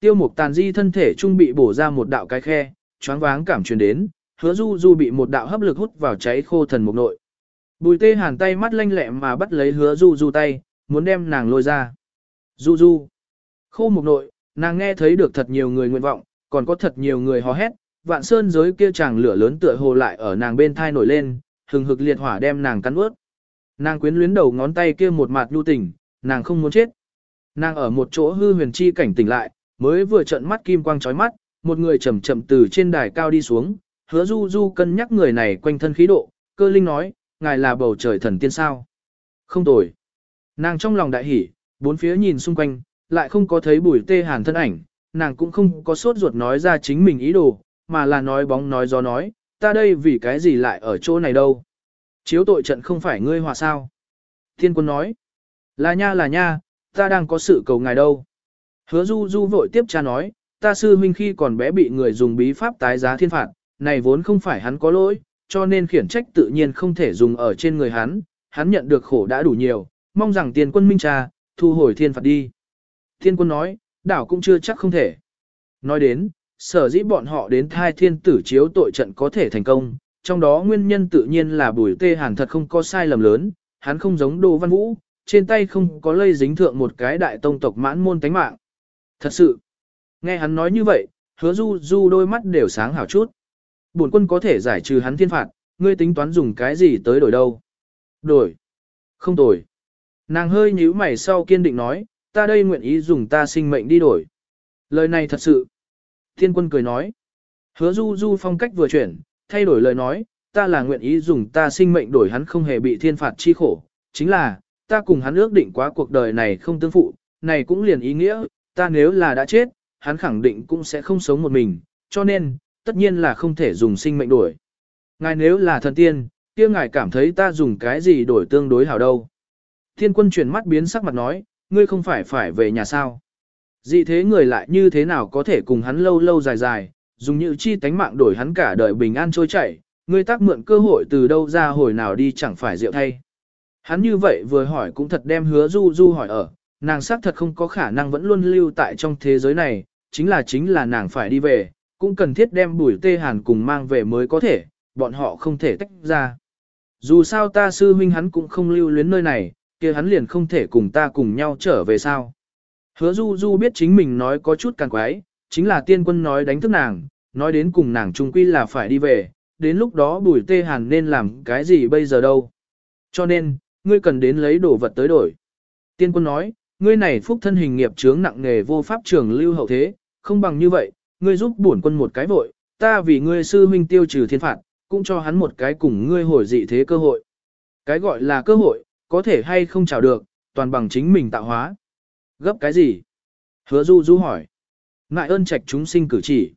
Tiêu mục tàn di thân thể trung bị bổ ra một đạo cái khe, choáng váng cảm truyền đến, hứa du du bị một đạo hấp lực hút vào cháy khô thần mục nội. Bùi tê hàn tay mắt lanh lẹ mà bắt lấy hứa du du tay, muốn đem nàng lôi ra. Du du. Khô mục nội, nàng nghe thấy được thật nhiều người nguyện vọng, còn có thật nhiều người hò hét, vạn sơn giới kia chàng lửa lớn tựa hồ lại ở nàng bên thai nổi lên, hừng hực liệt hỏa đem nàng cắn ướt. Nàng quyến luyến đầu ngón tay kia một mặt nhu tình, nàng không muốn chết. Nàng ở một chỗ hư huyền chi cảnh tỉnh lại, mới vừa trợn mắt kim quang chói mắt, một người chậm chậm từ trên đài cao đi xuống, hứa du du cân nhắc người này quanh thân khí độ, cơ linh nói, ngài là bầu trời thần tiên sao. Không tồi. Nàng trong lòng đại hỉ, bốn phía nhìn xung quanh, lại không có thấy bùi tê hàn thân ảnh, nàng cũng không có sốt ruột nói ra chính mình ý đồ, mà là nói bóng nói gió nói, ta đây vì cái gì lại ở chỗ này đâu. Chiếu tội trận không phải ngươi hòa sao. Thiên quân nói, là nha là nha, ta đang có sự cầu ngài đâu. Hứa du du vội tiếp cha nói, ta sư huynh khi còn bé bị người dùng bí pháp tái giá thiên phạt, này vốn không phải hắn có lỗi, cho nên khiển trách tự nhiên không thể dùng ở trên người hắn, hắn nhận được khổ đã đủ nhiều, mong rằng tiền quân minh cha, thu hồi thiên phạt đi. Thiên quân nói, đảo cũng chưa chắc không thể. Nói đến, sở dĩ bọn họ đến thai thiên tử chiếu tội trận có thể thành công, trong đó nguyên nhân tự nhiên là bùi tê hàn thật không có sai lầm lớn, hắn không giống đồ văn vũ, trên tay không có lây dính thượng một cái đại tông tộc mãn môn tánh mạng. Thật sự, nghe hắn nói như vậy, hứa du du đôi mắt đều sáng hảo chút. Bổn quân có thể giải trừ hắn thiên phạt, ngươi tính toán dùng cái gì tới đổi đâu? Đổi. Không đổi. Nàng hơi nhíu mày sau kiên định nói, ta đây nguyện ý dùng ta sinh mệnh đi đổi. Lời này thật sự. Thiên quân cười nói. Hứa du du phong cách vừa chuyển, thay đổi lời nói, ta là nguyện ý dùng ta sinh mệnh đổi hắn không hề bị thiên phạt chi khổ. Chính là, ta cùng hắn ước định quá cuộc đời này không tương phụ, này cũng liền ý nghĩa, ta nếu là đã chết, hắn khẳng định cũng sẽ không sống một mình, cho nên, tất nhiên là không thể dùng sinh mệnh đổi. Ngài nếu là thần tiên, kia ngài cảm thấy ta dùng cái gì đổi tương đối hảo đâu. Thiên quân chuyển mắt biến sắc mặt nói, ngươi không phải phải về nhà sao. Dị thế người lại như thế nào có thể cùng hắn lâu lâu dài dài, dùng như chi tánh mạng đổi hắn cả đời bình an trôi chảy, ngươi tác mượn cơ hội từ đâu ra hồi nào đi chẳng phải rượu thay. Hắn như vậy vừa hỏi cũng thật đem hứa du du hỏi ở, nàng xác thật không có khả năng vẫn luôn lưu tại trong thế giới này, chính là chính là nàng phải đi về, cũng cần thiết đem bùi tê hàn cùng mang về mới có thể, bọn họ không thể tách ra. Dù sao ta sư huynh hắn cũng không lưu luyến nơi này, kia hắn liền không thể cùng ta cùng nhau trở về sao. Hứa du du biết chính mình nói có chút càng quái, chính là tiên quân nói đánh thức nàng, nói đến cùng nàng trung quy là phải đi về, đến lúc đó bùi tê hàn nên làm cái gì bây giờ đâu. Cho nên, ngươi cần đến lấy đồ vật tới đổi. Tiên quân nói, ngươi này phúc thân hình nghiệp chướng nặng nghề vô pháp trường lưu hậu thế, không bằng như vậy, ngươi giúp bổn quân một cái vội, ta vì ngươi sư huynh tiêu trừ thiên phạt, cũng cho hắn một cái cùng ngươi hồi dị thế cơ hội. Cái gọi là cơ hội, có thể hay không chào được, toàn bằng chính mình tạo hóa. Gấp cái gì? Hứa du du hỏi. Ngại ơn trạch chúng sinh cử chỉ.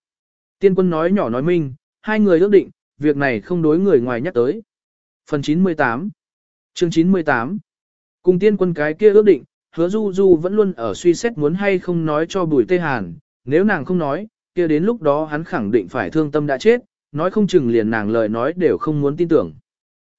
Tiên quân nói nhỏ nói minh, hai người ước định, việc này không đối người ngoài nhắc tới. Phần 98 Chương 98 Cùng tiên quân cái kia ước định, hứa du du vẫn luôn ở suy xét muốn hay không nói cho bùi tê hàn, nếu nàng không nói, kia đến lúc đó hắn khẳng định phải thương tâm đã chết, nói không chừng liền nàng lời nói đều không muốn tin tưởng.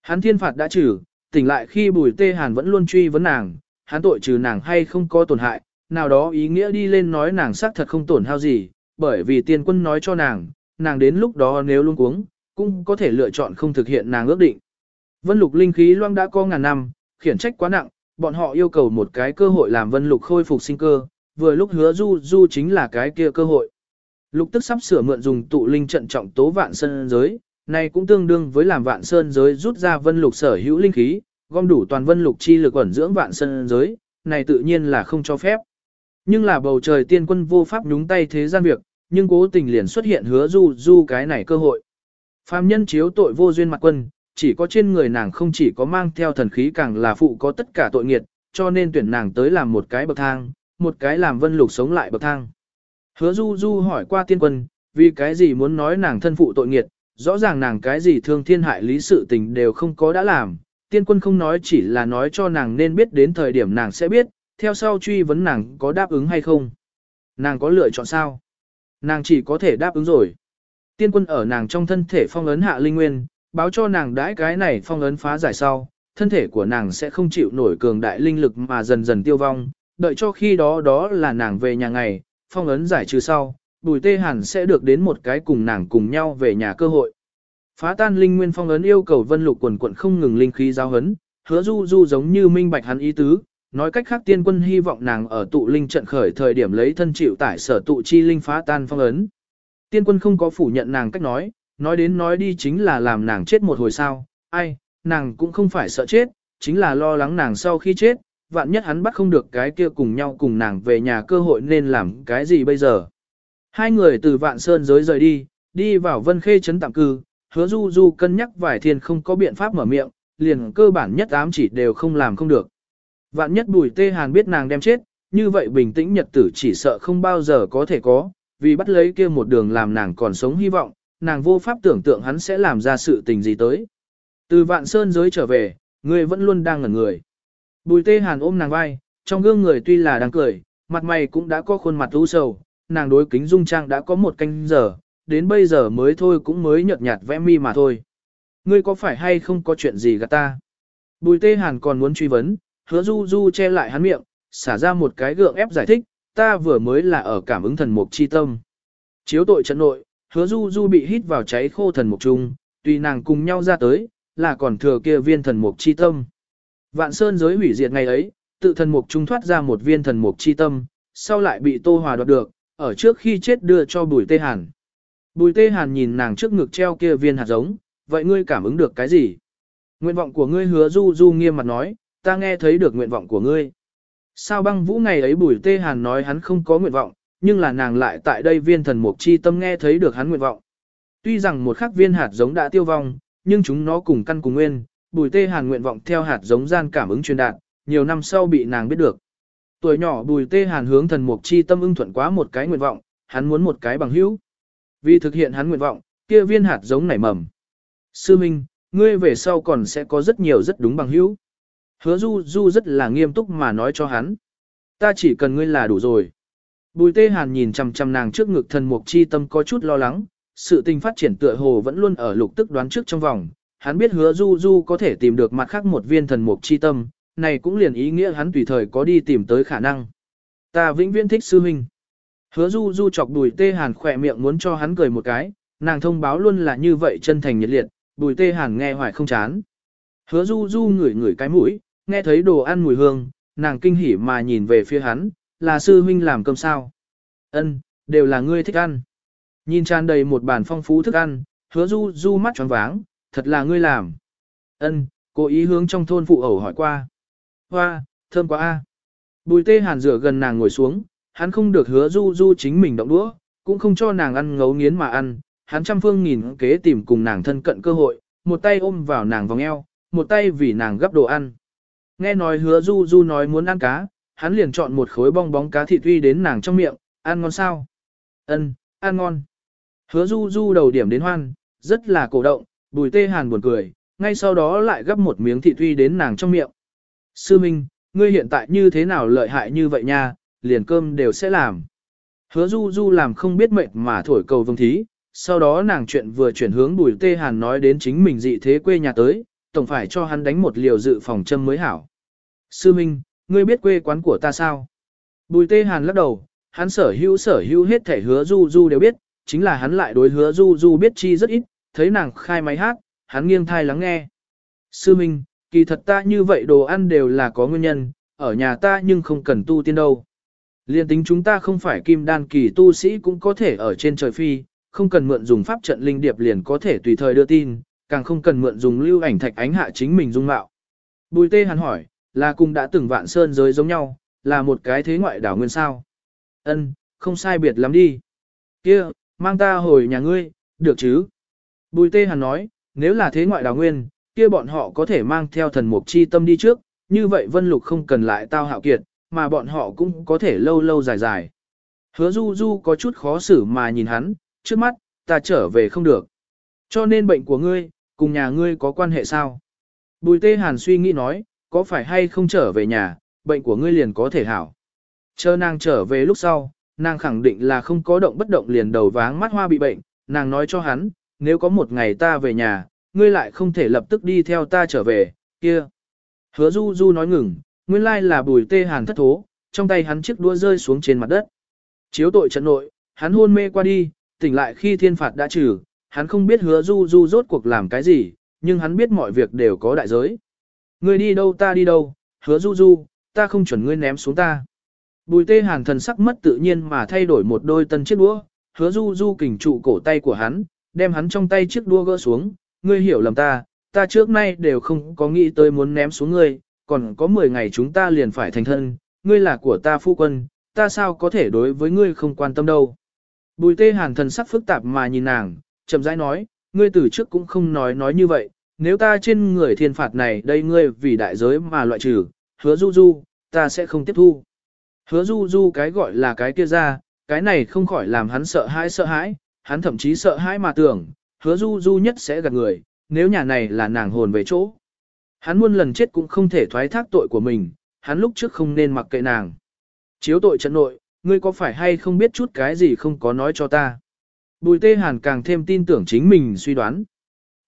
Hắn thiên phạt đã trừ, tỉnh lại khi bùi tê hàn vẫn luôn truy vấn nàng, hắn tội trừ nàng hay không có tổn hại, nào đó ý nghĩa đi lên nói nàng xác thật không tổn hao gì, bởi vì tiên quân nói cho nàng, nàng đến lúc đó nếu luôn cuống, cũng có thể lựa chọn không thực hiện nàng ước định. Vân lục linh khí loang đã có ngàn năm, khiển trách quá nặng, bọn họ yêu cầu một cái cơ hội làm vân lục khôi phục sinh cơ, vừa lúc hứa du du chính là cái kia cơ hội. Lục tức sắp sửa mượn dùng tụ linh trận trọng tố vạn sơn giới, này cũng tương đương với làm vạn sơn giới rút ra vân lục sở hữu linh khí, gom đủ toàn vân lục chi lực ẩn dưỡng vạn sơn giới, này tự nhiên là không cho phép. Nhưng là bầu trời tiên quân vô pháp nhúng tay thế gian việc, nhưng cố tình liền xuất hiện hứa du du cái này cơ hội. Phạm nhân chiếu tội vô duyên mặt quân, chỉ có trên người nàng không chỉ có mang theo thần khí càng là phụ có tất cả tội nghiệt, cho nên tuyển nàng tới làm một cái bậc thang, một cái làm vân lục sống lại bậc thang. Hứa du du hỏi qua tiên quân, vì cái gì muốn nói nàng thân phụ tội nghiệt, rõ ràng nàng cái gì thương thiên hại lý sự tình đều không có đã làm, tiên quân không nói chỉ là nói cho nàng nên biết đến thời điểm nàng sẽ biết, theo sau truy vấn nàng có đáp ứng hay không. Nàng có lựa chọn sao? Nàng chỉ có thể đáp ứng rồi. Tiên quân ở nàng trong thân thể phong ấn hạ linh nguyên, báo cho nàng đãi cái này phong ấn phá giải sau, thân thể của nàng sẽ không chịu nổi cường đại linh lực mà dần dần tiêu vong, đợi cho khi đó đó là nàng về nhà ngày, phong ấn giải trừ sau, bùi tê hàn sẽ được đến một cái cùng nàng cùng nhau về nhà cơ hội. Phá tan linh nguyên phong ấn yêu cầu vân lục quần quận không ngừng linh khí giao hấn, hứa du du giống như minh bạch hắn ý tứ, nói cách khác tiên quân hy vọng nàng ở tụ linh trận khởi thời điểm lấy thân chịu tải sở tụ chi linh phá tan phong ấn. Tiên quân không có phủ nhận nàng cách nói, nói đến nói đi chính là làm nàng chết một hồi sao, ai, nàng cũng không phải sợ chết, chính là lo lắng nàng sau khi chết, vạn nhất hắn bắt không được cái kia cùng nhau cùng nàng về nhà cơ hội nên làm cái gì bây giờ. Hai người từ vạn sơn giới rời đi, đi vào vân khê trấn tạm cư, hứa du du cân nhắc vài thiên không có biện pháp mở miệng, liền cơ bản nhất ám chỉ đều không làm không được. Vạn nhất bùi tê hàn biết nàng đem chết, như vậy bình tĩnh nhật tử chỉ sợ không bao giờ có thể có, vì bắt lấy kia một đường làm nàng còn sống hy vọng, nàng vô pháp tưởng tượng hắn sẽ làm ra sự tình gì tới. Từ vạn sơn giới trở về, người vẫn luôn đang ngẩn người. Bùi tê hàn ôm nàng vai, trong gương người tuy là đang cười, mặt mày cũng đã có khuôn mặt u sầu, nàng đối kính dung trang đã có một canh giờ, đến bây giờ mới thôi cũng mới nhợt nhạt vẽ mi mà thôi. Ngươi có phải hay không có chuyện gì gạt ta? Bùi tê hàn còn muốn truy vấn, hứa du du che lại hắn miệng, xả ra một cái gượng ép giải thích, ta vừa mới là ở cảm ứng thần mục chi tâm. Chiếu tội trận nội, hứa du du bị hít vào cháy khô thần mục trung, tùy nàng cùng nhau ra tới, là còn thừa kia viên thần mục chi tâm. Vạn sơn giới hủy diệt ngày ấy, tự thần mục trung thoát ra một viên thần mục chi tâm, sau lại bị tô hòa đoạt được, ở trước khi chết đưa cho bùi tê hàn. Bùi tê hàn nhìn nàng trước ngực treo kia viên hạt giống, vậy ngươi cảm ứng được cái gì? Nguyện vọng của ngươi hứa du du nghiêm mặt nói, ta nghe thấy được nguyện vọng của ngươi. Sao băng vũ ngày ấy bùi tê hàn nói hắn không có nguyện vọng, nhưng là nàng lại tại đây viên thần mục chi tâm nghe thấy được hắn nguyện vọng. Tuy rằng một khắc viên hạt giống đã tiêu vong, nhưng chúng nó cùng căn cùng nguyên, bùi tê hàn nguyện vọng theo hạt giống gian cảm ứng truyền đạt, nhiều năm sau bị nàng biết được. Tuổi nhỏ bùi tê hàn hướng thần mục chi tâm ưng thuận quá một cái nguyện vọng, hắn muốn một cái bằng hữu. Vì thực hiện hắn nguyện vọng, kia viên hạt giống nảy mầm. Sư Minh, ngươi về sau còn sẽ có rất nhiều rất đúng bằng hữu. Hứa Du Du rất là nghiêm túc mà nói cho hắn. Ta chỉ cần ngươi là đủ rồi. Bùi tê hàn nhìn chằm chằm nàng trước ngực thần mục chi tâm có chút lo lắng, sự tình phát triển tựa hồ vẫn luôn ở lục tức đoán trước trong vòng. Hắn biết hứa Du Du có thể tìm được mặt khác một viên thần mục chi tâm, này cũng liền ý nghĩa hắn tùy thời có đi tìm tới khả năng. Ta vĩnh viễn thích sư huynh. Hứa Du Du chọc bùi tê hàn khỏe miệng muốn cho hắn cười một cái, nàng thông báo luôn là như vậy chân thành nhiệt liệt, bùi tê hàn nghe hoài không chán. Hứa Du Du ngửi ngửi cái mũi, nghe thấy đồ ăn mùi hương, nàng kinh hỉ mà nhìn về phía hắn, là sư huynh làm cơm sao. Ân, đều là ngươi thích ăn. Nhìn tràn đầy một bàn phong phú thức ăn, hứa Du Du mắt tròn váng, thật là ngươi làm. Ân, cố ý hướng trong thôn phụ ẩu hỏi qua. Hoa, thơm quá a. Bùi tê hàn rửa gần nàng ngồi xuống, hắn không được hứa du du chính mình động đũa, cũng không cho nàng ăn ngấu nghiến mà ăn, hắn trăm phương nghìn kế tìm cùng nàng thân cận cơ hội, một tay ôm vào nàng vòng eo, một tay vì nàng gấp đồ ăn. Nghe nói hứa du du nói muốn ăn cá, hắn liền chọn một khối bong bóng cá thịt uy đến nàng trong miệng, ăn ngon sao? Ân, ăn ngon. Hứa du du đầu điểm đến hoan, rất là cổ động, bùi tê hàn buồn cười, ngay sau đó lại gấp một miếng thịt uy đến nàng trong miệng. Sư Minh, ngươi hiện tại như thế nào lợi hại như vậy nha, liền cơm đều sẽ làm. Hứa du du làm không biết mệt mà thổi cầu vương thí, sau đó nàng chuyện vừa chuyển hướng bùi tê hàn nói đến chính mình dị thế quê nhà tới, tổng phải cho hắn đánh một liều dự phòng châm mới hảo. Sư Minh, ngươi biết quê quán của ta sao? Bùi tê hàn lắc đầu, hắn sở hữu sở hữu hết thể hứa du du đều biết, chính là hắn lại đối hứa du du biết chi rất ít, thấy nàng khai máy hát, hắn nghiêng thai lắng nghe. Sư Minh, kỳ thật ta như vậy đồ ăn đều là có nguyên nhân, ở nhà ta nhưng không cần tu tiên đâu. Liên tính chúng ta không phải kim đan kỳ tu sĩ cũng có thể ở trên trời phi, không cần mượn dùng pháp trận linh điệp liền có thể tùy thời đưa tin, càng không cần mượn dùng lưu ảnh thạch ánh hạ chính mình dung mạo. Bùi tê hắn hỏi, là cùng đã từng vạn sơn giới giống nhau, là một cái thế ngoại đảo nguyên sao. Ân, không sai biệt lắm đi. Kia, mang ta hồi nhà ngươi, được chứ? Bùi tê Hàn nói, nếu là thế ngoại đảo nguyên, kia bọn họ có thể mang theo thần mục chi tâm đi trước, như vậy vân lục không cần lại tao hạo kiệt, mà bọn họ cũng có thể lâu lâu dài dài. Hứa du du có chút khó xử mà nhìn hắn, trước mắt, ta trở về không được. Cho nên bệnh của ngươi, cùng nhà ngươi có quan hệ sao? Bùi tê hàn suy nghĩ nói, có phải hay không trở về nhà, bệnh của ngươi liền có thể hảo. Chờ nàng trở về lúc sau, nàng khẳng định là không có động bất động liền đầu váng mắt hoa bị bệnh, nàng nói cho hắn, nếu có một ngày ta về nhà, ngươi lại không thể lập tức đi theo ta trở về, kia. Hứa du du nói ngừng, nguyên lai là bùi tê hàn thất thố, trong tay hắn chiếc đũa rơi xuống trên mặt đất. Chiếu tội trận nội, hắn hôn mê qua đi, tỉnh lại khi thiên phạt đã trừ, hắn không biết hứa du du rốt cuộc làm cái gì, nhưng hắn biết mọi việc đều có đại giới. Ngươi đi đâu ta đi đâu, hứa du du, ta không chuẩn ngươi ném xuống ta. Bùi tê hàn thần sắc mất tự nhiên mà thay đổi một đôi tân chiếc đũa, hứa du du kình trụ cổ tay của hắn, đem hắn trong tay chiếc đũa gỡ xuống, ngươi hiểu lầm ta, ta trước nay đều không có nghĩ tới muốn ném xuống ngươi, còn có 10 ngày chúng ta liền phải thành thân, ngươi là của ta phu quân, ta sao có thể đối với ngươi không quan tâm đâu. Bùi tê hàn thần sắc phức tạp mà nhìn nàng, chậm rãi nói, ngươi từ trước cũng không nói nói như vậy, nếu ta trên người thiên phạt này đây ngươi vì đại giới mà loại trừ, hứa du du, ta sẽ không tiếp thu. Hứa du du cái gọi là cái kia ra, cái này không khỏi làm hắn sợ hãi sợ hãi, hắn thậm chí sợ hãi mà tưởng, hứa du du nhất sẽ gạt người, nếu nhà này là nàng hồn về chỗ. Hắn muôn lần chết cũng không thể thoái thác tội của mình, hắn lúc trước không nên mặc kệ nàng. Chiếu tội trận nội, ngươi có phải hay không biết chút cái gì không có nói cho ta. Bùi tê hàn càng thêm tin tưởng chính mình suy đoán.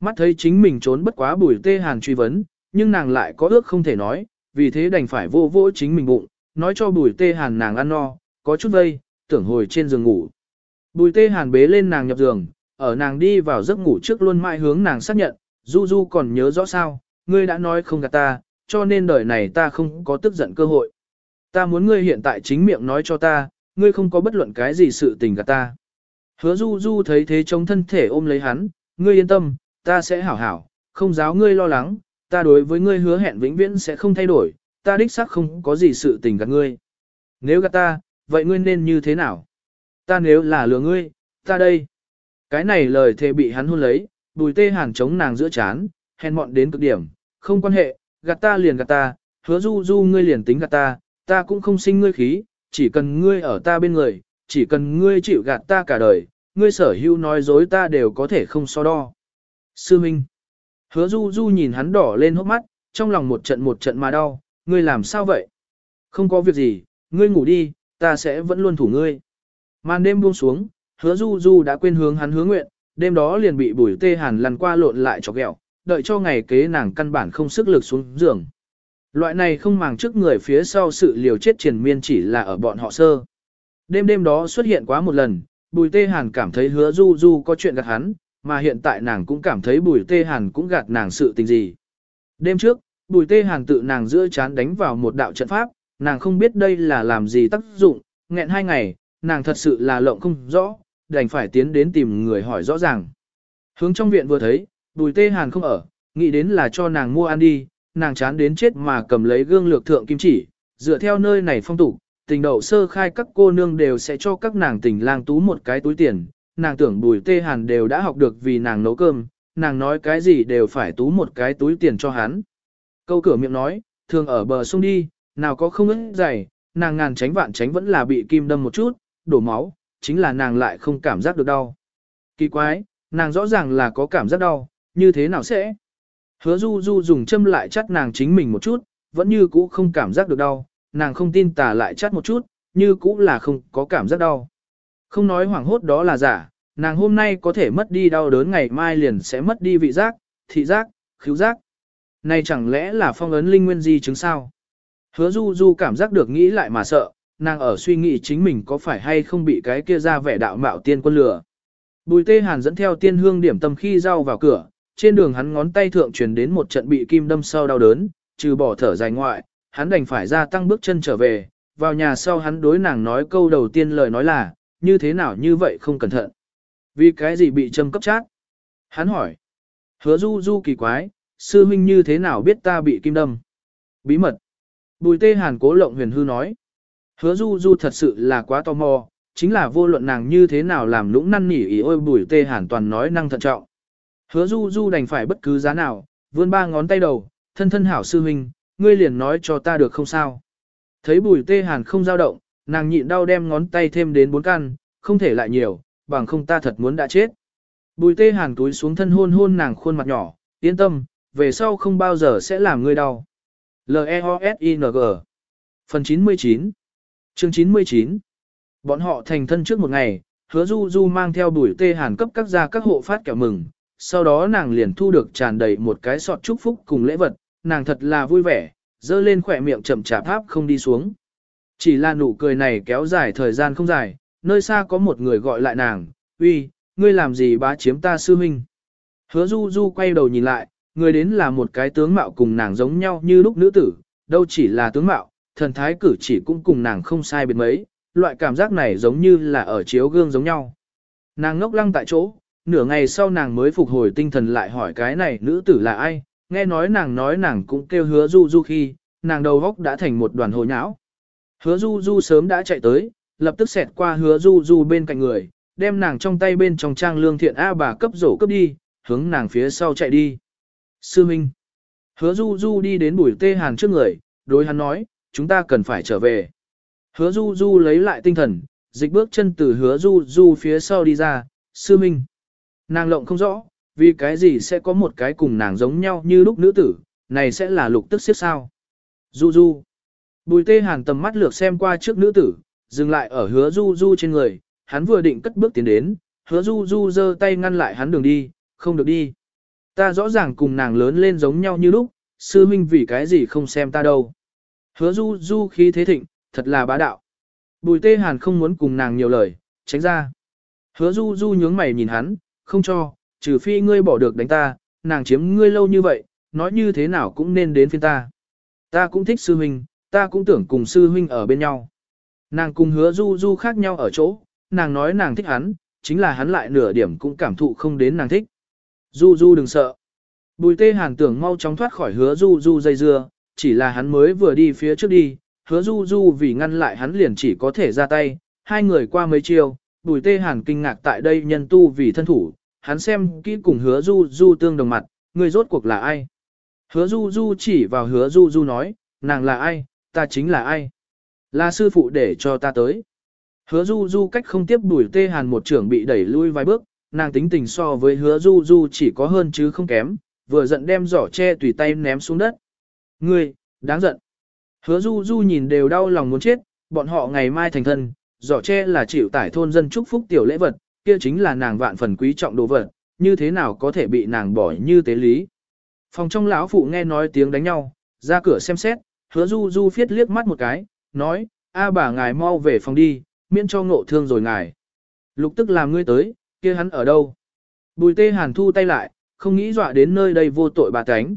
Mắt thấy chính mình trốn bất quá bùi tê hàn truy vấn, nhưng nàng lại có ước không thể nói, vì thế đành phải vô vô chính mình bụng, nói cho bùi tê hàn nàng ăn no, có chút vây, tưởng hồi trên giường ngủ. Bùi tê hàn bế lên nàng nhập giường, ở nàng đi vào giấc ngủ trước luôn mãi hướng nàng xác nhận, du du còn nhớ rõ sao, ngươi đã nói không gạt ta, cho nên đời này ta không có tức giận cơ hội. Ta muốn ngươi hiện tại chính miệng nói cho ta, ngươi không có bất luận cái gì sự tình gạt ta. Hứa du du thấy thế chống thân thể ôm lấy hắn, ngươi yên tâm, ta sẽ hảo hảo, không giáo ngươi lo lắng, ta đối với ngươi hứa hẹn vĩnh viễn sẽ không thay đổi, ta đích xác không có gì sự tình gạt ngươi. Nếu gạt ta, vậy ngươi nên như thế nào? Ta nếu là lừa ngươi, ta đây. Cái này lời thề bị hắn hôn lấy, bùi tê hàn chống nàng giữa chán, hèn mọn đến cực điểm, không quan hệ, gạt ta liền gạt ta, hứa du du ngươi liền tính gạt ta, ta cũng không sinh ngươi khí, chỉ cần ngươi ở ta bên người, chỉ cần ngươi chịu gạt ta cả đời, ngươi sở hữu nói dối ta đều có thể không so đo. Sư Minh Hứa du du nhìn hắn đỏ lên hốc mắt, trong lòng một trận một trận mà đau, ngươi làm sao vậy? Không có việc gì, ngươi ngủ đi, ta sẽ vẫn luôn thủ ngươi. Màn đêm buông xuống, hứa du du đã quên hướng hắn hướng nguyện, đêm đó liền bị bùi tê hàn lăn qua lộn lại cho ghẹo, đợi cho ngày kế nàng căn bản không sức lực xuống giường. Loại này không màng trước người phía sau sự liều chết triền miên chỉ là ở bọn họ sơ. Đêm đêm đó xuất hiện quá một lần, bùi tê hàn cảm thấy hứa du du có chuyện gạt hắn, mà hiện tại nàng cũng cảm thấy bùi tê hàn cũng gạt nàng sự tình gì. Đêm trước, bùi tê hàn tự nàng giữa chán đánh vào một đạo trận pháp, nàng không biết đây là làm gì tác dụng, nghẹn hai ngày, nàng thật sự là lộng không rõ, đành phải tiến đến tìm người hỏi rõ ràng. Hướng trong viện vừa thấy, bùi tê hàn không ở, nghĩ đến là cho nàng mua ăn đi, nàng chán đến chết mà cầm lấy gương lược thượng kim chỉ, dựa theo nơi này phong tục, tình đậu sơ khai các cô nương đều sẽ cho các nàng tình lang tú một cái túi tiền, nàng tưởng bùi tê hàn đều đã học được vì nàng nấu cơm, nàng nói cái gì đều phải tú một cái túi tiền cho hắn. Câu cửa miệng nói, thường ở bờ sông đi, nào có không ức dày, nàng ngàn tránh vạn tránh vẫn là bị kim đâm một chút, đổ máu, chính là nàng lại không cảm giác được đau. Kỳ quái, nàng rõ ràng là có cảm giác đau, như thế nào sẽ? Hứa du du dùng châm lại chắt nàng chính mình một chút, vẫn như cũ không cảm giác được đau, nàng không tin tà lại chắt một chút, như cũ là không có cảm giác đau. Không nói hoảng hốt đó là giả, nàng hôm nay có thể mất đi đau đớn ngày mai liền sẽ mất đi vị giác, thị giác, khứu giác. Này chẳng lẽ là phong ấn linh nguyên di chứng sao? Hứa du du cảm giác được nghĩ lại mà sợ, nàng ở suy nghĩ chính mình có phải hay không bị cái kia ra vẻ đạo mạo tiên quân lửa. Bùi tê hàn dẫn theo tiên hương điểm tâm khi rau vào cửa, trên đường hắn ngón tay thượng truyền đến một trận bị kim đâm sâu đau đớn, trừ bỏ thở dài ngoại, hắn đành phải ra tăng bước chân trở về, vào nhà sau hắn đối nàng nói câu đầu tiên lời nói là, như thế nào như vậy không cẩn thận. Vì cái gì bị châm cấp chát? Hắn hỏi. Hứa du du kỳ quái, sư huynh như thế nào biết ta bị kim đâm? Bí mật. Bùi tê hàn cố lộng huyền hư nói. Hứa du du thật sự là quá tò mò, chính là vô luận nàng như thế nào làm lũng năn nỉ ý ôi bùi tê hàn toàn nói năng thận trọng. Hứa du du đành phải bất cứ giá nào, vươn ba ngón tay đầu, thân thân hảo sư huynh, ngươi liền nói cho ta được không sao. Thấy bùi tê hàn không dao động, nàng nhịn đau đem ngón tay thêm đến bốn căn, không thể lại nhiều, bằng không ta thật muốn đã chết. Bùi tê hàn túi xuống thân hôn hôn nàng khuôn mặt nhỏ, yên tâm, về sau không bao giờ sẽ làm ngươi đau. L-E-O-S-I-N-G Phần 99 Chương 99 Bọn họ thành thân trước một ngày, hứa du du mang theo bùi tê hàn cấp các gia các hộ phát kẹo mừng, sau đó nàng liền thu được tràn đầy một cái sọt chúc phúc cùng lễ vật, nàng thật là vui vẻ, dơ lên khỏe miệng chậm chạp tháp không đi xuống. Chỉ là nụ cười này kéo dài thời gian không dài, nơi xa có một người gọi lại nàng, uy, ngươi làm gì bá chiếm ta sư huynh. Hứa du du quay đầu nhìn lại, người đến là một cái tướng mạo cùng nàng giống nhau như lúc nữ tử, đâu chỉ là tướng mạo, thần thái cử chỉ cũng cùng nàng không sai biệt mấy, loại cảm giác này giống như là ở chiếu gương giống nhau. Nàng ngốc lăng tại chỗ, nửa ngày sau nàng mới phục hồi tinh thần lại hỏi cái này nữ tử là ai, nghe nói nàng nói nàng cũng kêu hứa du du khi, nàng đầu góc đã thành một đoàn hồ nhão. Hứa du du sớm đã chạy tới, lập tức xẹt qua hứa du du bên cạnh người, đem nàng trong tay bên trong trang lương thiện A bà cấp rổ cấp đi, hướng nàng phía sau chạy đi. Sư Minh. Hứa du du đi đến bùi tê hàn trước người, đối hắn nói, chúng ta cần phải trở về. Hứa du du lấy lại tinh thần, dịch bước chân từ hứa du du phía sau đi ra, sư minh. Nàng lộng không rõ, vì cái gì sẽ có một cái cùng nàng giống nhau như lúc nữ tử, này sẽ là lục tức siết sao. Du du. Bùi tê hàn tầm mắt lược xem qua trước nữ tử, dừng lại ở hứa du du trên người, hắn vừa định cất bước tiến đến, hứa du du giơ tay ngăn lại hắn đường đi, không được đi. Ta rõ ràng cùng nàng lớn lên giống nhau như lúc, sư minh vì cái gì không xem ta đâu. Hứa du du khí thế thịnh, thật là bá đạo. Bùi tê hàn không muốn cùng nàng nhiều lời, tránh ra. Hứa du du nhướng mày nhìn hắn, không cho, trừ phi ngươi bỏ được đánh ta, nàng chiếm ngươi lâu như vậy, nói như thế nào cũng nên đến phiên ta. Ta cũng thích sư huynh, ta cũng tưởng cùng sư huynh ở bên nhau. Nàng cùng hứa du du khác nhau ở chỗ, nàng nói nàng thích hắn, chính là hắn lại nửa điểm cũng cảm thụ không đến nàng thích. Du du đừng sợ. Bùi tê hàn tưởng mau chóng thoát khỏi hứa du du dây dưa, chỉ là hắn mới vừa đi phía trước đi, hứa du du vì ngăn lại hắn liền chỉ có thể ra tay, hai người qua mấy chiều, bùi tê hàn kinh ngạc tại đây nhân tu vì thân thủ, hắn xem kỹ cùng hứa du du tương đồng mặt, người rốt cuộc là ai. Hứa du du chỉ vào hứa du du nói, nàng là ai, ta chính là ai. Là sư phụ để cho ta tới. Hứa du du cách không tiếp đuổi tê hàn một trưởng bị đẩy lui vài bước, nàng tính tình so với hứa du du chỉ có hơn chứ không kém, vừa giận đem giỏ che tùy tay ném xuống đất. Ngươi, đáng giận. Hứa du du nhìn đều đau lòng muốn chết, bọn họ ngày mai thành thân, giỏ che là chịu tải thôn dân chúc phúc tiểu lễ vật, kia chính là nàng vạn phần quý trọng đồ vật, như thế nào có thể bị nàng bỏ như tế lý. Phòng trong lão phụ nghe nói tiếng đánh nhau, ra cửa xem xét, hứa du du phiết liếc mắt một cái, nói, a bà ngài mau về phòng đi, miễn cho ngộ thương rồi ngài. Lục tức làm ngươi tới, kia hắn ở đâu? Bùi tê hàn thu tay lại, không nghĩ dọa đến nơi đây vô tội bà tánh.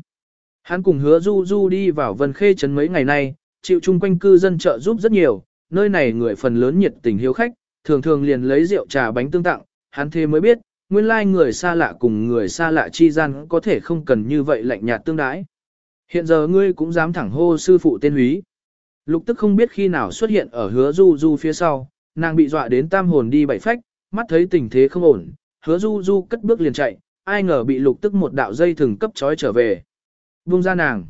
Hắn cùng hứa du du đi vào vân khê trấn mấy ngày nay, chịu chung quanh cư dân trợ giúp rất nhiều, nơi này người phần lớn nhiệt tình hiếu khách, thường thường liền lấy rượu trà bánh tương tặng, hắn thế mới biết, nguyên lai người xa lạ cùng người xa lạ chi gian có thể không cần như vậy lạnh nhạt tương đãi. Hiện giờ ngươi cũng dám thẳng hô sư phụ tên húy. Lục tức không biết khi nào xuất hiện ở hứa du du phía sau, nàng bị dọa đến tam hồn đi bảy phách, mắt thấy tình thế không ổn, hứa du du cất bước liền chạy, ai ngờ bị lục tức một đạo dây thừng cấp trói trở về. vung ra nàng.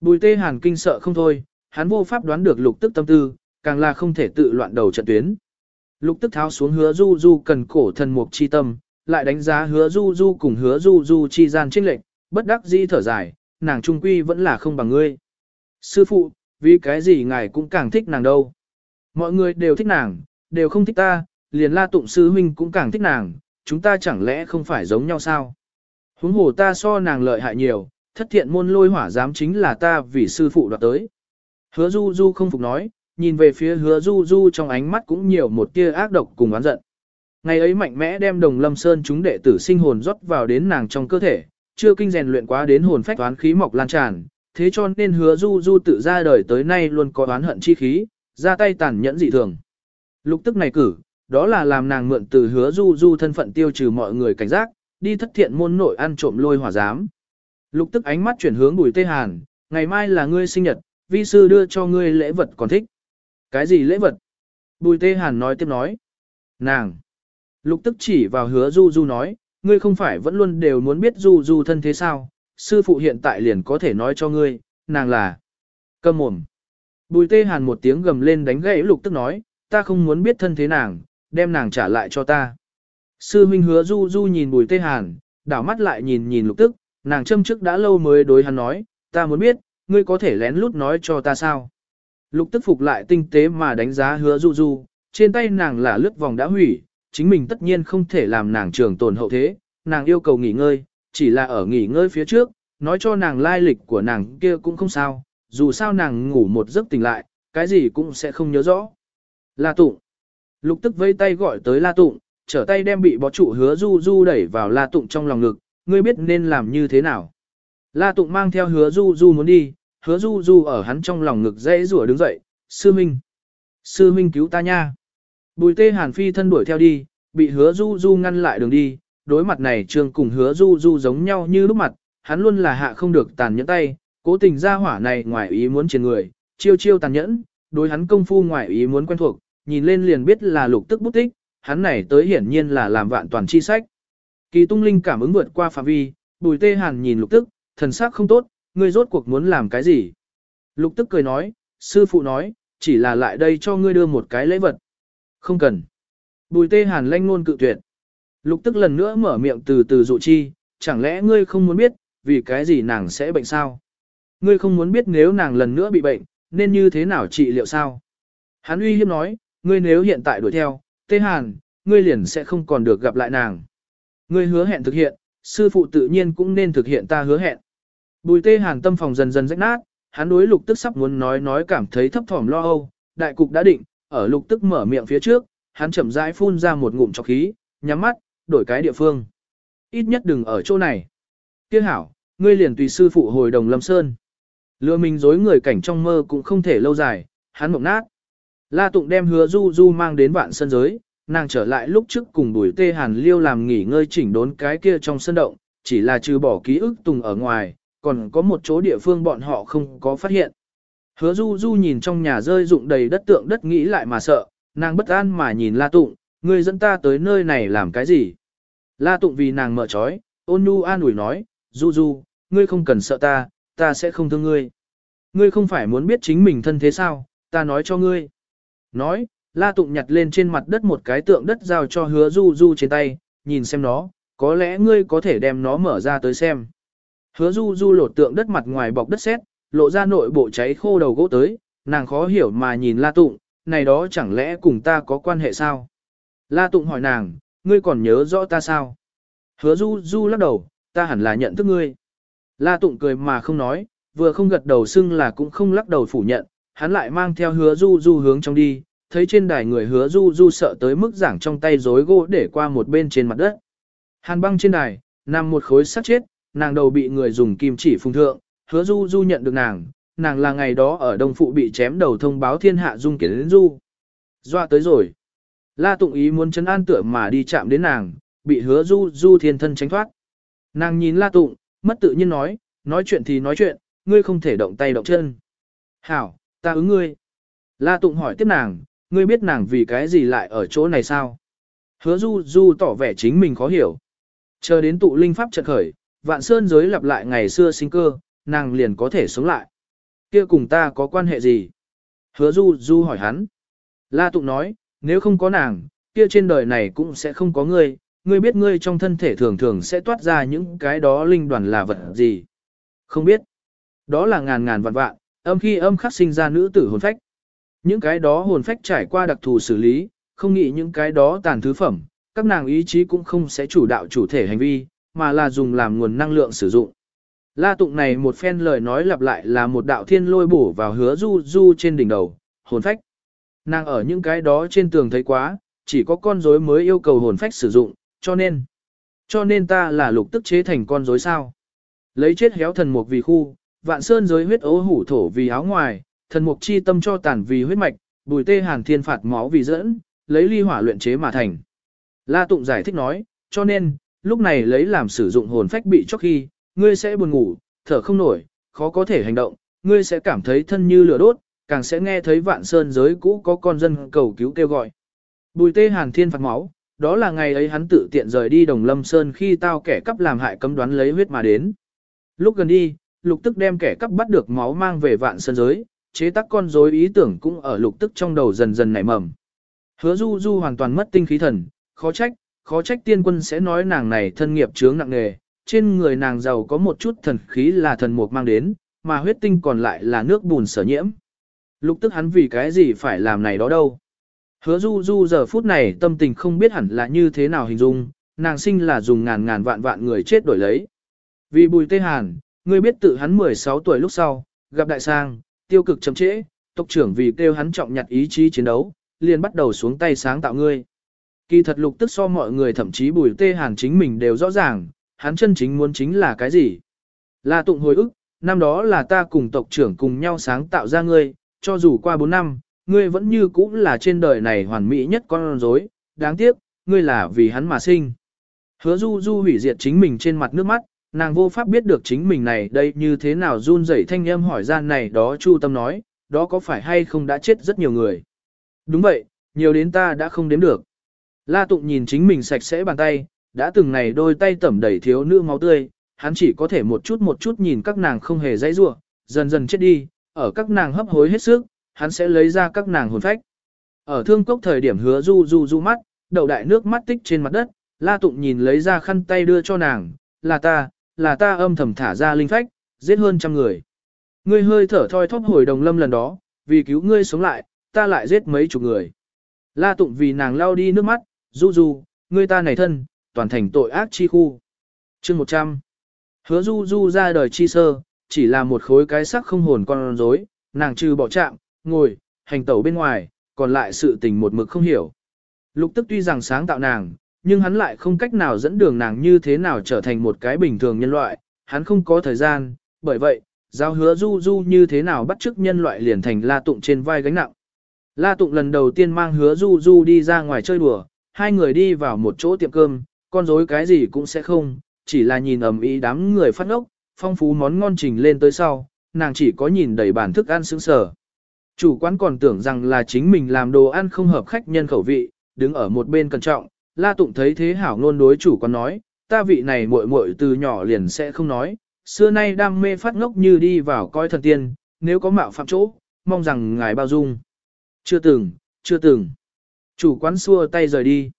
Bùi tê hàn kinh sợ không thôi, hắn vô pháp đoán được lục tức tâm tư, càng là không thể tự loạn đầu trận tuyến. Lục tức tháo xuống hứa du du cần cổ thần mục chi tâm, lại đánh giá hứa du du cùng hứa du du chi gian trinh lệnh, bất đắc dĩ thở dài, nàng trung quy vẫn là không bằng ngươi. Sư phụ, vì cái gì ngài cũng càng thích nàng đâu. Mọi người đều thích nàng, đều không thích ta, liền la tụng sư huynh cũng càng thích nàng, chúng ta chẳng lẽ không phải giống nhau sao? Huống hồ ta so nàng lợi hại nhiều, thất thiện môn lôi hỏa giám chính là ta vì sư phụ đoạt tới. Hứa du du không phục nói, nhìn về phía hứa du du trong ánh mắt cũng nhiều một tia ác độc cùng oán giận. Ngày ấy mạnh mẽ đem đồng lâm sơn chúng đệ tử sinh hồn rót vào đến nàng trong cơ thể, chưa kinh rèn luyện quá đến hồn phách toán khí mọc lan tràn, thế cho nên hứa du du tự ra đời tới nay luôn có oán hận chi khí, ra tay tàn nhẫn dị thường. Lục tức này cử, đó là làm nàng mượn từ hứa du du thân phận tiêu trừ mọi người cảnh giác, đi thất thiện môn nội ăn trộm lôi hỏa giám. Lục tức ánh mắt chuyển hướng bùi tê hàn, ngày mai là ngươi sinh nhật, vi sư đưa cho ngươi lễ vật còn thích. Cái gì lễ vật? Bùi tê hàn nói tiếp nói. Nàng. Lục tức chỉ vào hứa du du nói, ngươi không phải vẫn luôn đều muốn biết du du thân thế sao, sư phụ hiện tại liền có thể nói cho ngươi, nàng là. Cầm mồm. Bùi tê hàn một tiếng gầm lên đánh gãy lục tức nói, ta không muốn biết thân thế nàng, đem nàng trả lại cho ta. Sư Minh hứa du du nhìn bùi tê hàn, đảo mắt lại nhìn nhìn lục tức, nàng châm trước đã lâu mới đối hắn nói, ta muốn biết, ngươi có thể lén lút nói cho ta sao. Lục tức phục lại tinh tế mà đánh giá hứa du du, trên tay nàng là lướt vòng đã hủy, chính mình tất nhiên không thể làm nàng trường tồn hậu thế, nàng yêu cầu nghỉ ngơi, chỉ là ở nghỉ ngơi phía trước, nói cho nàng lai lịch của nàng kia cũng không sao, dù sao nàng ngủ một giấc tỉnh lại, cái gì cũng sẽ không nhớ rõ. La tụng. Lục tức vây tay gọi tới La Tụng, trở tay đem bị bó trụ hứa du du đẩy vào La Tụng trong lòng ngực, ngươi biết nên làm như thế nào. La Tụng mang theo hứa du du muốn đi, hứa du du ở hắn trong lòng ngực dễ rủa đứng dậy, sư minh. Sư minh cứu ta nha. Bùi tê hàn phi thân đuổi theo đi, bị hứa du du ngăn lại đường đi, đối mặt này Trường cùng hứa du du giống nhau như lúc mặt, hắn luôn là hạ không được tàn nhẫn tay, cố tình ra hỏa này ngoài ý muốn trên người, chiêu chiêu tàn nhẫn, đối hắn công phu ngoài ý muốn quen thuộc, nhìn lên liền biết là lục tức bút tích, hắn này tới hiển nhiên là làm vạn toàn chi sách. Kỳ tung linh cảm ứng vượt qua phạm vi, bùi tê hàn nhìn lục tức, thần sắc không tốt, ngươi rốt cuộc muốn làm cái gì? Lục tức cười nói, sư phụ nói, chỉ là lại đây cho ngươi đưa một cái lễ vật. Không cần. Bùi tê hàn lanh ngôn cự tuyệt. Lục tức lần nữa mở miệng từ từ dụ chi, chẳng lẽ ngươi không muốn biết, vì cái gì nàng sẽ bệnh sao? Ngươi không muốn biết nếu nàng lần nữa bị bệnh, nên như thế nào trị liệu sao? Hắn uy hiếp nói, ngươi nếu hiện tại đuổi theo, tê hàn, ngươi liền sẽ không còn được gặp lại nàng. Ngươi hứa hẹn thực hiện, sư phụ tự nhiên cũng nên thực hiện ta hứa hẹn. Bùi tê hàn tâm phòng dần dần rách nát, hắn đối lục tức sắp muốn nói nói cảm thấy thấp thỏm lo âu, đại cục đã định, ở lục tức mở miệng phía trước, hắn chậm rãi phun ra một ngụm trọc khí, nhắm mắt, đổi cái địa phương. Ít nhất đừng ở chỗ này. Tiếc hảo, ngươi liền tùy sư phụ hồi đồng lâm sơn. Lừa mình dối người cảnh trong mơ cũng không thể lâu dài, hắn mộng nát. La Tụng đem hứa du du mang đến vạn sân giới, nàng trở lại lúc trước cùng đuổi tê hàn liêu làm nghỉ ngơi chỉnh đốn cái kia trong sân động, chỉ là trừ bỏ ký ức tùng ở ngoài, còn có một chỗ địa phương bọn họ không có phát hiện. Hứa du du nhìn trong nhà rơi rụng đầy đất tượng đất nghĩ lại mà sợ, nàng bất an mà nhìn La Tụng, ngươi dẫn ta tới nơi này làm cái gì? La Tụng vì nàng mở trói, ôn nu an ủi nói, du du, ngươi không cần sợ ta, ta sẽ không thương ngươi. Ngươi không phải muốn biết chính mình thân thế sao, ta nói cho ngươi. Nói, La Tụng nhặt lên trên mặt đất một cái tượng đất giao cho hứa du du trên tay, nhìn xem nó, có lẽ ngươi có thể đem nó mở ra tới xem. Hứa du du lột tượng đất mặt ngoài bọc đất sét, lộ ra nội bộ cháy khô đầu gỗ tới, nàng khó hiểu mà nhìn La Tụng, này đó chẳng lẽ cùng ta có quan hệ sao? La Tụng hỏi nàng, ngươi còn nhớ rõ ta sao? Hứa du du lắc đầu, ta hẳn là nhận thức ngươi. La Tụng cười mà không nói, vừa không gật đầu xưng là cũng không lắc đầu phủ nhận, hắn lại mang theo hứa du du hướng trong đi, thấy trên đài người hứa du du sợ tới mức giảng trong tay rối gỗ để qua một bên trên mặt đất. Hàn băng trên đài, nằm một khối sắt chết, nàng đầu bị người dùng kim chỉ phung thượng, hứa du du nhận được nàng, nàng là ngày đó ở Đông Phụ bị chém đầu thông báo thiên hạ dung kiến đến du. Doa tới rồi. La Tụng ý muốn chấn an tựa mà đi chạm đến nàng, bị hứa du du thiên thân tránh thoát. Nàng nhìn La Tụng, mất tự nhiên nói, nói chuyện thì nói chuyện, ngươi không thể động tay động chân. Hảo, ta ứng ngươi. La Tụng hỏi tiếp nàng, ngươi biết nàng vì cái gì lại ở chỗ này sao? Hứa du du tỏ vẻ chính mình khó hiểu. Chờ đến tụ linh pháp trận khởi, vạn sơn giới lặp lại ngày xưa sinh cơ, nàng liền có thể sống lại. Kia cùng ta có quan hệ gì? Hứa du du hỏi hắn. La Tụng nói, nếu không có nàng, kia trên đời này cũng sẽ không có ngươi, ngươi biết ngươi trong thân thể thường thường sẽ toát ra những cái đó linh đoàn là vật gì. Không biết. Đó là ngàn ngàn vạn vạn, âm khi âm khắc sinh ra nữ tử hồn phách. Những cái đó hồn phách trải qua đặc thù xử lý, không nghĩ những cái đó tàn thứ phẩm, các nàng ý chí cũng không sẽ chủ đạo chủ thể hành vi, mà là dùng làm nguồn năng lượng sử dụng. La tụng này một phen lời nói lặp lại là một đạo thiên lôi bổ vào hứa du du trên đỉnh đầu, hồn phách. Nàng ở những cái đó trên tường thấy quá, chỉ có con rối mới yêu cầu hồn phách sử dụng, cho nên, cho nên ta là lục tức chế thành con rối sao. Lấy chết héo thần mục vì khu, vạn sơn giới huyết ấu hủ thổ vì áo ngoài, thần mục chi tâm cho tàn vì huyết mạch, bùi tê hàn thiên phạt máu vì dẫn, lấy ly hỏa luyện chế mà thành. La Tụng giải thích nói, cho nên, lúc này lấy làm sử dụng hồn phách bị chóc khi, ngươi sẽ buồn ngủ, thở không nổi, khó có thể hành động, ngươi sẽ cảm thấy thân như lửa đốt, càng sẽ nghe thấy vạn sơn giới cũ có con dân cầu cứu kêu gọi. Bùi tê hàn thiên phạt máu, đó là ngày ấy hắn tự tiện rời đi đồng lâm sơn khi tao kẻ cắp làm hại cấm đoán lấy huyết mà đến. Lúc gần đi, lục tức đem kẻ cắp bắt được máu mang về vạn sơn giới, chế tác con rối ý tưởng cũng ở lục tức trong đầu dần dần nảy mầm. Hứa du du hoàn toàn mất tinh khí thần, khó trách, khó trách tiên quân sẽ nói nàng này thân nghiệp chướng nặng nghề, trên người nàng giàu có một chút thần khí là thần mục mang đến, mà huyết tinh còn lại là nước bùn sở nhiễm. Lục tức hắn vì cái gì phải làm này đó đâu. Hứa du du giờ phút này tâm tình không biết hẳn là như thế nào hình dung, nàng sinh là dùng ngàn ngàn vạn vạn người chết đổi lấy. Vì bùi tê hàn, ngươi biết tự hắn 16 tuổi lúc sau, gặp đại sang, tiêu cực chậm trễ, tộc trưởng vì kêu hắn trọng nhặt ý chí chiến đấu, liền bắt đầu xuống tay sáng tạo ngươi. Kỳ thật lục tức so mọi người thậm chí bùi tê hàn chính mình đều rõ ràng, hắn chân chính muốn chính là cái gì. Là tụng hồi ức, năm đó là ta cùng tộc trưởng cùng nhau sáng tạo ra ngươi, cho dù qua 4 năm, ngươi vẫn như cũ là trên đời này hoàn mỹ nhất con rối, đáng tiếc, ngươi là vì hắn mà sinh. Hứa du du hủy diệt chính mình trên mặt nước mắt, nàng vô pháp biết được chính mình này đây như thế nào run rẩy thanh âm hỏi ra này đó chu tâm nói, đó có phải hay không đã chết rất nhiều người. Đúng vậy, nhiều đến ta đã không đếm được. La tụng nhìn chính mình sạch sẽ bàn tay, đã từng này đôi tay tẩm đầy thiếu nữ máu tươi, hắn chỉ có thể một chút một chút nhìn các nàng không hề dãy rủa, dần dần chết đi, ở các nàng hấp hối hết sức, hắn sẽ lấy ra các nàng hồn phách. Ở thương cốc thời điểm hứa du du du mắt, đầu đại nước mắt tích trên mặt đất, La Tụng nhìn lấy ra khăn tay đưa cho nàng, là ta, là ta âm thầm thả ra linh phách, giết hơn trăm người. Ngươi hơi thở thoi thóp hồi đồng lâm lần đó, vì cứu ngươi sống lại, ta lại giết mấy chục người. La Tụng vì nàng lao đi nước mắt, du du, ngươi ta này thân, toàn thành tội ác chi khu. chương 100. Hứa du du ra đời chi sơ, chỉ là một khối cái sắc không hồn con rối, nàng trừ bỏ chạm, ngồi, hành tẩu bên ngoài, còn lại sự tình một mực không hiểu. Lục tức tuy rằng sáng tạo nàng, nhưng hắn lại không cách nào dẫn đường nàng như thế nào trở thành một cái bình thường nhân loại, hắn không có thời gian, bởi vậy, giao hứa du du như thế nào bắt chước nhân loại liền thành la tụng trên vai gánh nặng. La tụng lần đầu tiên mang hứa du du đi ra ngoài chơi đùa, hai người đi vào một chỗ tiệm cơm, con dối cái gì cũng sẽ không, chỉ là nhìn ầm ĩ đám người phát ngốc, phong phú món ngon trình lên tới sau, nàng chỉ có nhìn đầy bản thức ăn sững sờ. Chủ quán còn tưởng rằng là chính mình làm đồ ăn không hợp khách nhân khẩu vị, đứng ở một bên cẩn trọng, La Tụng thấy thế hảo ngôn đối chủ quán nói, ta vị này muội muội từ nhỏ liền sẽ không nói, xưa nay đam mê phát ngốc như đi vào coi thần tiên, nếu có mạo phạm chỗ, mong rằng ngài bao dung. Chưa từng, chưa từng. Chủ quán xua tay rời đi.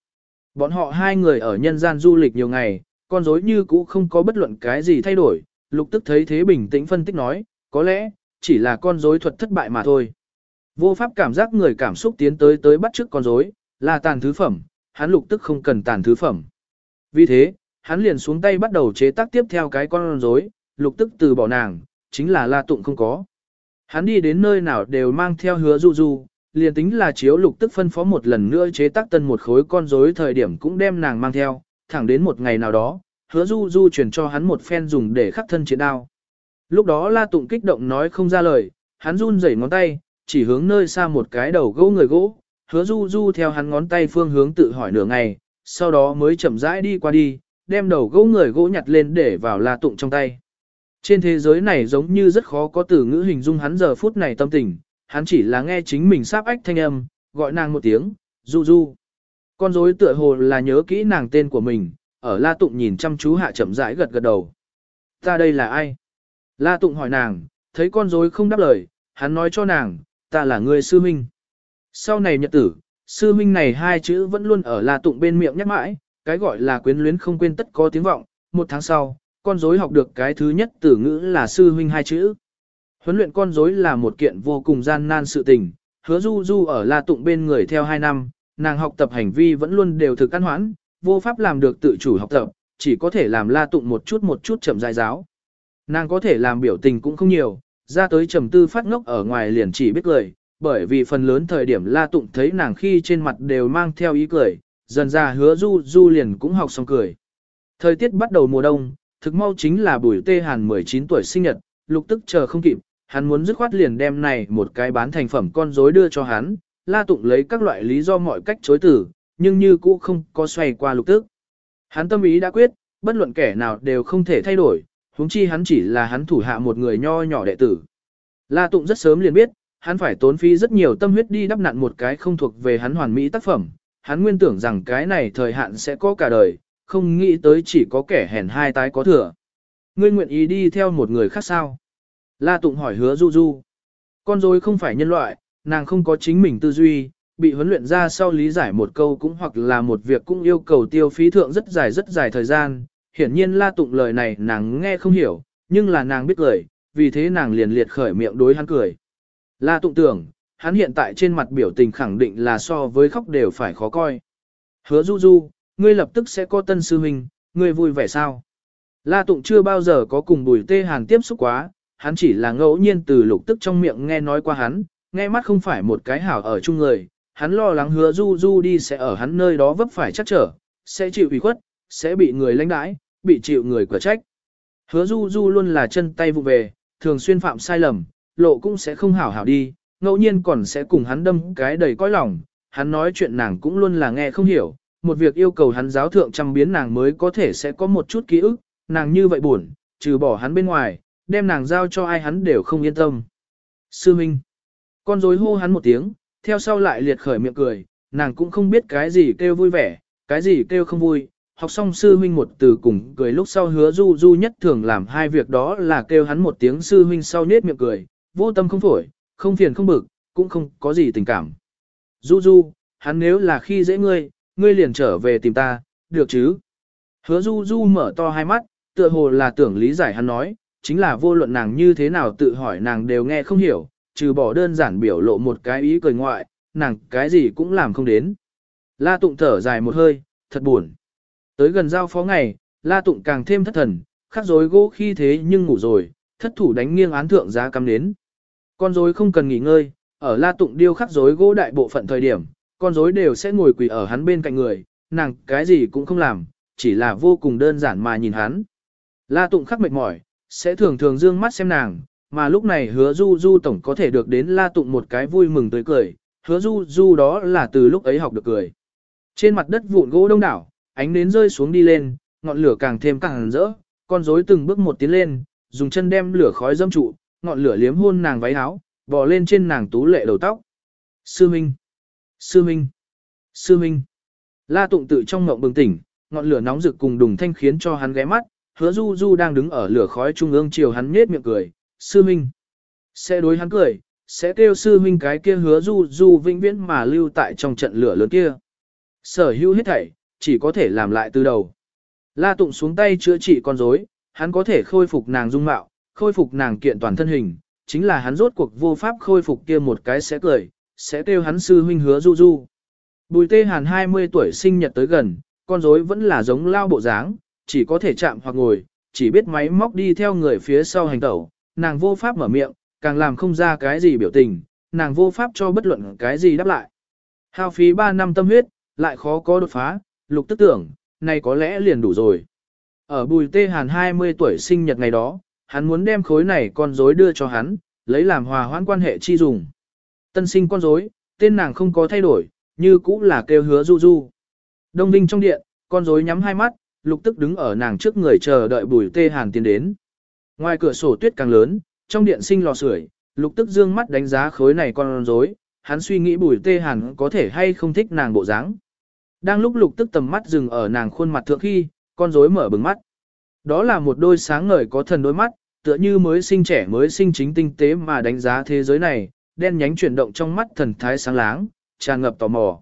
Bọn họ hai người ở nhân gian du lịch nhiều ngày, con rối như cũ không có bất luận cái gì thay đổi, lục tức thấy thế bình tĩnh phân tích nói, có lẽ, chỉ là con rối thuật thất bại mà thôi. Vô pháp cảm giác người cảm xúc tiến tới tới bắt trước con rối, là tàn thứ phẩm, hắn lục tức không cần tàn thứ phẩm. Vì thế, hắn liền xuống tay bắt đầu chế tác tiếp theo cái con rối, lục tức từ bỏ nàng, chính là la tụng không có. Hắn đi đến nơi nào đều mang theo hứa du du, liền tính là chiếu lục tức phân phó một lần nữa chế tác tân một khối con rối thời điểm cũng đem nàng mang theo, thẳng đến một ngày nào đó, hứa du du chuyển cho hắn một phen dùng để khắc thân chiến đao. Lúc đó la tụng kích động nói không ra lời, hắn run rẩy ngón tay, chỉ hướng nơi xa một cái đầu gỗ người gỗ, hứa du du theo hắn ngón tay phương hướng tự hỏi nửa ngày, sau đó mới chậm rãi đi qua đi, đem đầu gỗ người gỗ nhặt lên để vào la tụng trong tay. Trên thế giới này giống như rất khó có từ ngữ hình dung hắn giờ phút này tâm tình, hắn chỉ là nghe chính mình sáp ách thanh âm, gọi nàng một tiếng, du du. Con rối tựa hồ là nhớ kỹ nàng tên của mình, ở la tụng nhìn chăm chú hạ chậm rãi gật gật đầu. Ta đây là ai? La tụng hỏi nàng, thấy con rối không đáp lời, hắn nói cho nàng, ta là người sư minh. Sau này nhật tử, sư minh này hai chữ vẫn luôn ở La Tụng bên miệng nhắc mãi, cái gọi là quyến luyến không quên tất có tiếng vọng, một tháng sau, con rối học được cái thứ nhất từ ngữ là sư huynh hai chữ. Huấn luyện con rối là một kiện vô cùng gian nan sự tình, hứa du du ở La Tụng bên người theo hai năm, nàng học tập hành vi vẫn luôn đều thực căn hoãn, vô pháp làm được tự chủ học tập, chỉ có thể làm La Tụng một chút một chút chậm dài giáo. Nàng có thể làm biểu tình cũng không nhiều, ra tới trầm tư phát ngốc ở ngoài liền chỉ biết cười, bởi vì phần lớn thời điểm La Tụng thấy nàng khi trên mặt đều mang theo ý cười, dần ra hứa du du liền cũng học xong cười. Thời tiết bắt đầu mùa đông, thực mau chính là buổi tê hàn 19 tuổi sinh nhật, lục tức chờ không kịp, hắn muốn dứt khoát liền đem này một cái bán thành phẩm con rối đưa cho hắn, La Tụng lấy các loại lý do mọi cách chối từ, nhưng như cũ không có xoay qua lục tức. Hắn tâm ý đã quyết, bất luận kẻ nào đều không thể thay đổi, huống chi hắn chỉ là hắn thủ hạ một người nho nhỏ đệ tử. La Tụng rất sớm liền biết, hắn phải tốn phí rất nhiều tâm huyết đi đắp nặn một cái không thuộc về hắn hoàn mỹ tác phẩm, hắn nguyên tưởng rằng cái này thời hạn sẽ có cả đời, không nghĩ tới chỉ có kẻ hèn hai tái có thừa. Ngươi nguyện ý đi theo một người khác sao? La Tụng hỏi hứa Du Du. Con rối không phải nhân loại, nàng không có chính mình tư duy, bị huấn luyện ra sau lý giải một câu cũng hoặc là một việc cũng yêu cầu tiêu phí thượng rất dài rất dài thời gian. Hiển nhiên La Tụng lời này nàng nghe không hiểu, nhưng là nàng biết cười, vì thế nàng liền liệt khởi miệng đối hắn cười. La tụng tưởng, hắn hiện tại trên mặt biểu tình khẳng định là so với khóc đều phải khó coi. Hứa du du, ngươi lập tức sẽ có tân sư huynh, ngươi vui vẻ sao? La tụng chưa bao giờ có cùng bùi tê hàn tiếp xúc quá, hắn chỉ là ngẫu nhiên từ lục tức trong miệng nghe nói qua hắn, nghe mắt không phải một cái hảo ở chung người, hắn lo lắng hứa du du đi sẽ ở hắn nơi đó vấp phải chắc trở, sẽ chịu ủy khuất, sẽ bị người lãnh đãi, bị chịu người quả trách. Hứa du du luôn là chân tay vụ về, thường xuyên phạm sai lầm, lộ cũng sẽ không hảo hảo đi, ngẫu nhiên còn sẽ cùng hắn đâm cái đầy cõi lòng, hắn nói chuyện nàng cũng luôn là nghe không hiểu, một việc yêu cầu hắn giáo thượng trăm biến nàng mới có thể sẽ có một chút ký ức, nàng như vậy buồn, trừ bỏ hắn bên ngoài, đem nàng giao cho ai hắn đều không yên tâm. Sư Minh. Con rối hô hắn một tiếng, theo sau lại liệt khởi miệng cười, nàng cũng không biết cái gì kêu vui vẻ, cái gì kêu không vui. Học xong sư huynh một từ cùng cười lúc sau hứa du du nhất thường làm hai việc đó là kêu hắn một tiếng sư huynh sau nết miệng cười, vô tâm không phổi, không phiền không bực, cũng không có gì tình cảm. Du du, hắn nếu là khi dễ ngươi, ngươi liền trở về tìm ta, được chứ? Hứa du du mở to hai mắt, tựa hồ là tưởng lý giải hắn nói, chính là vô luận nàng như thế nào tự hỏi nàng đều nghe không hiểu, trừ bỏ đơn giản biểu lộ một cái ý cười ngoại, nàng cái gì cũng làm không đến. La Tụng thở dài một hơi, thật buồn. Tới gần giao phó ngày, La Tụng càng thêm thất thần, khắc rối gỗ khi thế nhưng ngủ rồi, thất thủ đánh nghiêng án thượng giá cắm đến. Con rối không cần nghỉ ngơi, ở La Tụng điêu khắc rối gỗ đại bộ phận thời điểm, con rối đều sẽ ngồi quỳ ở hắn bên cạnh người, nàng cái gì cũng không làm, chỉ là vô cùng đơn giản mà nhìn hắn. La Tụng khắc mệt mỏi, sẽ thường thường dương mắt xem nàng, mà lúc này hứa du du tổng có thể được đến La Tụng một cái vui mừng tới cười, hứa du du đó là từ lúc ấy học được cười. Trên mặt đất vụn gỗ đông đảo, ánh nến rơi xuống đi lên, ngọn lửa càng thêm càng rỡ, con rối từng bước một tiến lên, dùng chân đem lửa khói dâm trụ, ngọn lửa liếm hôn nàng váy áo, bò lên trên nàng tú lệ đầu tóc. Sư Minh! Sư Minh! Sư Minh! La Tụng tự trong ngộng bừng tỉnh, ngọn lửa nóng rực cùng đùng thanh khiến cho hắn ghé mắt, hứa du du đang đứng ở lửa khói trung ương chiều hắn nhết miệng cười, sư minh. Sẽ đối hắn cười, sẽ kêu sư minh cái kia hứa du du vĩnh viễn mà lưu tại trong trận lửa lớn kia. Sở hữu hết thảy, chỉ có thể làm lại từ đầu. La tụng xuống tay chữa trị con rối, hắn có thể khôi phục nàng dung mạo, khôi phục nàng kiện toàn thân hình, chính là hắn rốt cuộc vô pháp khôi phục kia một cái sẽ cười, sẽ kêu hắn sư huynh hứa du du. Bùi tê hàn 20 tuổi sinh nhật tới gần, con rối vẫn là giống lao bộ dáng, chỉ có thể chạm hoặc ngồi, chỉ biết máy móc đi theo người phía sau hành tẩu, nàng vô pháp mở miệng, càng làm không ra cái gì biểu tình, nàng vô pháp cho bất luận cái gì đáp lại. Hao phí 3 năm tâm huyết, lại khó có đột phá, lục tức tưởng, này có lẽ liền đủ rồi. Ở bùi tê hàn 20 tuổi sinh nhật ngày đó, hắn muốn đem khối này con rối đưa cho hắn, lấy làm hòa hoãn quan hệ chi dùng. Tân sinh con rối, tên nàng không có thay đổi, như cũ là kêu hứa du du. Đông Vinh trong điện, con rối nhắm hai mắt, lục tức đứng ở nàng trước người chờ đợi bùi tê hàn tiến đến. Ngoài cửa sổ tuyết càng lớn, trong điện sinh lò sưởi, lục tức dương mắt đánh giá khối này con rối, hắn suy nghĩ bùi tê hàn có thể hay không thích nàng bộ dáng. Đang lúc lục tức tầm mắt dừng ở nàng khuôn mặt thượng khi, con rối mở bừng mắt. Đó là một đôi sáng ngời có thần đôi mắt, tựa như mới sinh trẻ mới sinh chính tinh tế mà đánh giá thế giới này, đen nhánh chuyển động trong mắt thần thái sáng láng, tràn ngập tò mò.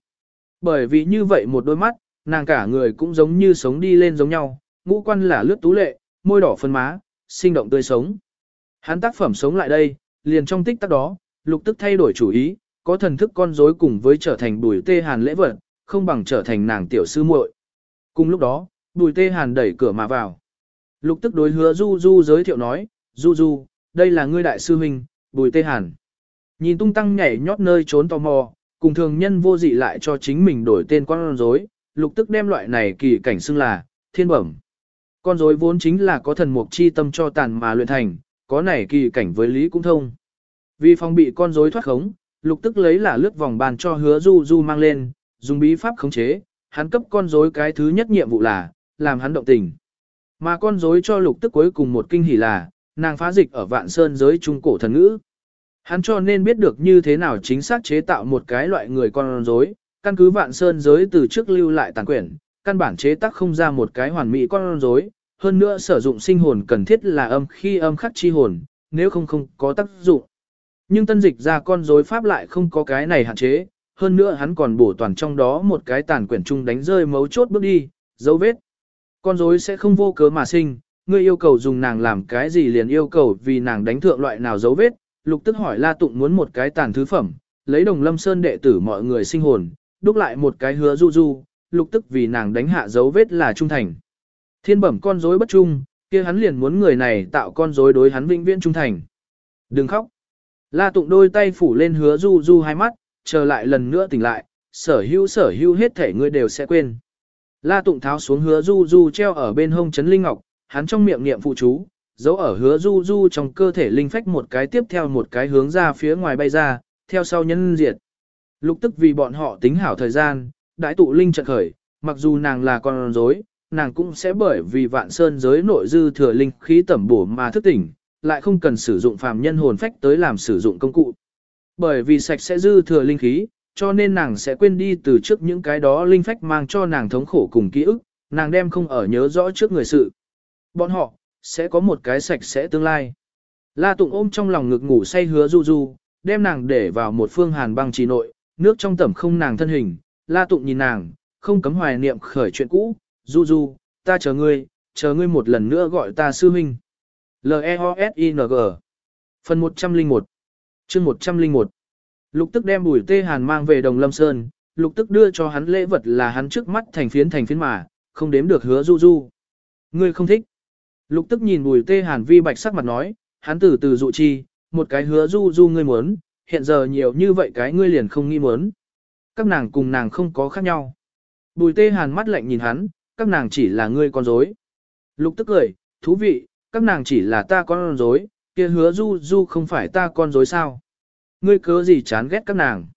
Bởi vì như vậy một đôi mắt, nàng cả người cũng giống như sống đi lên giống nhau, ngũ quan là lướt tú lệ, môi đỏ phân má, sinh động tươi sống. Hắn tác phẩm sống lại đây, liền trong tích tắc đó, lục tức thay đổi chủ ý, có thần thức con rối cùng với trở thành bùi tê hàn lễ vật, không bằng trở thành nàng tiểu sư muội. Cùng lúc đó, bùi tê hàn đẩy cửa mà vào. Lục tức đối hứa Du Du giới thiệu nói, Du Du, đây là ngươi đại sư huynh, bùi tê hàn. Nhìn tung tăng nhảy nhót nơi trốn tò mò, cùng thường nhân vô dị lại cho chính mình đổi tên con rối, lục tức đem loại này kỳ cảnh xưng là, thiên bẩm. Con rối vốn chính là có thần mục chi tâm cho tàn mà luyện thành, có này kỳ cảnh với lý cũng thông. Vì phòng bị con rối thoát khống, lục tức lấy là lướt vòng bàn cho hứa du du mang lên, dùng bí pháp khống chế, hắn cấp con rối cái thứ nhất nhiệm vụ là, làm hắn động tình. Mà con rối cho lục tức cuối cùng một kinh hỉ là, nàng phá dịch ở vạn sơn giới trung cổ thần ngữ. Hắn cho nên biết được như thế nào chính xác chế tạo một cái loại người con rối, căn cứ vạn sơn giới từ trước lưu lại tàn quyển, căn bản chế tác không ra một cái hoàn mỹ con rối, hơn nữa sử dụng sinh hồn cần thiết là âm khi âm khắc chi hồn, nếu không không có tác dụng. Nhưng tân dịch ra con rối pháp lại không có cái này hạn chế, hơn nữa hắn còn bổ toàn trong đó một cái tàn quyển chung đánh rơi mấu chốt bước đi, dấu vết. Con rối sẽ không vô cớ mà sinh, ngươi yêu cầu dùng nàng làm cái gì liền yêu cầu vì nàng đánh thượng loại nào dấu vết, lục tức hỏi La Tụng muốn một cái tàn thứ phẩm, lấy đồng lâm sơn đệ tử mọi người sinh hồn, đúc lại một cái hứa du du, lục tức vì nàng đánh hạ dấu vết là trung thành. Thiên bẩm con rối bất trung, kia hắn liền muốn người này tạo con rối đối hắn vĩnh viễn trung thành. Đừng khóc. La tụng đôi tay phủ lên hứa du du hai mắt, chờ lại lần nữa tỉnh lại, sở hữu sở hữu hết thể ngươi đều sẽ quên. La Tụng tháo xuống hứa du du treo ở bên hông chấn linh ngọc, hắn trong miệng niệm phụ chú, giấu ở hứa du du trong cơ thể linh phách một cái tiếp theo một cái hướng ra phía ngoài bay ra, theo sau nhân diệt. Lục tức vì bọn họ tính hảo thời gian, đại tụ linh trận khởi, mặc dù nàng là con rối, nàng cũng sẽ bởi vì vạn sơn giới nội dư thừa linh khí tẩm bổ mà thức tỉnh, lại không cần sử dụng phàm nhân hồn phách tới làm sử dụng công cụ. Bởi vì sạch sẽ dư thừa linh khí, cho nên nàng sẽ quên đi từ trước những cái đó linh phách mang cho nàng thống khổ cùng ký ức, nàng đem không ở nhớ rõ trước người sự. Bọn họ, sẽ có một cái sạch sẽ tương lai. La Tụng ôm trong lòng ngực ngủ say hứa du du, đem nàng để vào một phương hàn băng trì nội, nước trong tẩm không nàng thân hình, La Tụng nhìn nàng, không cấm hoài niệm khởi chuyện cũ, du du, ta chờ ngươi, chờ ngươi một lần nữa gọi ta sư huynh. L-E-O-S-I-N-G Phần 101 chương 101 Lục tức đem bùi tê hàn mang về đồng lâm sơn, lục tức đưa cho hắn lễ vật là hắn trước mắt thành phiến thành phiến mà, không đếm được hứa du du. Ngươi không thích. Lục tức nhìn bùi tê hàn vi bạch sắc mặt nói, hắn từ từ dụ chi, một cái hứa du du ngươi muốn, hiện giờ nhiều như vậy cái ngươi liền không nghi muốn. Các nàng cùng nàng không có khác nhau. Bùi tê hàn mắt lạnh nhìn hắn, các nàng chỉ là ngươi con dối. Lục tức cười, thú vị, các nàng chỉ là ta con dối, kia hứa du du không phải ta con dối sao. Ngươi cớ gì chán ghét các nàng.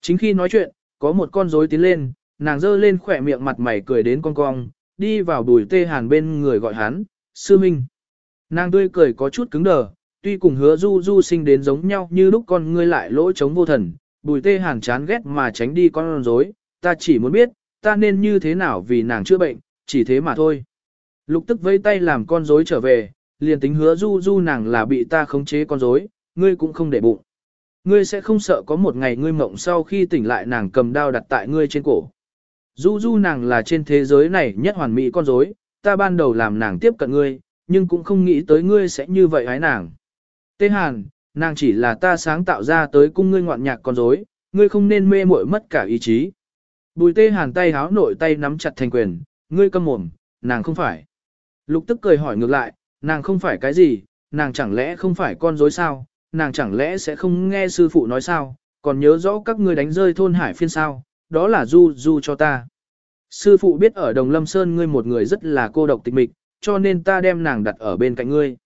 Chính khi nói chuyện, có một con rối tiến lên, nàng giơ lên khỏe miệng mặt mày cười đến con cong, đi vào bùi tê hàn bên người gọi hắn, sư minh. Nàng tươi cười có chút cứng đờ, tuy cùng hứa du du sinh đến giống nhau như lúc con ngươi lại lỗ chống vô thần, bùi tê hàn chán ghét mà tránh đi con rối, ta chỉ muốn biết, ta nên như thế nào vì nàng chữa bệnh, chỉ thế mà thôi. Lục tức vây tay làm con rối trở về, liền tính hứa du du nàng là bị ta khống chế con rối, ngươi cũng không để bụng. Ngươi sẽ không sợ có một ngày ngươi mộng sau khi tỉnh lại nàng cầm đao đặt tại ngươi trên cổ. Du du nàng là trên thế giới này nhất hoàn mỹ con rối, ta ban đầu làm nàng tiếp cận ngươi, nhưng cũng không nghĩ tới ngươi sẽ như vậy hái nàng. Tê Hàn, nàng chỉ là ta sáng tạo ra tới cung ngươi ngoạn nhạc con rối, ngươi không nên mê muội mất cả ý chí. Bùi Tê Hàn tay háo nội tay nắm chặt thành quyền, ngươi câm mồm, nàng không phải. Lục tức cười hỏi ngược lại, nàng không phải cái gì, nàng chẳng lẽ không phải con rối sao, nàng chẳng lẽ sẽ không nghe sư phụ nói sao, còn nhớ rõ các ngươi đánh rơi thôn hải phiên sao, đó là du du cho ta. Sư phụ biết ở Đồng Lâm Sơn ngươi một người rất là cô độc tịch mịch, cho nên ta đem nàng đặt ở bên cạnh ngươi.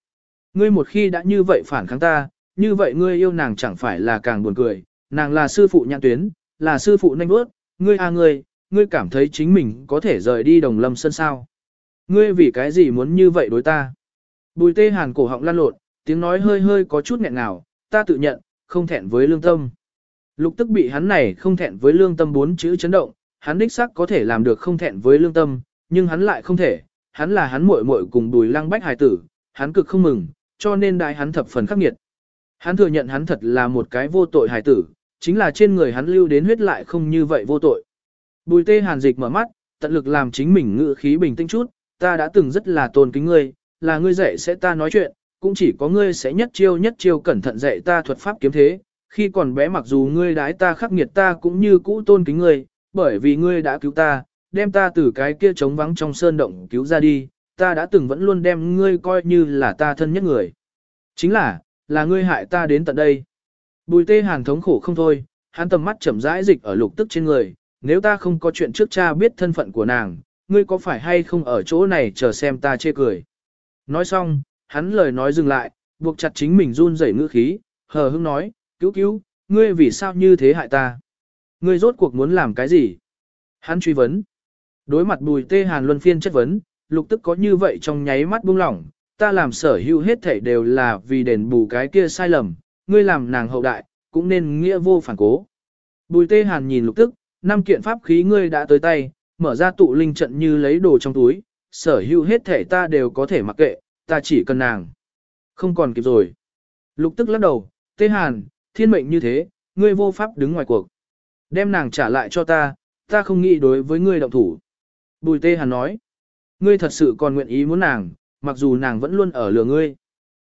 Ngươi một khi đã như vậy phản kháng ta, như vậy ngươi yêu nàng chẳng phải là càng buồn cười, nàng là sư phụ nhãn tuyến, là sư phụ nanh bước, ngươi à ngươi, ngươi cảm thấy chính mình có thể rời đi Đồng Lâm sân sao. Ngươi vì cái gì muốn như vậy đối ta? Bùi tê hàn cổ họng lan lộn, tiếng nói hơi hơi có chút nghẹn ngào, ta tự nhận, không thẹn với lương tâm. Lục tức bị hắn này không thẹn với lương tâm bốn chữ chấn động, hắn đích xác có thể làm được không thẹn với lương tâm, nhưng hắn lại không thể, hắn là hắn muội muội cùng bùi lăng bách hài tử, hắn cực không mừng, cho nên đại hắn thập phần khắc nghiệt. Hắn thừa nhận hắn thật là một cái vô tội hài tử, chính là trên người hắn lưu đến huyết lại không như vậy vô tội. Bùi tê hàn dịch mở mắt, tận lực làm chính mình ngự khí bình tĩnh chút, ta đã từng rất là tôn kính ngươi, là ngươi dạy sẽ ta nói chuyện, cũng chỉ có ngươi sẽ nhất chiêu nhất chiêu cẩn thận dạy ta thuật pháp kiếm thế, khi còn bé mặc dù ngươi đái ta khắc nghiệt ta cũng như cũ tôn kính ngươi, bởi vì ngươi đã cứu ta, đem ta từ cái kia trống vắng trong sơn động cứu ra đi, ta đã từng vẫn luôn đem ngươi coi như là ta thân nhất người. Chính là, là ngươi hại ta đến tận đây. Bùi tê hàn thống khổ không thôi, hắn tầm mắt chậm rãi dịch ở lục tức trên người, nếu ta không có chuyện trước cha biết thân phận của nàng, ngươi có phải hay không ở chỗ này chờ xem ta chê cười. Nói xong, hắn lời nói dừng lại, buộc chặt chính mình run rẩy ngữ khí, hờ hững nói, cứu cứu, ngươi vì sao như thế hại ta? Ngươi rốt cuộc muốn làm cái gì? Hắn truy vấn. Đối mặt bùi tê hàn luân phiên chất vấn, lục tức có như vậy trong nháy mắt buông lỏng, ta làm sở hữu hết thảy đều là vì đền bù cái kia sai lầm, ngươi làm nàng hậu đại, cũng nên nghĩa vô phản cố. Bùi tê hàn nhìn lục tức, năm kiện pháp khí ngươi đã tới tay, mở ra tụ linh trận như lấy đồ trong túi, sở hữu hết thảy ta đều có thể mặc kệ, ta chỉ cần nàng. Không còn kịp rồi. Lục tức lắc đầu, tê hàn, thiên mệnh như thế, ngươi vô pháp đứng ngoài cuộc. Đem nàng trả lại cho ta, ta không nghĩ đối với ngươi động thủ. Bùi tê hàn nói, ngươi thật sự còn nguyện ý muốn nàng, mặc dù nàng vẫn luôn ở lừa ngươi.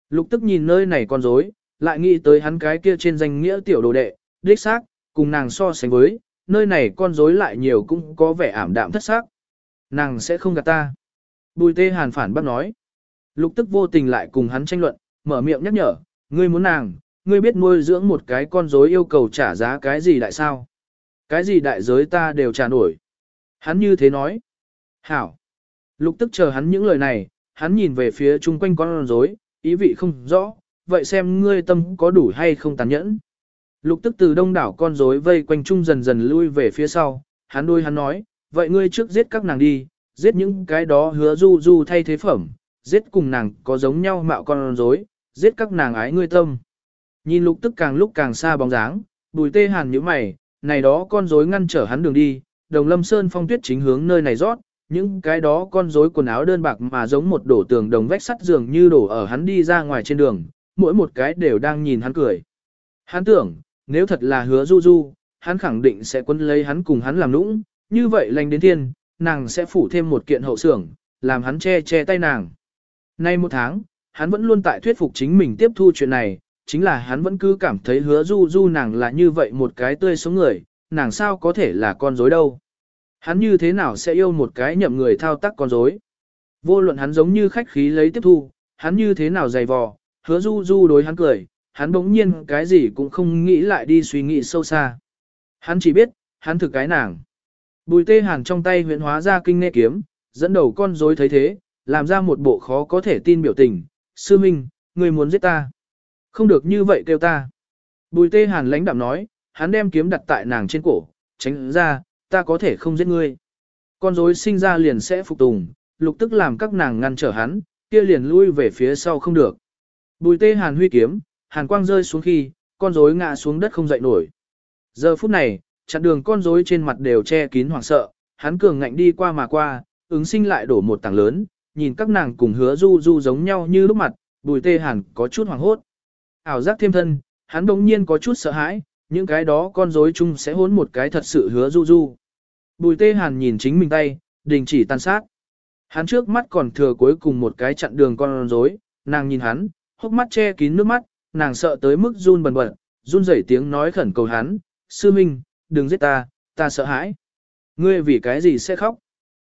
Lục tức nhìn nơi này con rối, lại nghĩ tới hắn cái kia trên danh nghĩa tiểu đồ đệ, đích xác, cùng nàng so sánh với, nơi này con rối lại nhiều cũng có vẻ ảm đạm thất xác. Nàng sẽ không gạt ta. Bùi tê hàn phản bác nói. Lục tức vô tình lại cùng hắn tranh luận, mở miệng nhắc nhở, ngươi muốn nàng, ngươi biết nuôi dưỡng một cái con rối yêu cầu trả giá cái gì đại sao? Cái gì đại giới ta đều trả nổi. Hắn như thế nói. Hảo. Lục tức chờ hắn những lời này, hắn nhìn về phía chung quanh con rối, ý vị không rõ, vậy xem ngươi tâm có đủ hay không tàn nhẫn. Lục tức từ đông đảo con rối vây quanh chung dần dần lui về phía sau, hắn đôi hắn nói, vậy ngươi trước giết các nàng đi, giết những cái đó hứa du du thay thế phẩm, giết cùng nàng có giống nhau mạo con rối, giết các nàng ái ngươi tâm. Nhìn lục tức càng lúc càng xa bóng dáng, bùi tê hàn như mày, này đó con rối ngăn trở hắn đường đi, đồng lâm sơn phong tuyết chính hướng nơi này rót, những cái đó con rối quần áo đơn bạc mà giống một đổ tường đồng vách sắt dường như đổ ở hắn đi ra ngoài trên đường, mỗi một cái đều đang nhìn hắn cười. Hắn tưởng, nếu thật là hứa du du, hắn khẳng định sẽ quân lấy hắn cùng hắn làm nũng, như vậy lành đến thiên, nàng sẽ phủ thêm một kiện hậu xưởng, làm hắn che che tay nàng. Nay một tháng, hắn vẫn luôn tại thuyết phục chính mình tiếp thu chuyện này, chính là hắn vẫn cứ cảm thấy hứa du du nàng là như vậy một cái tươi sống người, nàng sao có thể là con dối đâu. Hắn như thế nào sẽ yêu một cái nhậm người thao tác con dối. Vô luận hắn giống như khách khí lấy tiếp thu, hắn như thế nào dày vò, hứa du du đối hắn cười, hắn bỗng nhiên cái gì cũng không nghĩ lại đi suy nghĩ sâu xa. Hắn chỉ biết, hắn thực cái nàng. Bùi tê hàn trong tay huyện hóa ra kinh nghe kiếm, dẫn đầu con rối thấy thế, làm ra một bộ khó có thể tin biểu tình. Sư Minh, người muốn giết ta. Không được như vậy kêu ta. Bùi tê hàn lãnh đạm nói, hắn đem kiếm đặt tại nàng trên cổ, tránh ra, ta có thể không giết ngươi. Con rối sinh ra liền sẽ phục tùng, lục tức làm các nàng ngăn trở hắn, kia liền lui về phía sau không được. Bùi tê hàn huy kiếm, hàn quang rơi xuống khi, con rối ngã xuống đất không dậy nổi. Giờ phút này, chặn đường con rối trên mặt đều che kín hoảng sợ, hắn cường ngạnh đi qua mà qua, ứng sinh lại đổ một tảng lớn, nhìn các nàng cùng hứa du du giống nhau như lúc mặt, bùi tê hàn có chút hoảng hốt. Ảo giác thêm thân, hắn đống nhiên có chút sợ hãi, những cái đó con rối chung sẽ hốn một cái thật sự hứa du du. Bùi tê hàn nhìn chính mình tay, đình chỉ tàn sát. Hắn trước mắt còn thừa cuối cùng một cái chặn đường con rối, nàng nhìn hắn, hốc mắt che kín nước mắt, nàng sợ tới mức run bần bật, run rẩy tiếng nói khẩn cầu hắn, sư minh, đừng giết ta, ta sợ hãi. Ngươi vì cái gì sẽ khóc?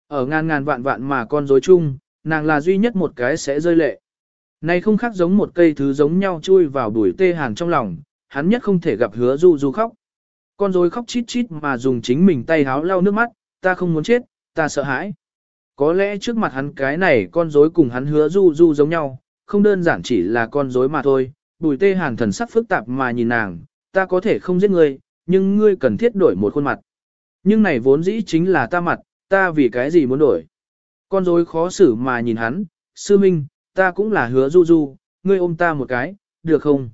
Ở ngàn ngàn vạn vạn mà con rối chung, nàng là duy nhất một cái sẽ rơi lệ. Này không khác giống một cây thứ giống nhau chui vào đuổi tê hàn trong lòng, hắn nhất không thể gặp hứa du du khóc. Con rối khóc chít chít mà dùng chính mình tay háo lau nước mắt, ta không muốn chết, ta sợ hãi. Có lẽ trước mặt hắn cái này con rối cùng hắn hứa du du giống nhau, không đơn giản chỉ là con rối mà thôi. Bùi tê hàn thần sắc phức tạp mà nhìn nàng, ta có thể không giết ngươi, nhưng ngươi cần thiết đổi một khuôn mặt. Nhưng này vốn dĩ chính là ta mặt, ta vì cái gì muốn đổi. Con rối khó xử mà nhìn hắn, sư minh, ta cũng là hứa du du, ngươi ôm ta một cái, được không?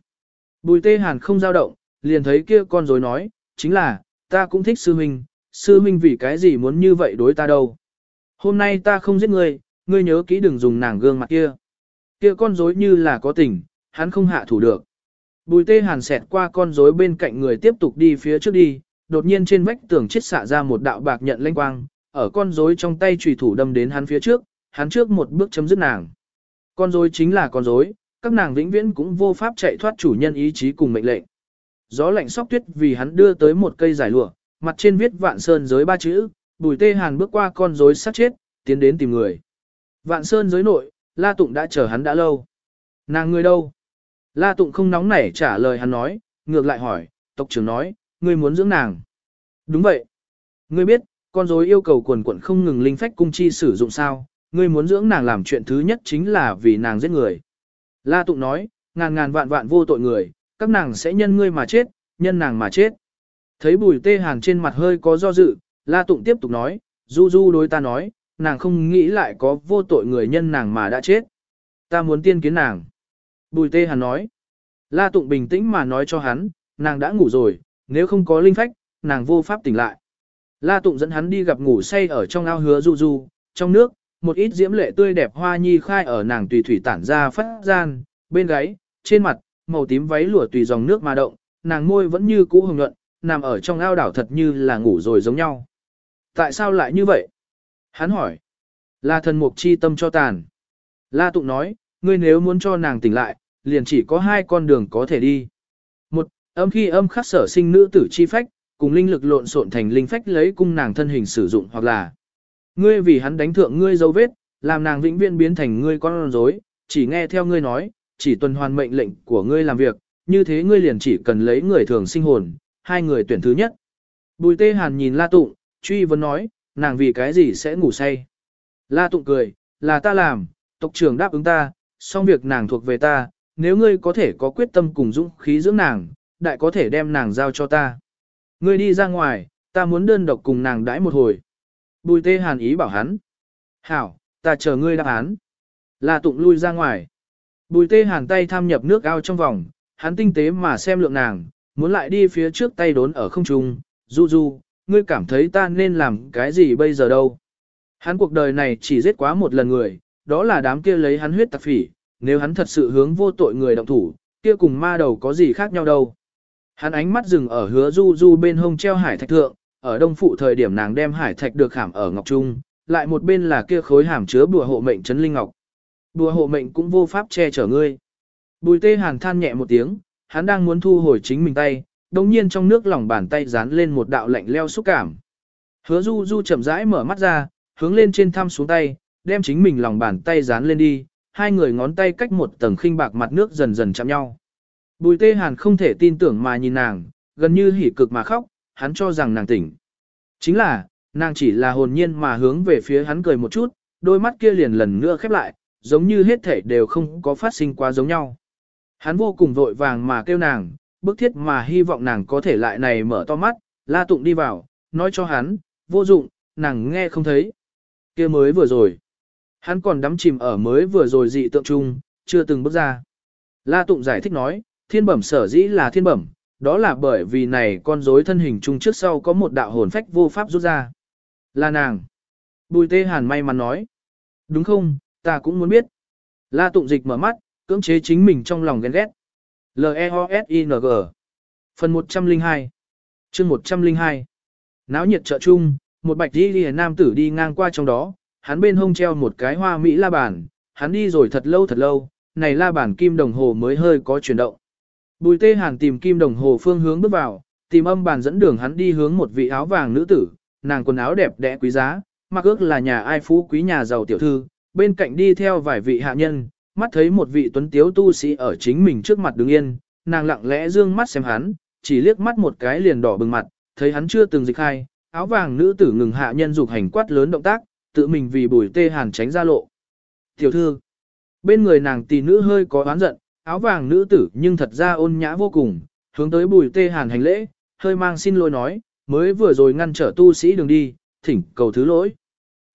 Bùi tê hàn không dao động, liền thấy kia con rối nói, chính là, ta cũng thích sư minh, sư minh vì cái gì muốn như vậy đối ta đâu. Hôm nay ta không giết ngươi, ngươi nhớ kỹ đừng dùng nàng gương mặt kia. Kia con rối như là có tình, hắn không hạ thủ được. Bùi tê hàn xẹt qua con rối bên cạnh người tiếp tục đi phía trước đi, đột nhiên trên vách tường chết xạ ra một đạo bạc nhận lanh quang, ở con rối trong tay trùy thủ đâm đến hắn phía trước, hắn trước một bước chấm dứt nàng. Con rối chính là con rối, các nàng vĩnh viễn cũng vô pháp chạy thoát chủ nhân ý chí cùng mệnh lệnh. Gió lạnh sóc tuyết vì hắn đưa tới một cây giải lụa, mặt trên viết vạn sơn giới ba chữ, bùi tê hàn bước qua con rối sát chết, tiến đến tìm người. Vạn sơn giới nội, La Tụng đã chờ hắn đã lâu. Nàng người đâu? La Tụng không nóng nảy trả lời hắn nói, ngược lại hỏi, tộc trưởng nói, ngươi muốn dưỡng nàng. Đúng vậy. Ngươi biết, con rối yêu cầu quần quận không ngừng linh phách cung chi sử dụng sao, ngươi muốn dưỡng nàng làm chuyện thứ nhất chính là vì nàng giết người. La Tụng nói, ngàn ngàn vạn vạn vô tội người, các nàng sẽ nhân ngươi mà chết, nhân nàng mà chết. Thấy bùi tê hàn trên mặt hơi có do dự, La Tụng tiếp tục nói, du du đối ta nói, nàng không nghĩ lại có vô tội người nhân nàng mà đã chết. Ta muốn tiên kiến nàng. Bùi tê hàn nói. La Tụng bình tĩnh mà nói cho hắn, nàng đã ngủ rồi, nếu không có linh phách, nàng vô pháp tỉnh lại. La Tụng dẫn hắn đi gặp ngủ say ở trong ao hứa du du, trong nước, một ít diễm lệ tươi đẹp hoa nhi khai ở nàng tùy thủy tản ra phát gian, bên gáy, trên mặt, màu tím váy lụa tùy dòng nước mà động, nàng môi vẫn như cũ hồng nhuận, nằm ở trong ao đảo thật như là ngủ rồi giống nhau. Tại sao lại như vậy? Hắn hỏi. Là thần mục chi tâm cho tàn. La Tụng nói, ngươi nếu muốn cho nàng tỉnh lại, liền chỉ có hai con đường có thể đi. Một, âm khi âm khắc sở sinh nữ tử chi phách, cùng linh lực lộn xộn thành linh phách lấy cung nàng thân hình sử dụng hoặc là ngươi vì hắn đánh thượng ngươi dấu vết, làm nàng vĩnh viễn biến thành ngươi con rối, chỉ nghe theo ngươi nói, chỉ tuần hoàn mệnh lệnh của ngươi làm việc, như thế ngươi liền chỉ cần lấy người thường sinh hồn, hai người tuyển thứ nhất. Bùi tê hàn nhìn La Tụng, truy vấn nói, nàng vì cái gì sẽ ngủ say. La Tụng cười, là ta làm, tộc trưởng đáp ứng ta, xong việc nàng thuộc về ta, nếu ngươi có thể có quyết tâm cùng dũng khí dưỡng nàng, đại có thể đem nàng giao cho ta. Ngươi đi ra ngoài, ta muốn đơn độc cùng nàng đãi một hồi. Bùi tê hàn ý bảo hắn. Hảo, ta chờ ngươi đáp án. La Tụng lui ra ngoài. Bùi tê hàn tay tham nhập nước ao trong vòng, hắn tinh tế mà xem lượng nàng, muốn lại đi phía trước tay đốn ở không trung. Du du, ngươi cảm thấy ta nên làm cái gì bây giờ đâu. Hắn cuộc đời này chỉ giết quá một lần người, đó là đám kia lấy hắn huyết tạc phỉ, nếu hắn thật sự hướng vô tội người động thủ, kia cùng ma đầu có gì khác nhau đâu. Hắn ánh mắt dừng ở hứa du du bên hông treo hải thạch thượng, ở đông phụ thời điểm nàng đem hải thạch được khảm ở ngọc trung, lại một bên là kia khối hàm chứa bùa hộ mệnh trấn linh ngọc. Bùa hộ mệnh cũng vô pháp che chở ngươi. Bùi tê hàn than nhẹ một tiếng, hắn đang muốn thu hồi chính mình tay, đồng nhiên trong nước lòng bàn tay dán lên một đạo lạnh leo xúc cảm. Hứa du du chậm rãi mở mắt ra, hướng lên trên thăm xuống tay, đem chính mình lòng bàn tay dán lên đi, hai người ngón tay cách một tầng khinh bạc mặt nước dần dần chạm nhau. Bùi tê hàn không thể tin tưởng mà nhìn nàng, gần như hỉ cực mà khóc, hắn cho rằng nàng tỉnh. Chính là, nàng chỉ là hồn nhiên mà hướng về phía hắn cười một chút, đôi mắt kia liền lần nữa khép lại, giống như hết thể đều không có phát sinh quá giống nhau. Hắn vô cùng vội vàng mà kêu nàng, bức thiết mà hy vọng nàng có thể lại này mở to mắt, la tụng đi vào, nói cho hắn, vô dụng, nàng nghe không thấy. kia mới vừa rồi. Hắn còn đắm chìm ở mới vừa rồi dị tượng chung, chưa từng bước ra. La tụng giải thích nói, thiên bẩm sở dĩ là thiên bẩm, đó là bởi vì này con rối thân hình chung trước sau có một đạo hồn phách vô pháp rút ra. Là nàng. Bùi tê hàn may mắn nói. Đúng không, ta cũng muốn biết. La tụng dịch mở mắt, cưỡng chế chính mình trong lòng ghen ghét. L-E-O-S-I-N-G Phần 102 chương 102 Náo nhiệt chợ chung, một bạch đi lìa nam tử đi ngang qua trong đó, hắn bên hông treo một cái hoa mỹ la bàn, hắn đi rồi thật lâu thật lâu, này la bàn kim đồng hồ mới hơi có chuyển động. Bùi tê hàn tìm kim đồng hồ phương hướng bước vào, tìm âm bàn dẫn đường hắn đi hướng một vị áo vàng nữ tử, nàng quần áo đẹp đẽ quý giá, mặc ước là nhà ai phú quý nhà giàu tiểu thư, bên cạnh đi theo vài vị hạ nhân, mắt thấy một vị tuấn tiếu tu sĩ ở chính mình trước mặt đứng yên, nàng lặng lẽ dương mắt xem hắn, chỉ liếc mắt một cái liền đỏ bừng mặt, thấy hắn chưa từng dịch khai, áo vàng nữ tử ngừng hạ nhân dục hành quát lớn động tác, tự mình vì bùi tê hàn tránh ra lộ. Tiểu thư, bên người nàng tỷ nữ hơi có oán giận, áo vàng nữ tử nhưng thật ra ôn nhã vô cùng, hướng tới bùi tê hàn hành lễ, hơi mang xin lỗi nói, mới vừa rồi ngăn trở tu sĩ đường đi, thỉnh cầu thứ lỗi.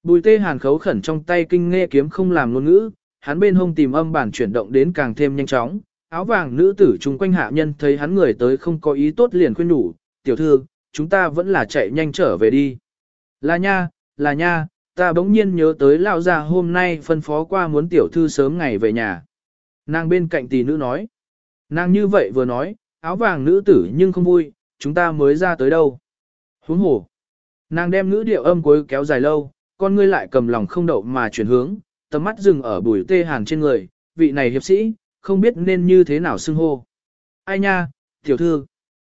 Bùi tê hàn khấu khẩn trong tay kinh nghe kiếm không làm ngôn ngữ, hắn bên hông tìm âm bản chuyển động đến càng thêm nhanh chóng, áo vàng nữ tử chung quanh hạ nhân thấy hắn người tới không có ý tốt liền khuyên nhủ, tiểu thư, chúng ta vẫn là chạy nhanh trở về đi. Là nha, là nha, ta bỗng nhiên nhớ tới lão già hôm nay phân phó qua muốn tiểu thư sớm ngày về nhà. Nàng bên cạnh tỷ nữ nói. Nàng như vậy vừa nói, áo vàng nữ tử nhưng không vui, chúng ta mới ra tới đâu. Huống hồ. Nàng đem ngữ điệu âm cuối kéo dài lâu, con ngươi lại cầm lòng không đậu mà chuyển hướng, tầm mắt dừng ở bùi tê hàn trên người, vị này hiệp sĩ, không biết nên như thế nào xưng hô. Ai nha, tiểu thư.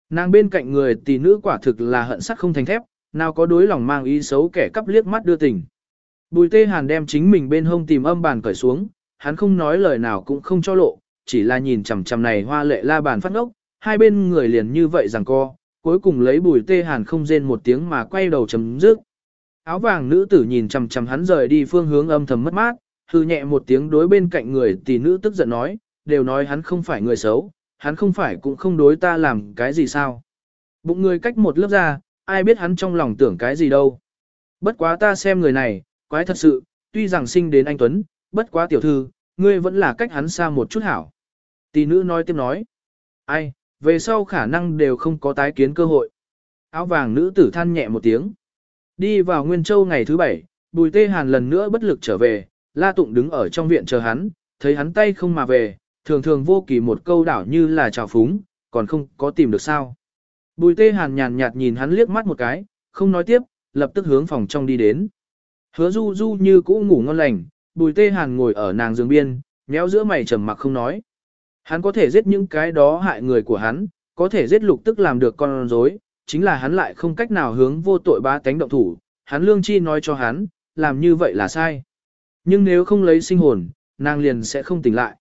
Nàng bên cạnh người tỷ nữ quả thực là hận sắt không thành thép, nào có đối lòng mang ý xấu kẻ cắp liếc mắt đưa tình. Bùi tê hàn đem chính mình bên hông tìm âm bàn cởi xuống, hắn không nói lời nào cũng không cho lộ, chỉ là nhìn chằm chằm này hoa lệ la bàn phát ngốc. hai bên người liền như vậy rằng co, cuối cùng lấy bùi tê hàn không rên một tiếng mà quay đầu chấm dứt. Áo vàng nữ tử nhìn chằm chằm hắn rời đi phương hướng âm thầm mất mát, hư nhẹ một tiếng đối bên cạnh người tỷ nữ tức giận nói, đều nói hắn không phải người xấu, hắn không phải cũng không đối ta làm cái gì sao. Bụng người cách một lớp ra, ai biết hắn trong lòng tưởng cái gì đâu. Bất quá ta xem người này, quái thật sự, tuy rằng sinh đến anh Tuấn, bất quá tiểu thư, ngươi vẫn là cách hắn xa một chút hảo. Tỷ nữ nói tiếp nói, ai, về sau khả năng đều không có tái kiến cơ hội. Áo vàng nữ tử than nhẹ một tiếng. Đi vào Nguyên Châu ngày thứ bảy, Bùi Tê Hàn lần nữa bất lực trở về, La Tụng đứng ở trong viện chờ hắn, thấy hắn tay không mà về, thường thường vô kỳ một câu đảo như là trào phúng, còn không có tìm được sao. Bùi Tê Hàn nhàn nhạt nhìn hắn liếc mắt một cái, không nói tiếp, lập tức hướng phòng trong đi đến. Hứa Du Du như cũ ngủ ngon lành, Bùi Tê Hàn ngồi ở nàng giường biên, méo giữa mày trầm mặc không nói. Hắn có thể giết những cái đó hại người của hắn, có thể giết lục tức làm được con rối, chính là hắn lại không cách nào hướng vô tội ba tánh động thủ, hắn lương chi nói cho hắn, làm như vậy là sai. Nhưng nếu không lấy sinh hồn, nàng liền sẽ không tỉnh lại.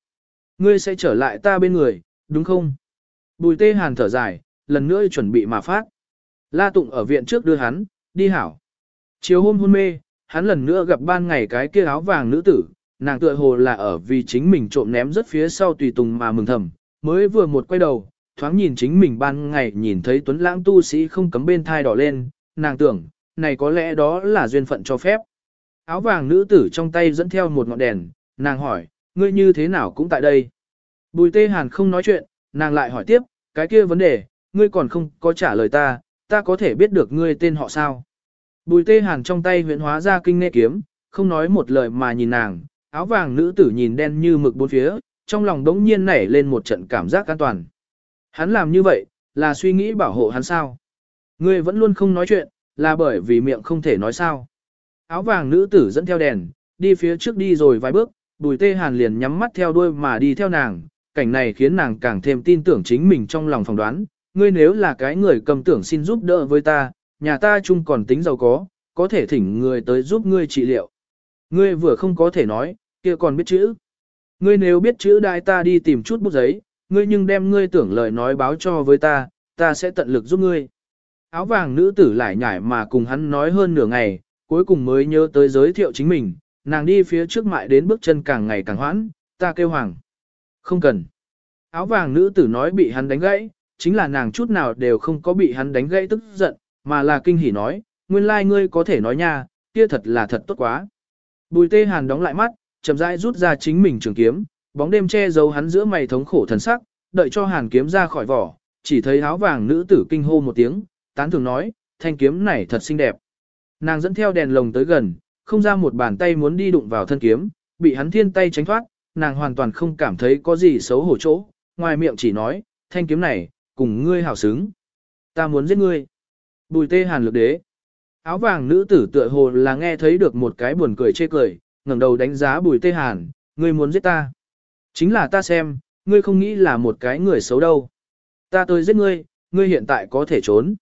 Ngươi sẽ trở lại ta bên người, đúng không? Bùi tê hàn thở dài, lần nữa chuẩn bị mà phát. La Tụng ở viện trước đưa hắn, đi hảo. Chiều hôm hôn mê, hắn lần nữa gặp ban ngày cái kia áo vàng nữ tử, nàng tựa hồ là ở vì chính mình trộm ném rất phía sau tùy tùng mà mừng thầm, mới vừa một quay đầu, thoáng nhìn chính mình ban ngày nhìn thấy tuấn lãng tu sĩ không cấm bên thai đỏ lên, nàng tưởng, này có lẽ đó là duyên phận cho phép. Áo vàng nữ tử trong tay dẫn theo một ngọn đèn, nàng hỏi, ngươi như thế nào cũng tại đây. Bùi tê hàn không nói chuyện, nàng lại hỏi tiếp, cái kia vấn đề, ngươi còn không có trả lời ta, ta có thể biết được ngươi tên họ sao. Bùi tê hàn trong tay huyện hóa ra kinh nghe kiếm, không nói một lời mà nhìn nàng, áo vàng nữ tử nhìn đen như mực bốn phía, trong lòng đống nhiên nảy lên một trận cảm giác an toàn. Hắn làm như vậy, là suy nghĩ bảo hộ hắn sao. Ngươi vẫn luôn không nói chuyện, là bởi vì miệng không thể nói sao. Áo vàng nữ tử dẫn theo đèn, đi phía trước đi rồi vài bước, bùi tê hàn liền nhắm mắt theo đuôi mà đi theo nàng, cảnh này khiến nàng càng thêm tin tưởng chính mình trong lòng phỏng đoán, ngươi nếu là cái người cầm tưởng xin giúp đỡ với ta, nhà ta chung còn tính giàu có, có thể thỉnh người tới giúp ngươi trị liệu. Ngươi vừa không có thể nói, kia còn biết chữ. Ngươi nếu biết chữ đại ta đi tìm chút bút giấy, ngươi nhưng đem ngươi tưởng lời nói báo cho với ta, ta sẽ tận lực giúp ngươi. Áo vàng nữ tử lại nhảy mà cùng hắn nói hơn nửa ngày, cuối cùng mới nhớ tới giới thiệu chính mình, nàng đi phía trước mại đến bước chân càng ngày càng hoãn, ta kêu hoàng. Không cần. Áo vàng nữ tử nói bị hắn đánh gãy, chính là nàng chút nào đều không có bị hắn đánh gãy tức giận, mà là kinh hỉ nói, nguyên lai like ngươi có thể nói nha, kia thật là thật tốt quá. Bùi tê hàn đóng lại mắt, chậm rãi rút ra chính mình trường kiếm, bóng đêm che giấu hắn giữa mày thống khổ thần sắc, đợi cho hàn kiếm ra khỏi vỏ, chỉ thấy áo vàng nữ tử kinh hô một tiếng, tán thường nói, thanh kiếm này thật xinh đẹp. Nàng dẫn theo đèn lồng tới gần, không ra một bàn tay muốn đi đụng vào thân kiếm, bị hắn thiên tay tránh thoát, nàng hoàn toàn không cảm thấy có gì xấu hổ chỗ, ngoài miệng chỉ nói, thanh kiếm này, cùng ngươi hảo xứng. Ta muốn giết ngươi. Bùi tê hàn lực đế. Áo vàng nữ tử tựa hồ là nghe thấy được một cái buồn cười chê cười, ngẩng đầu đánh giá bùi tê hàn, ngươi muốn giết ta. Chính là ta xem, ngươi không nghĩ là một cái người xấu đâu. Ta tôi giết ngươi, ngươi hiện tại có thể trốn.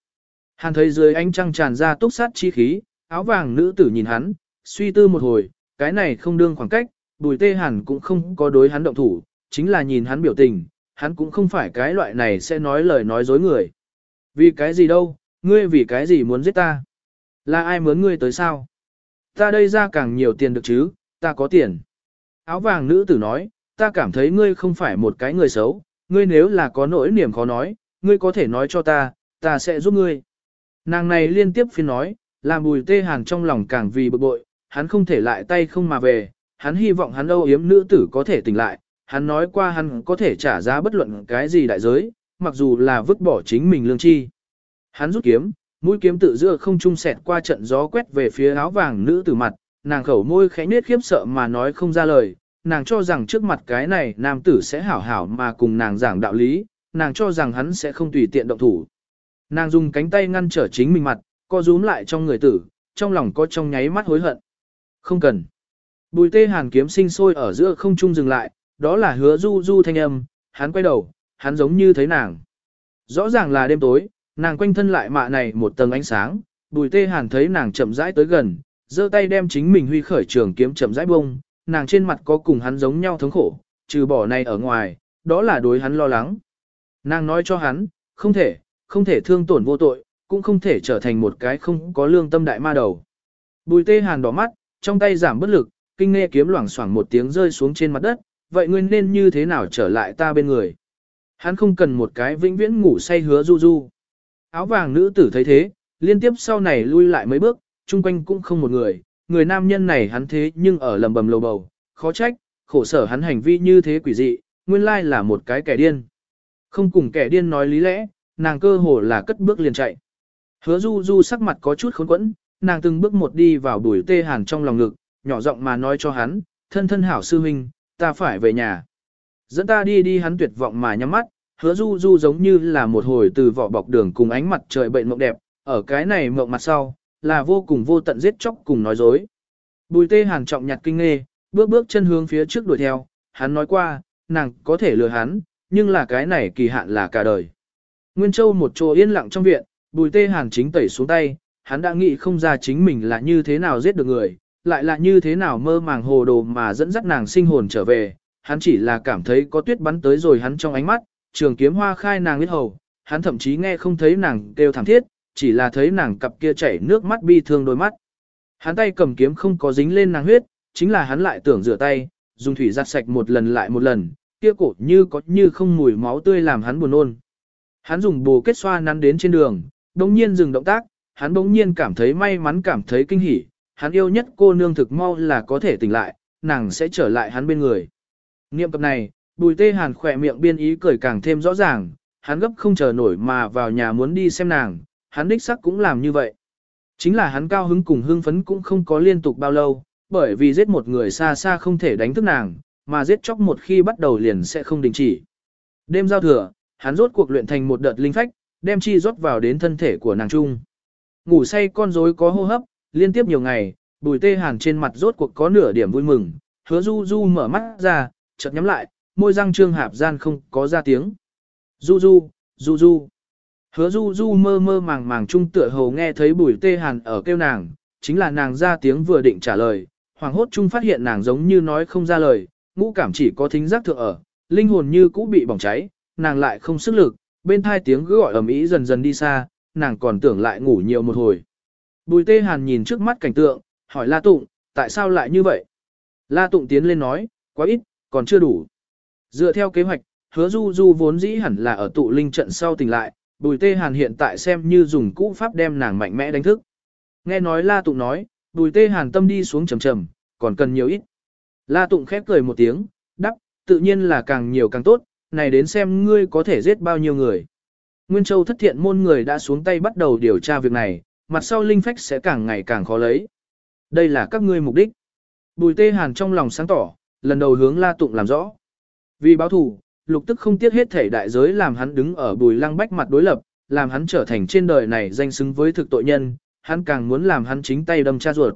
Hàn thấy dưới ánh trăng tràn ra túc sát chi khí, áo vàng nữ tử nhìn hắn, suy tư một hồi, cái này không đương khoảng cách, bùi tê hàn cũng không có đối hắn động thủ, chính là nhìn hắn biểu tình, hắn cũng không phải cái loại này sẽ nói lời nói dối người. Vì cái gì đâu, ngươi vì cái gì muốn giết ta? Là ai mướn ngươi tới sao? Ta đây ra càng nhiều tiền được chứ, ta có tiền. Áo vàng nữ tử nói, ta cảm thấy ngươi không phải một cái người xấu, ngươi nếu là có nỗi niềm khó nói, ngươi có thể nói cho ta, ta sẽ giúp ngươi. Nàng này liên tiếp phiên nói, làm bùi tê hàn trong lòng càng vì bực bội, hắn không thể lại tay không mà về, hắn hy vọng hắn âu yếm nữ tử có thể tỉnh lại, hắn nói qua hắn có thể trả giá bất luận cái gì đại giới, mặc dù là vứt bỏ chính mình lương chi. Hắn rút kiếm, mũi kiếm tự giữa không trung sẹt qua trận gió quét về phía áo vàng nữ tử mặt, nàng khẩu môi khẽ nết khiếp sợ mà nói không ra lời, nàng cho rằng trước mặt cái này nam tử sẽ hảo hảo mà cùng nàng giảng đạo lý, nàng cho rằng hắn sẽ không tùy tiện động thủ. Nàng dùng cánh tay ngăn trở chính mình mặt, co rúm lại trong người tử, trong lòng có trong nháy mắt hối hận. Không cần. Bùi tê hàn kiếm sinh sôi ở giữa không trung dừng lại, đó là hứa du du thanh âm, hắn quay đầu, hắn giống như thấy nàng. Rõ ràng là đêm tối, nàng quanh thân lại mạ này một tầng ánh sáng, bùi tê hàn thấy nàng chậm rãi tới gần, giơ tay đem chính mình huy khởi trường kiếm chậm rãi bông, nàng trên mặt có cùng hắn giống nhau thống khổ, trừ bỏ này ở ngoài, đó là đối hắn lo lắng. Nàng nói cho hắn, không thể, không thể thương tổn vô tội, cũng không thể trở thành một cái không có lương tâm đại ma đầu. Bùi tê hàn đỏ mắt, trong tay giảm bất lực, kinh nghe kiếm loảng xoảng một tiếng rơi xuống trên mặt đất, vậy ngươi nên như thế nào trở lại ta bên người? Hắn không cần một cái vĩnh viễn ngủ say hứa du du. Áo vàng nữ tử thấy thế, liên tiếp sau này lui lại mấy bước, chung quanh cũng không một người, người nam nhân này hắn thế nhưng ở lầm bầm lầu bầu, khó trách, khổ sở hắn hành vi như thế quỷ dị, nguyên lai là một cái kẻ điên. Không cùng kẻ điên nói lý lẽ, nàng cơ hồ là cất bước liền chạy. Hứa du du sắc mặt có chút khốn quẫn, nàng từng bước một đi vào đuổi tê hàn trong lòng ngực, nhỏ giọng mà nói cho hắn, thân thân hảo sư huynh, ta phải về nhà. Dẫn ta đi đi hắn tuyệt vọng mà nhắm mắt, hứa du du giống như là một hồi từ vỏ bọc đường cùng ánh mặt trời bệnh mộng đẹp, ở cái này mộng mặt sau, là vô cùng vô tận giết chóc cùng nói dối. Bùi tê hàn trọng nhặt kinh nghê, bước bước chân hướng phía trước đuổi theo, hắn nói qua, nàng có thể lừa hắn, nhưng là cái này kỳ hạn là cả đời. Nguyên Châu một chỗ yên lặng trong viện, bùi tê hàn chính tẩy xuống tay, hắn đã nghĩ không ra chính mình là như thế nào giết được người, lại là như thế nào mơ màng hồ đồ mà dẫn dắt nàng sinh hồn trở về, hắn chỉ là cảm thấy có tuyết bắn tới rồi hắn trong ánh mắt, trường kiếm hoa khai nàng biết hầu, hắn thậm chí nghe không thấy nàng kêu thảm thiết, chỉ là thấy nàng cặp kia chảy nước mắt bi thương đôi mắt. Hắn tay cầm kiếm không có dính lên nàng huyết, chính là hắn lại tưởng rửa tay, dùng thủy giặt sạch một lần lại một lần, kia cổ như có như không mùi máu tươi làm hắn buồn nôn. Hắn dùng bồ kết xoa nắn đến trên đường, đồng nhiên dừng động tác, hắn bỗng nhiên cảm thấy may mắn cảm thấy kinh hỉ, hắn yêu nhất cô nương thực mau là có thể tỉnh lại, nàng sẽ trở lại hắn bên người. Niệm cập này, bùi tê hàn khỏe miệng biên ý cười càng thêm rõ ràng, hắn gấp không chờ nổi mà vào nhà muốn đi xem nàng, hắn đích sắc cũng làm như vậy. Chính là hắn cao hứng cùng hưng phấn cũng không có liên tục bao lâu, bởi vì giết một người xa xa không thể đánh thức nàng, mà giết chóc một khi bắt đầu liền sẽ không đình chỉ. Đêm giao thừa, hắn rốt cuộc luyện thành một đợt linh phách, đem chi rót vào đến thân thể của nàng trung. Ngủ say con rối có hô hấp, liên tiếp nhiều ngày, bùi tê hàn trên mặt rốt cuộc có nửa điểm vui mừng, hứa du du mở mắt ra, chợt nhắm lại, môi răng trương hạp gian không có ra tiếng. Du du, du du. Hứa du du mơ mơ màng màng trung tựa hồ nghe thấy bùi tê hàn ở kêu nàng, chính là nàng ra tiếng vừa định trả lời, hoàng hốt trung phát hiện nàng giống như nói không ra lời, ngũ cảm chỉ có thính giác thượng ở, linh hồn như cũ bị bỏng cháy, nàng lại không sức lực, bên thai tiếng gọi ầm ĩ dần dần đi xa, nàng còn tưởng lại ngủ nhiều một hồi. Bùi tê hàn nhìn trước mắt cảnh tượng, hỏi La Tụng, tại sao lại như vậy? La Tụng tiến lên nói, quá ít, còn chưa đủ. Dựa theo kế hoạch, hứa du du vốn dĩ hẳn là ở tụ linh trận sau tỉnh lại, bùi tê hàn hiện tại xem như dùng cũ pháp đem nàng mạnh mẽ đánh thức. Nghe nói La Tụng nói, bùi tê hàn tâm đi xuống trầm trầm, còn cần nhiều ít. La Tụng khép cười một tiếng, đắp, tự nhiên là càng nhiều càng tốt, này đến xem ngươi có thể giết bao nhiêu người. Nguyên Châu thất thiện môn người đã xuống tay bắt đầu điều tra việc này, mặt sau linh phách sẽ càng ngày càng khó lấy. Đây là các ngươi mục đích. Bùi tê hàn trong lòng sáng tỏ, lần đầu hướng La Tụng làm rõ. Vì báo thù, lục tức không tiếc hết thể đại giới làm hắn đứng ở bùi lăng bách mặt đối lập, làm hắn trở thành trên đời này danh xứng với thực tội nhân, hắn càng muốn làm hắn chính tay đâm cha ruột.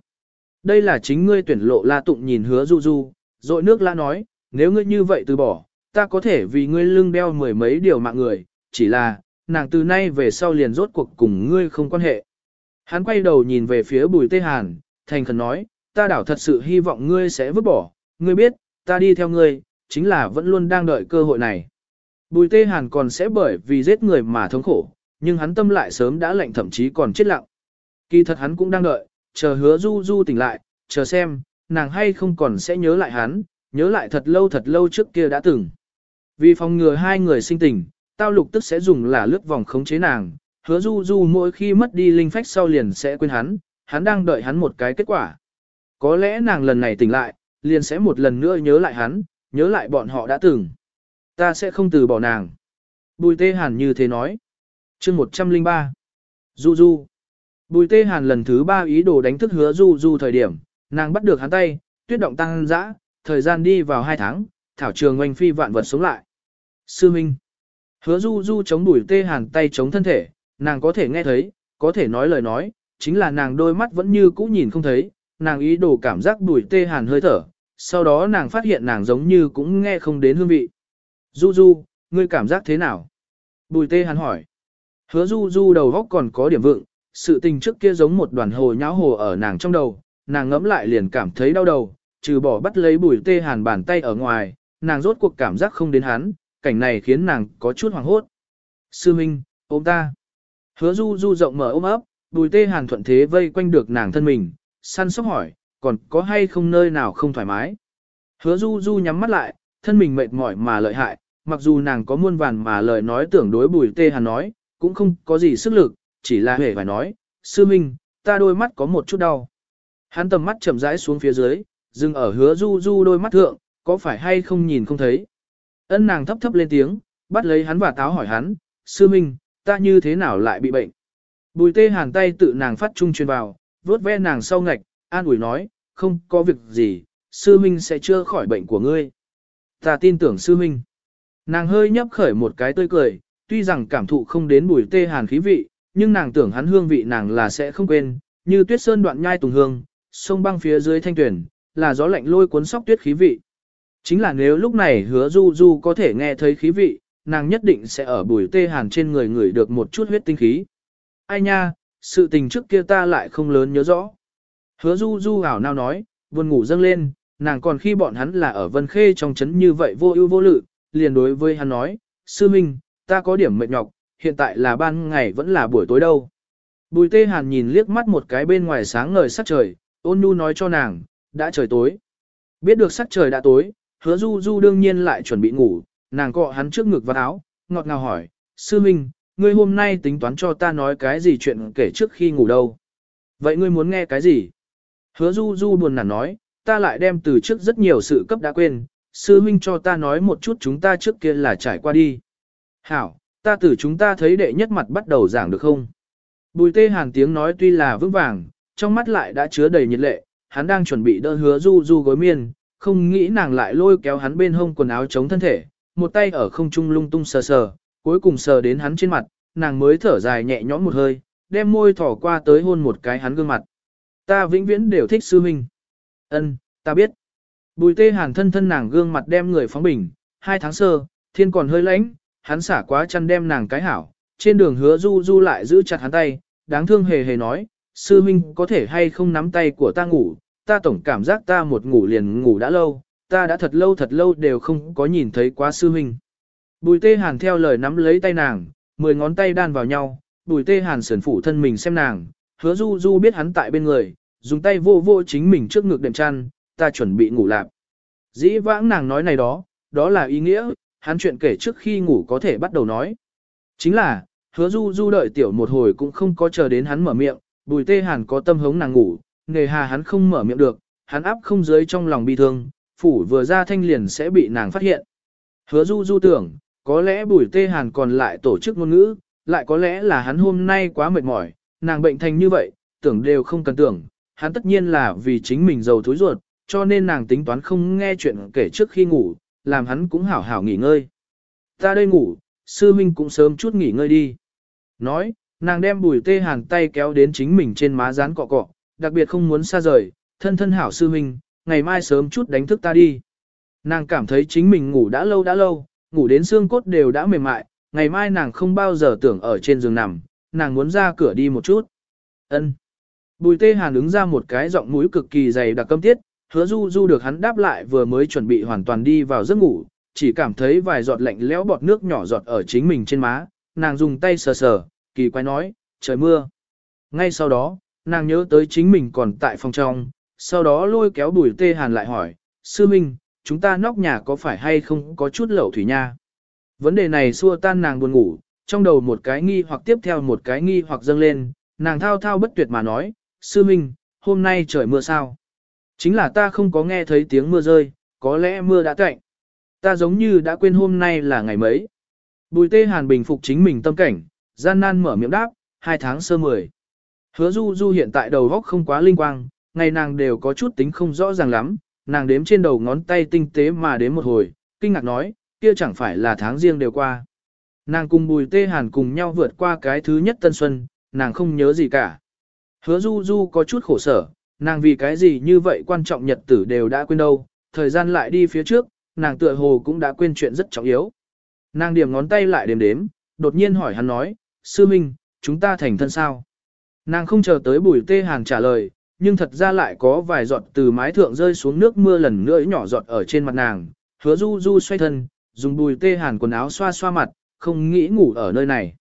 Đây là chính ngươi tuyển lộ La Tụng nhìn hứa du du, rồi nước la nói, nếu ngươi như vậy từ bỏ, ta có thể vì ngươi lưng đeo mười mấy điều mạng người, chỉ là, nàng từ nay về sau liền rốt cuộc cùng ngươi không quan hệ. Hắn quay đầu nhìn về phía bùi tê hàn, thành khẩn nói, ta đảo thật sự hy vọng ngươi sẽ vứt bỏ, ngươi biết, ta đi theo ngươi, chính là vẫn luôn đang đợi cơ hội này. Bùi tê hàn còn sẽ bởi vì giết người mà thống khổ, nhưng hắn tâm lại sớm đã lạnh thậm chí còn chết lặng. Kỳ thật hắn cũng đang đợi, chờ hứa du du tỉnh lại, chờ xem, nàng hay không còn sẽ nhớ lại hắn, nhớ lại thật lâu thật lâu trước kia đã từng. Vì phòng ngừa hai người sinh tình, tao lục tức sẽ dùng là lướt vòng khống chế nàng, hứa du du mỗi khi mất đi linh phách sau liền sẽ quên hắn, hắn đang đợi hắn một cái kết quả. Có lẽ nàng lần này tỉnh lại, liền sẽ một lần nữa nhớ lại hắn, nhớ lại bọn họ đã từng. Ta sẽ không từ bỏ nàng. Bùi tê hàn như thế nói. chương 103. Du du. Bùi tê hàn lần thứ ba ý đồ đánh thức hứa du du thời điểm, nàng bắt được hắn tay, tuyết động tăng dã, thời gian đi vào hai tháng, thảo trường oanh phi vạn vật sống lại. Sư Minh. Hứa du du chống bùi tê hàn tay chống thân thể, nàng có thể nghe thấy, có thể nói lời nói, chính là nàng đôi mắt vẫn như cũ nhìn không thấy, nàng ý đồ cảm giác bùi tê hàn hơi thở, sau đó nàng phát hiện nàng giống như cũng nghe không đến hương vị. Du du, ngươi cảm giác thế nào? Bùi tê hàn hỏi. Hứa du du đầu góc còn có điểm vượng, sự tình trước kia giống một đoàn hồ nháo hồ ở nàng trong đầu, nàng ngẫm lại liền cảm thấy đau đầu, trừ bỏ bắt lấy bùi tê hàn bàn tay ở ngoài, nàng rốt cuộc cảm giác không đến hắn, cảnh này khiến nàng có chút hoảng hốt. Sư Minh, ôm ta. Hứa du du rộng mở ôm ấp, bùi tê hàn thuận thế vây quanh được nàng thân mình, săn sóc hỏi, còn có hay không nơi nào không thoải mái. Hứa du du nhắm mắt lại, thân mình mệt mỏi mà lợi hại, mặc dù nàng có muôn vàn mà lời nói tưởng đối bùi tê hàn nói, cũng không có gì sức lực, chỉ là hề phải nói, sư minh, ta đôi mắt có một chút đau. Hắn tầm mắt chậm rãi xuống phía dưới, dừng ở hứa du du đôi mắt thượng, có phải hay không nhìn không thấy. Ân nàng thấp thấp lên tiếng, bắt lấy hắn và táo hỏi hắn, sư minh, ta như thế nào lại bị bệnh. Bùi tê hàn tay tự nàng phát trung truyền vào, vớt ve nàng sau ngạch, an ủi nói, không có việc gì, sư minh sẽ chưa khỏi bệnh của ngươi. Ta tin tưởng sư minh. Nàng hơi nhấp khởi một cái tươi cười, tuy rằng cảm thụ không đến mùi tê hàn khí vị, nhưng nàng tưởng hắn hương vị nàng là sẽ không quên, như tuyết sơn đoạn nhai tùng hương, sông băng phía dưới thanh tuyển, là gió lạnh lôi cuốn sóc tuyết khí vị. Chính là nếu lúc này hứa du du có thể nghe thấy khí vị, nàng nhất định sẽ ở bùi tê hàn trên người người được một chút huyết tinh khí. Ai nha, sự tình trước kia ta lại không lớn nhớ rõ. Hứa du du ảo nào nói, buồn ngủ dâng lên, nàng còn khi bọn hắn là ở Vân Khê trong chấn như vậy vô ưu vô lự, liền đối với hắn nói, sư minh, ta có điểm mệt nhọc, hiện tại là ban ngày vẫn là buổi tối đâu. Bùi tê hàn nhìn liếc mắt một cái bên ngoài sáng ngời sắc trời, ôn nhu nói cho nàng, đã trời tối. Biết được sắc trời đã tối, hứa du du đương nhiên lại chuẩn bị ngủ, nàng cọ hắn trước ngực và áo, ngọt ngào hỏi, sư minh, ngươi hôm nay tính toán cho ta nói cái gì chuyện kể trước khi ngủ đâu. Vậy ngươi muốn nghe cái gì? Hứa du du buồn nản nói, ta lại đem từ trước rất nhiều sự cấp đã quên, sư huynh cho ta nói một chút chúng ta trước kia là trải qua đi. Hảo, ta từ chúng ta thấy đệ nhất mặt bắt đầu giảng được không? Bùi tê hàn tiếng nói tuy là vững vàng, trong mắt lại đã chứa đầy nhiệt lệ, hắn đang chuẩn bị đỡ hứa du du gối miên, không nghĩ nàng lại lôi kéo hắn bên hông quần áo chống thân thể, một tay ở không trung lung tung sờ sờ, cuối cùng sờ đến hắn trên mặt, nàng mới thở dài nhẹ nhõm một hơi, đem môi thỏ qua tới hôn một cái hắn gương mặt. Ta vĩnh viễn đều thích sư huynh. Ân, ta biết. Bùi tê hàn thân thân nàng gương mặt đem người phóng bình, hai tháng sơ, thiên còn hơi lạnh, hắn xả quá chăn đem nàng cái hảo, trên đường hứa du du lại giữ chặt hắn tay, đáng thương hề hề nói, sư huynh có thể hay không nắm tay của ta ngủ, ta tổng cảm giác ta một ngủ liền ngủ đã lâu, ta đã thật lâu thật lâu đều không có nhìn thấy quá sư huynh. Bùi tê hàn theo lời nắm lấy tay nàng, mười ngón tay đan vào nhau, bùi tê hàn sườn phủ thân mình xem nàng, hứa du du biết hắn tại bên người, dùng tay vô vô chính mình trước ngực đệm chăn, ta chuẩn bị ngủ lạp. Dĩ vãng nàng nói này đó, đó là ý nghĩa, hắn chuyện kể trước khi ngủ có thể bắt đầu nói. Chính là, hứa du du đợi tiểu một hồi cũng không có chờ đến hắn mở miệng, bùi tê hàn có tâm hống nàng ngủ, nghề hà hắn không mở miệng được, hắn áp không dưới trong lòng bi thương, phủ vừa ra thanh liền sẽ bị nàng phát hiện. Hứa du du tưởng, có lẽ bùi tê hàn còn lại tổ chức ngôn ngữ, lại có lẽ là hắn hôm nay quá mệt mỏi, nàng bệnh thành như vậy, tưởng đều không cần tưởng, hắn tất nhiên là vì chính mình giàu thối ruột, cho nên nàng tính toán không nghe chuyện kể trước khi ngủ, làm hắn cũng hảo hảo nghỉ ngơi. Ta đây ngủ, sư minh cũng sớm chút nghỉ ngơi đi. Nói, nàng đem bùi tê hàn tay kéo đến chính mình trên má rán cọ cọ, đặc biệt không muốn xa rời, thân thân hảo sư minh, ngày mai sớm chút đánh thức ta đi. Nàng cảm thấy chính mình ngủ đã lâu đã lâu, ngủ đến xương cốt đều đã mềm mại, ngày mai nàng không bao giờ tưởng ở trên giường nằm, nàng muốn ra cửa đi một chút. Ân. Bùi tê hàn ứng ra một cái giọng mũi cực kỳ dày đặc câm tiết, hứa du du được hắn đáp lại vừa mới chuẩn bị hoàn toàn đi vào giấc ngủ, chỉ cảm thấy vài giọt lạnh lẽo bọt nước nhỏ giọt ở chính mình trên má, nàng dùng tay sờ sờ, kỳ quái nói, trời mưa. Ngay sau đó, nàng nhớ tới chính mình còn tại phòng trong, sau đó lôi kéo bùi tê hàn lại hỏi, sư minh, chúng ta nóc nhà có phải hay không có chút lẩu thủy nha? Vấn đề này xua tan nàng buồn ngủ, trong đầu một cái nghi hoặc tiếp theo một cái nghi hoặc dâng lên, nàng thao thao bất tuyệt mà nói, sư minh, hôm nay trời mưa sao? Chính là ta không có nghe thấy tiếng mưa rơi, có lẽ mưa đã cạnh. Ta giống như đã quên hôm nay là ngày mấy. Bùi tê hàn bình phục chính mình tâm cảnh, gian nan mở miệng đáp, hai tháng sơ mười. Hứa du du hiện tại đầu góc không quá linh quang, ngày nàng đều có chút tính không rõ ràng lắm, nàng đếm trên đầu ngón tay tinh tế mà đếm một hồi, kinh ngạc nói, kia chẳng phải là tháng riêng đều qua. Nàng cùng bùi tê hàn cùng nhau vượt qua cái thứ nhất tân xuân, nàng không nhớ gì cả. Hứa du du có chút khổ sở, nàng vì cái gì như vậy quan trọng nhật tử đều đã quên đâu, thời gian lại đi phía trước, nàng tựa hồ cũng đã quên chuyện rất trọng yếu. Nàng điểm ngón tay lại đếm đếm, đột nhiên hỏi hắn nói, sư minh, chúng ta thành thân sao? Nàng không chờ tới bùi tê hàn trả lời, nhưng thật ra lại có vài giọt từ mái thượng rơi xuống nước mưa lần nữa nhỏ giọt ở trên mặt nàng, hứa du du xoay thân, dùng bùi tê hàn quần áo xoa xoa mặt, không nghĩ ngủ ở nơi này.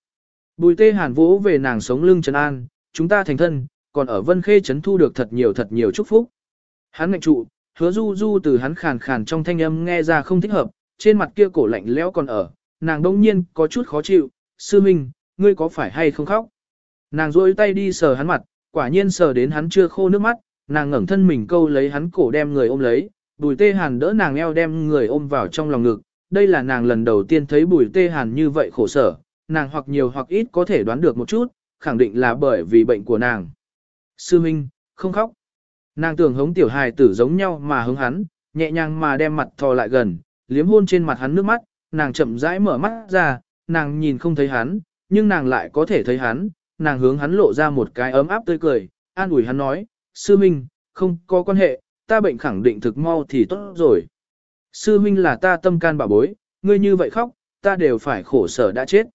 Bùi tê hàn vỗ về nàng sống lưng trấn an, chúng ta thành thân, còn ở vân khê trấn thu được thật nhiều thật nhiều chúc phúc. Hắn ngạch trụ, hứa du du từ hắn khàn khàn trong thanh âm nghe ra không thích hợp, trên mặt kia cổ lạnh lẽo còn ở, nàng đông nhiên có chút khó chịu, sư minh, ngươi có phải hay không khóc? Nàng rôi tay đi sờ hắn mặt, quả nhiên sờ đến hắn chưa khô nước mắt, nàng ngẩng thân mình câu lấy hắn cổ đem người ôm lấy, bùi tê hàn đỡ nàng eo đem người ôm vào trong lòng ngực, đây là nàng lần đầu tiên thấy bùi tê hàn như vậy khổ sở, nàng hoặc nhiều hoặc ít có thể đoán được một chút, khẳng định là bởi vì bệnh của nàng. Sư Minh, không khóc. Nàng tưởng hống tiểu hài tử giống nhau mà hứng hắn, nhẹ nhàng mà đem mặt thò lại gần, liếm hôn trên mặt hắn nước mắt, nàng chậm rãi mở mắt ra, nàng nhìn không thấy hắn, nhưng nàng lại có thể thấy hắn, nàng hướng hắn lộ ra một cái ấm áp tươi cười, an ủi hắn nói, sư minh, không có quan hệ, ta bệnh khẳng định thực mau thì tốt rồi. Sư minh là ta tâm can bảo bối, ngươi như vậy khóc, ta đều phải khổ sở đã chết.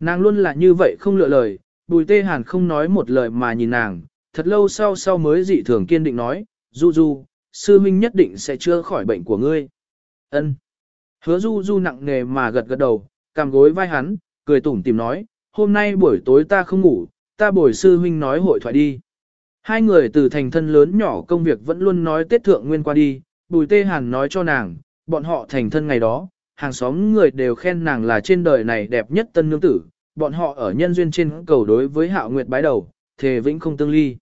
Nàng luôn là như vậy không lựa lời, bùi tê hàn không nói một lời mà nhìn nàng, thật lâu sau sau mới dị thường kiên định nói, du du, sư huynh nhất định sẽ chữa khỏi bệnh của ngươi. Ân. Hứa du du nặng nề mà gật gật đầu, cằm gối vai hắn, cười tủm tìm nói, hôm nay buổi tối ta không ngủ, ta bồi sư huynh nói hội thoại đi. Hai người từ thành thân lớn nhỏ công việc vẫn luôn nói Tết Thượng Nguyên qua đi, Bùi Tê Hàn nói cho nàng, bọn họ thành thân ngày đó, hàng xóm người đều khen nàng là trên đời này đẹp nhất tân nương tử, bọn họ ở nhân duyên trên cầu đối với Hạo Nguyệt bái đầu, thề vĩnh không tương ly.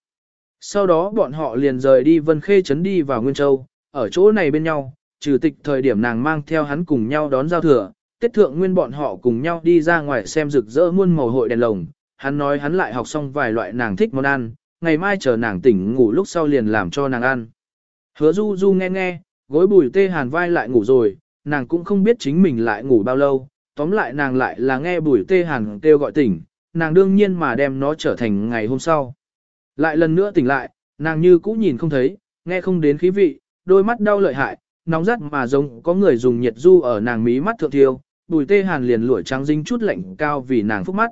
Sau đó bọn họ liền rời đi Vân Khê Trấn đi vào Nguyên Châu, ở chỗ này bên nhau, trừ tịch thời điểm nàng mang theo hắn cùng nhau đón giao thừa, tiết Thượng Nguyên bọn họ cùng nhau đi ra ngoài xem rực rỡ muôn màu hội đèn lồng, hắn nói hắn lại học xong vài loại nàng thích món ăn, ngày mai chờ nàng tỉnh ngủ lúc sau liền làm cho nàng ăn. Hứa du du nghe nghe, gối bùi tê hàn vai lại ngủ rồi, nàng cũng không biết chính mình lại ngủ bao lâu, tóm lại nàng lại là nghe bùi tê hàn kêu gọi tỉnh, nàng đương nhiên mà đem nó trở thành ngày hôm sau. Lại lần nữa tỉnh lại, nàng như cũ nhìn không thấy, nghe không đến khí vị, đôi mắt đau lợi hại, nóng rát mà giống có người dùng nhiệt du ở nàng mí mắt thượng thiêu, bùi tê hàn liền lụi trắng dính chút lạnh cao vì nàng phúc mắt.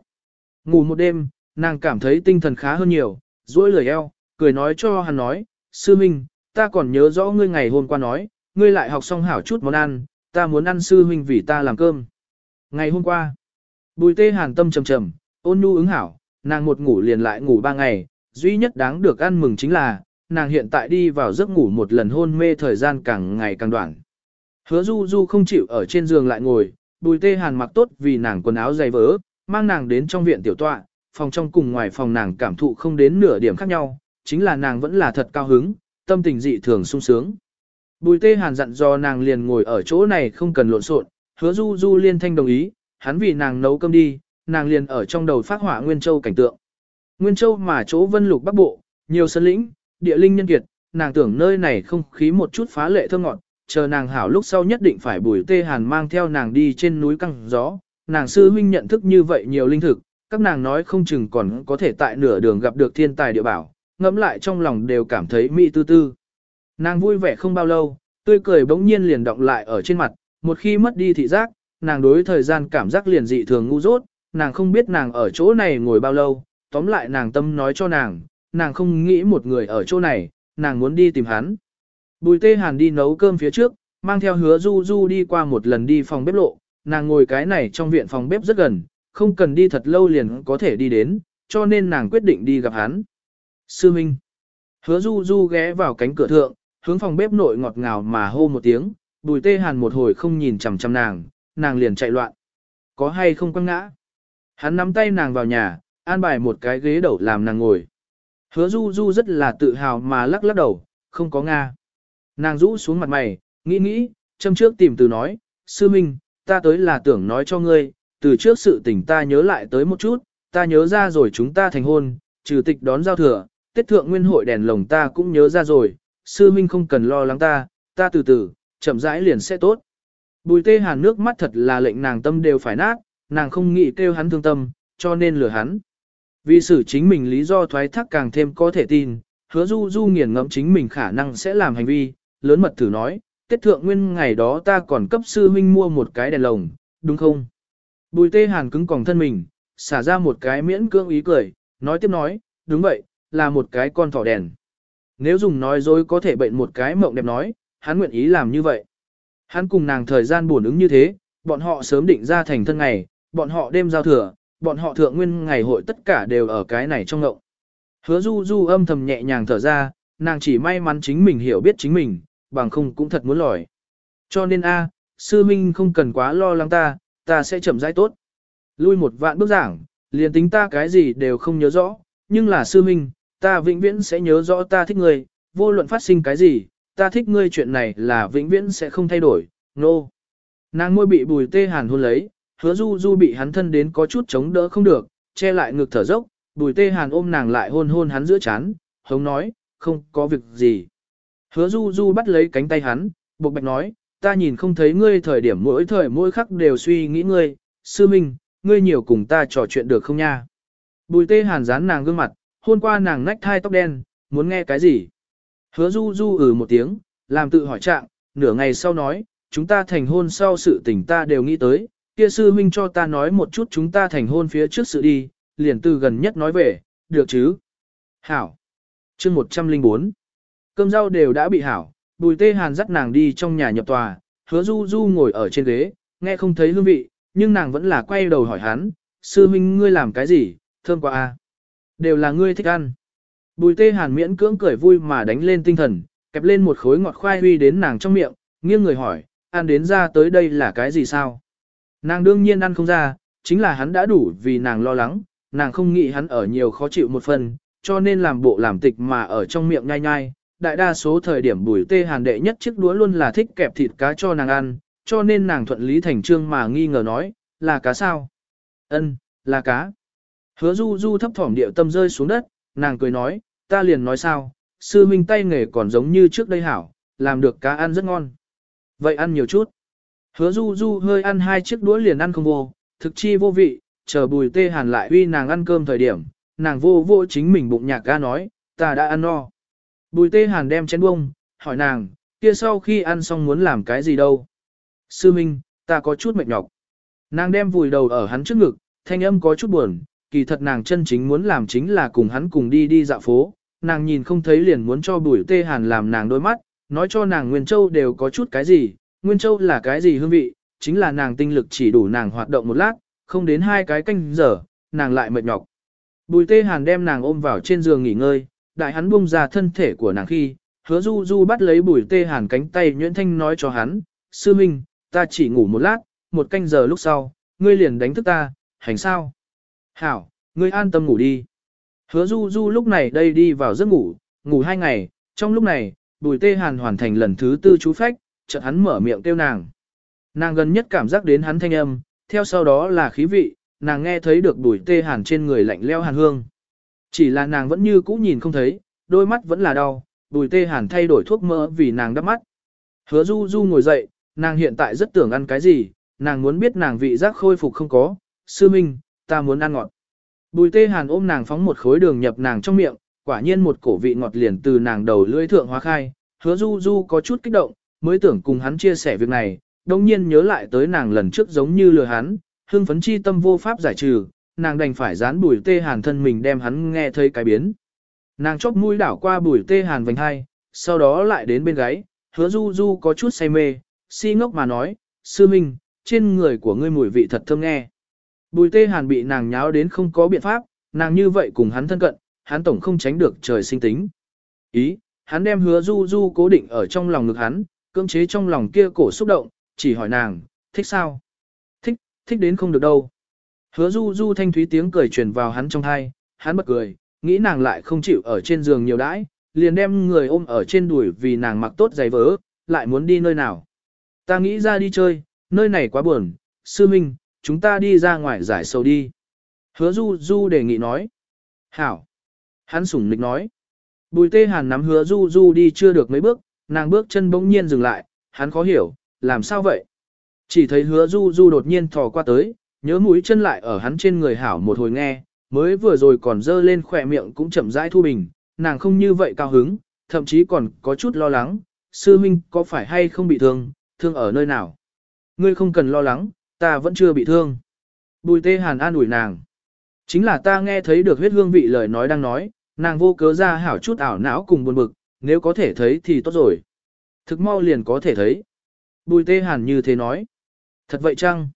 Ngủ một đêm, nàng cảm thấy tinh thần khá hơn nhiều, duỗi lời eo, cười nói cho hắn nói, sư minh, ta còn nhớ rõ ngươi ngày hôm qua nói, ngươi lại học xong hảo chút món ăn, ta muốn ăn sư huynh vì ta làm cơm. Ngày hôm qua, bùi tê hàn tâm trầm trầm, ôn nhu ứng hảo, nàng một ngủ liền lại ngủ ba ngày, duy nhất đáng được ăn mừng chính là, nàng hiện tại đi vào giấc ngủ một lần hôn mê thời gian càng ngày càng đoạn. Hứa du du không chịu ở trên giường lại ngồi, bùi tê hàn mặc tốt vì nàng quần áo dày vỡ, mang nàng đến trong viện tiểu tọa, phòng trong cùng ngoài phòng nàng cảm thụ không đến nửa điểm khác nhau, chính là nàng vẫn là thật cao hứng, tâm tình dị thường sung sướng. Bùi tê hàn dặn do nàng liền ngồi ở chỗ này không cần lộn xộn, hứa du du liên thanh đồng ý, hắn vì nàng nấu cơm đi, nàng liền ở trong đầu phát hỏa Nguyên Châu cảnh tượng. Nguyên Châu mà chỗ vân lục bắc bộ, nhiều sân lĩnh, địa linh nhân kiệt, nàng tưởng nơi này không khí một chút phá lệ thơm ngọt, chờ nàng hảo lúc sau nhất định phải bùi tê hàn mang theo nàng đi trên núi căng gió, nàng sư huynh nhận thức như vậy nhiều linh thực, các nàng nói không chừng còn có thể tại nửa đường gặp được thiên tài địa bảo, ngẫm lại trong lòng đều cảm thấy mỹ tư tư. Nàng vui vẻ không bao lâu, tươi cười bỗng nhiên liền động lại ở trên mặt, một khi mất đi thị giác, nàng đối thời gian cảm giác liền dị thường ngu dốt, nàng không biết nàng ở chỗ này ngồi bao lâu, tóm lại nàng tâm nói cho nàng, nàng không nghĩ một người ở chỗ này, nàng muốn đi tìm hắn. Bùi tê hàn đi nấu cơm phía trước, mang theo hứa du du đi qua một lần đi phòng bếp lộ, nàng ngồi cái này trong viện phòng bếp rất gần, không cần đi thật lâu liền có thể đi đến, cho nên nàng quyết định đi gặp hắn. Sư Minh. Hứa du du ghé vào cánh cửa thượng, hướng phòng bếp nội ngọt ngào mà hô một tiếng, bùi tê hàn một hồi không nhìn chằm chằm nàng, nàng liền chạy loạn. Có hay không quăng ngã? Hắn nắm tay nàng vào nhà, an bài một cái ghế đầu làm nàng ngồi. Hứa du du rất là tự hào mà lắc lắc đầu, không có Nga. Nàng rũ xuống mặt mày, nghĩ nghĩ, châm trước tìm từ nói, sư minh, ta tới là tưởng nói cho ngươi, từ trước sự tình ta nhớ lại tới một chút, ta nhớ ra rồi chúng ta thành hôn, trừ tịch đón giao thừa, tết thượng nguyên hội đèn lồng ta cũng nhớ ra rồi, sư minh không cần lo lắng ta, ta từ từ, chậm rãi liền sẽ tốt. Bùi tê hàn nước mắt thật là lệnh nàng tâm đều phải nát, nàng không nghĩ kêu hắn thương tâm, cho nên lừa hắn. Vì xử chính mình lý do thoái thác càng thêm có thể tin, hứa du du nghiền ngẫm chính mình khả năng sẽ làm hành vi, lớn mật thử nói, kết thượng nguyên ngày đó ta còn cấp sư huynh mua một cái đèn lồng, đúng không? Bùi tê hàn cứng còng thân mình, xả ra một cái miễn cưỡng ý cười, nói tiếp nói, đúng vậy, là một cái con thỏ đèn. Nếu dùng nói dối có thể bệnh một cái mộng đẹp nói, hắn nguyện ý làm như vậy. Hắn cùng nàng thời gian buồn ứng như thế, bọn họ sớm định ra thành thân ngày, bọn họ đêm giao thừa, bọn họ thượng nguyên ngày hội tất cả đều ở cái này trong ngộng. Hứa du du âm thầm nhẹ nhàng thở ra, nàng chỉ may mắn chính mình hiểu biết chính mình, bằng không cũng thật muốn lòi. Cho nên a, sư minh không cần quá lo lắng ta, ta sẽ chậm rãi tốt. Lui một vạn bước giảng, liền tính ta cái gì đều không nhớ rõ, nhưng là sư minh, ta vĩnh viễn sẽ nhớ rõ ta thích người, vô luận phát sinh cái gì, ta thích ngươi chuyện này là vĩnh viễn sẽ không thay đổi, nô. No. Nàng môi bị bùi tê hàn hôn lấy, hứa du du bị hắn thân đến có chút chống đỡ không được, che lại ngực thở dốc, bùi tê hàn ôm nàng lại hôn hôn hắn giữa chán, hống nói, không có việc gì. Hứa du du bắt lấy cánh tay hắn, bộc bạch nói, ta nhìn không thấy ngươi thời điểm mỗi thời mỗi khắc đều suy nghĩ ngươi, sư minh, ngươi nhiều cùng ta trò chuyện được không nha. Bùi tê hàn dán nàng gương mặt, hôn qua nàng nách thai tóc đen, muốn nghe cái gì. Hứa du du ừ một tiếng, làm tự hỏi trạng, nửa ngày sau nói, chúng ta thành hôn sau sự tình ta đều nghĩ tới, kia sư huynh cho ta nói một chút chúng ta thành hôn phía trước sự đi, liền từ gần nhất nói về, được chứ? Hảo. chương 104. Cơm rau đều đã bị hảo, bùi tê hàn dắt nàng đi trong nhà nhập tòa, hứa du du ngồi ở trên ghế, nghe không thấy hương vị, nhưng nàng vẫn là quay đầu hỏi hắn, sư huynh ngươi làm cái gì, thơm quá à. Đều là ngươi thích ăn. Bùi tê hàn miễn cưỡng cười vui mà đánh lên tinh thần, kẹp lên một khối ngọt khoai huy đến nàng trong miệng, nghiêng người hỏi, ăn đến ra tới đây là cái gì sao? Nàng đương nhiên ăn không ra, chính là hắn đã đủ vì nàng lo lắng, nàng không nghĩ hắn ở nhiều khó chịu một phần, cho nên làm bộ làm tịch mà ở trong miệng nhai nhai. Đại đa số thời điểm bùi tê hàn đệ nhất chiếc đũa luôn là thích kẹp thịt cá cho nàng ăn, cho nên nàng thuận lý thành trương mà nghi ngờ nói, là cá sao? Ân, là cá. Hứa du du thấp thỏm điệu tâm rơi xuống đất, nàng cười nói, ta liền nói sao, sư minh tay nghề còn giống như trước đây hảo, làm được cá ăn rất ngon. Vậy ăn nhiều chút. Hứa du du hơi ăn hai chiếc đũa liền ăn không vô, thực chi vô vị, chờ bùi tê hàn lại uy nàng ăn cơm thời điểm, nàng vô vô chính mình bụng nhạc ga nói, ta đã ăn no. Bùi tê hàn đem chén bông, hỏi nàng, kia sau khi ăn xong muốn làm cái gì đâu. Sư Minh, ta có chút mệt nhọc. Nàng đem vùi đầu ở hắn trước ngực, thanh âm có chút buồn, kỳ thật nàng chân chính muốn làm chính là cùng hắn cùng đi đi dạo phố. Nàng nhìn không thấy liền muốn cho bùi tê hàn làm nàng đôi mắt, nói cho nàng Nguyên Châu đều có chút cái gì, Nguyên Châu là cái gì hương vị, chính là nàng tinh lực chỉ đủ nàng hoạt động một lát, không đến hai cái canh giờ, nàng lại mệt nhọc. Bùi tê hàn đem nàng ôm vào trên giường nghỉ ngơi, đại hắn buông ra thân thể của nàng khi, hứa du du bắt lấy bùi tê hàn cánh tay nhuyễn thanh nói cho hắn, sư minh, ta chỉ ngủ một lát, một canh giờ lúc sau, ngươi liền đánh thức ta, hành sao? Hảo, ngươi an tâm ngủ đi. Hứa du du lúc này đây đi vào giấc ngủ, ngủ hai ngày, trong lúc này, bùi tê hàn hoàn thành lần thứ tư chú phách, chợt hắn mở miệng kêu nàng. Nàng gần nhất cảm giác đến hắn thanh âm, theo sau đó là khí vị, nàng nghe thấy được bùi tê hàn trên người lạnh leo hàn hương. Chỉ là nàng vẫn như cũ nhìn không thấy, đôi mắt vẫn là đau, bùi tê hàn thay đổi thuốc mỡ vì nàng đắp mắt. Hứa du du ngồi dậy, nàng hiện tại rất tưởng ăn cái gì, nàng muốn biết nàng vị giác khôi phục không có, sư minh, ta muốn ăn ngọt. Bùi tê hàn ôm nàng phóng một khối đường nhập nàng trong miệng, quả nhiên một cổ vị ngọt liền từ nàng đầu lưỡi thượng hóa khai, hứa du du có chút kích động, mới tưởng cùng hắn chia sẻ việc này, đồng nhiên nhớ lại tới nàng lần trước giống như lừa hắn, hưng phấn chi tâm vô pháp giải trừ, nàng đành phải dán bùi tê hàn thân mình đem hắn nghe thấy cái biến. Nàng chóp mũi đảo qua bùi tê hàn vành hai, sau đó lại đến bên gáy, hứa du du có chút say mê, si ngốc mà nói, sư minh, trên người của ngươi mùi vị thật thơm nghe. Bùi tê hàn bị nàng nháo đến không có biện pháp, nàng như vậy cùng hắn thân cận, hắn tổng không tránh được trời sinh tính. Ý, hắn đem hứa du du cố định ở trong lòng ngực hắn, cưỡng chế trong lòng kia cổ xúc động, chỉ hỏi nàng, thích sao? Thích, thích đến không được đâu. Hứa du du thanh thúy tiếng cười truyền vào hắn trong thai, hắn bật cười, nghĩ nàng lại không chịu ở trên giường nhiều đãi, liền đem người ôm ở trên đùi vì nàng mặc tốt giày vớ, lại muốn đi nơi nào. Ta nghĩ ra đi chơi, nơi này quá buồn, sư minh, chúng ta đi ra ngoài giải sầu đi. Hứa du du đề nghị nói. Hảo. Hắn sủng nịch nói. Bùi tê hàn nắm hứa du du đi chưa được mấy bước, nàng bước chân bỗng nhiên dừng lại, hắn khó hiểu, làm sao vậy? Chỉ thấy hứa du du đột nhiên thò qua tới, nhớ mũi chân lại ở hắn trên người hảo một hồi nghe, mới vừa rồi còn dơ lên khỏe miệng cũng chậm rãi thu bình, nàng không như vậy cao hứng, thậm chí còn có chút lo lắng, sư huynh có phải hay không bị thương, thương ở nơi nào? Ngươi không cần lo lắng, ta vẫn chưa bị thương. Bùi tê hàn an ủi nàng. Chính là ta nghe thấy được huyết hương vị lời nói đang nói, nàng vô cớ ra hảo chút ảo não cùng buồn bực, nếu có thể thấy thì tốt rồi. Thực mau liền có thể thấy. Bùi tê hàn như thế nói. Thật vậy chăng?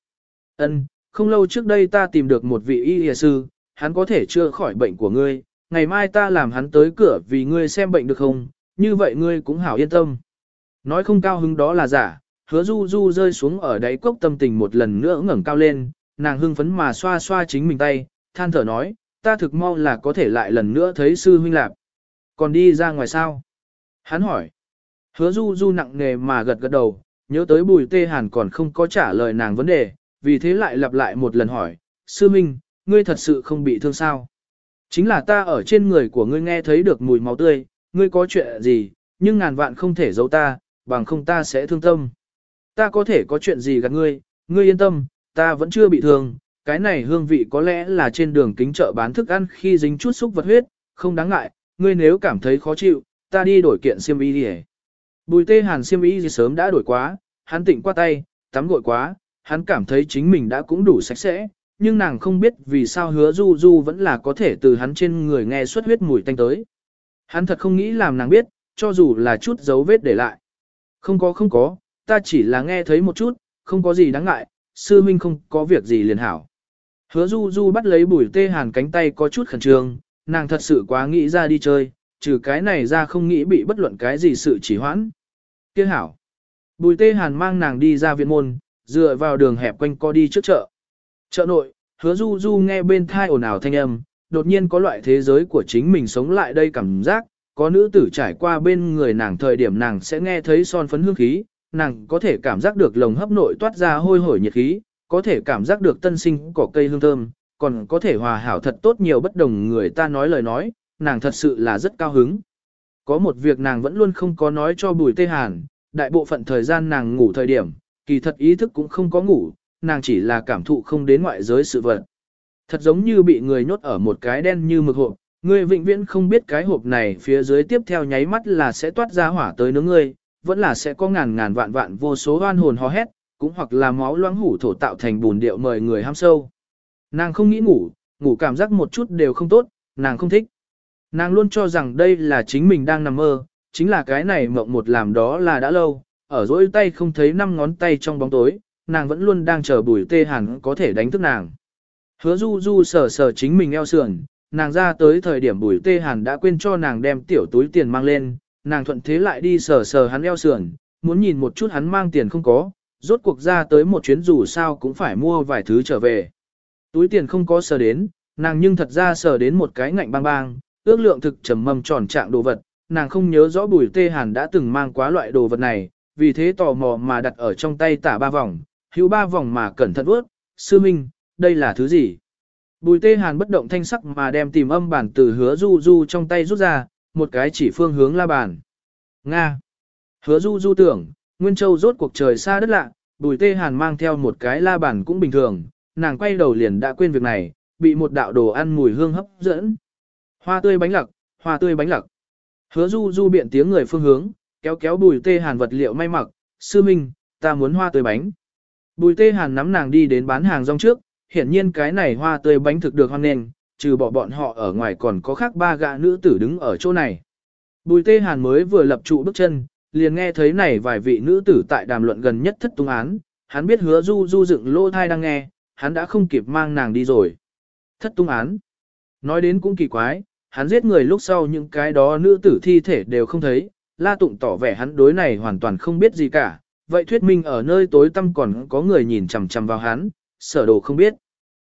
Ân, không lâu trước đây ta tìm được một vị y y sư, hắn có thể chữa khỏi bệnh của ngươi, ngày mai ta làm hắn tới cửa vì ngươi xem bệnh được không, như vậy ngươi cũng hảo yên tâm. Nói không cao hứng đó là giả, hứa du du rơi xuống ở đáy cốc tâm tình một lần nữa ngẩng cao lên, nàng hưng phấn mà xoa xoa chính mình tay, than thở nói, ta thực mau là có thể lại lần nữa thấy sư huynh lạp. Còn đi ra ngoài sao? Hắn hỏi. Hứa du du nặng nề mà gật gật đầu, nhớ tới bùi tê hàn còn không có trả lời nàng vấn đề, vì thế lại lặp lại một lần hỏi, sư minh, ngươi thật sự không bị thương sao? Chính là ta ở trên người của ngươi nghe thấy được mùi máu tươi, ngươi có chuyện gì, nhưng ngàn vạn không thể giấu ta, bằng không ta sẽ thương tâm. Ta có thể có chuyện gì gạt ngươi, ngươi yên tâm, ta vẫn chưa bị thương, cái này hương vị có lẽ là trên đường kính chợ bán thức ăn khi dính chút xúc vật huyết, không đáng ngại, ngươi nếu cảm thấy khó chịu, ta đi đổi kiện xiêm y đi Bùi tê hàn xiêm y gì sớm đã đổi quá, hắn tỉnh qua tay, tắm gội quá, hắn cảm thấy chính mình đã cũng đủ sạch sẽ, nhưng nàng không biết vì sao hứa du du vẫn là có thể từ hắn trên người nghe xuất huyết mùi tanh tới. Hắn thật không nghĩ làm nàng biết, cho dù là chút dấu vết để lại. Không có không có, ta chỉ là nghe thấy một chút, không có gì đáng ngại, sư huynh không có việc gì liền hảo. Hứa du du bắt lấy bùi tê hàn cánh tay có chút khẩn trương, nàng thật sự quá nghĩ ra đi chơi, trừ cái này ra không nghĩ bị bất luận cái gì sự chỉ hoãn. Tiếc hảo. Bùi tê hàn mang nàng đi ra viện môn, dựa vào đường hẹp quanh co đi trước chợ. Chợ nội, hứa du du nghe bên thai ồn ào thanh âm, đột nhiên có loại thế giới của chính mình sống lại đây cảm giác, có nữ tử trải qua bên người nàng thời điểm nàng sẽ nghe thấy son phấn hương khí, nàng có thể cảm giác được lồng hấp nội toát ra hôi hổi nhiệt khí, có thể cảm giác được tân sinh cỏ cây hương thơm, còn có thể hòa hảo thật tốt nhiều bất đồng người ta nói lời nói, nàng thật sự là rất cao hứng. Có một việc nàng vẫn luôn không có nói cho bùi tê hàn, đại bộ phận thời gian nàng ngủ thời điểm, kỳ thật ý thức cũng không có ngủ, nàng chỉ là cảm thụ không đến ngoại giới sự vật. Thật giống như bị người nhốt ở một cái đen như mực hộp, người vĩnh viễn không biết cái hộp này phía dưới tiếp theo nháy mắt là sẽ toát ra hỏa tới nướng ngươi, vẫn là sẽ có ngàn ngàn vạn vạn vô số oan hồn hò hét, cũng hoặc là máu loãng hủ thổ tạo thành bùn điệu mời người ham sâu. Nàng không nghĩ ngủ, ngủ cảm giác một chút đều không tốt, nàng không thích. Nàng luôn cho rằng đây là chính mình đang nằm mơ, chính là cái này mộng một làm đó là đã lâu, ở dỗi tay không thấy năm ngón tay trong bóng tối, nàng vẫn luôn đang chờ bùi tê hẳn có thể đánh thức nàng. Hứa du du sờ sờ chính mình eo sườn, nàng ra tới thời điểm bùi tê hàn đã quên cho nàng đem tiểu túi tiền mang lên, nàng thuận thế lại đi sờ sờ hắn eo sườn, muốn nhìn một chút hắn mang tiền không có, rốt cuộc ra tới một chuyến dù sao cũng phải mua vài thứ trở về. Túi tiền không có sờ đến, nàng nhưng thật ra sờ đến một cái ngạnh bang bang, ước lượng thực trầm mầm tròn trạng đồ vật, nàng không nhớ rõ bùi tê hàn đã từng mang quá loại đồ vật này, vì thế tò mò mà đặt ở trong tay tả ba vòng, hữu ba vòng mà cẩn thận ướt, sư minh, đây là thứ gì? Bùi tê hàn bất động thanh sắc mà đem tìm âm bản từ hứa du du trong tay rút ra, một cái chỉ phương hướng la bàn. Nga. Hứa du du tưởng, Nguyên Châu rốt cuộc trời xa đất lạ, bùi tê hàn mang theo một cái la bàn cũng bình thường, nàng quay đầu liền đã quên việc này, bị một đạo đồ ăn mùi hương hấp dẫn. Hoa tươi bánh lặc, hoa tươi bánh lặc. Hứa du du biện tiếng người phương hướng, kéo kéo bùi tê hàn vật liệu may mặc, sư minh, ta muốn hoa tươi bánh. Bùi tê hàn nắm nàng đi đến bán hàng rong trước, hiển nhiên cái này hoa tươi bánh thực được hoan nền, trừ bỏ bọn họ ở ngoài còn có khác ba gã nữ tử đứng ở chỗ này. Bùi tê hàn mới vừa lập trụ bước chân, liền nghe thấy này vài vị nữ tử tại đàm luận gần nhất thất tung án, hắn biết hứa du du dựng lô thai đang nghe, hắn đã không kịp mang nàng đi rồi. Thất tung án. Nói đến cũng kỳ quái, hắn giết người lúc sau những cái đó nữ tử thi thể đều không thấy, la tụng tỏ vẻ hắn đối này hoàn toàn không biết gì cả, vậy thuyết minh ở nơi tối tăm còn có người nhìn chằm chằm vào hắn, sở đồ không biết.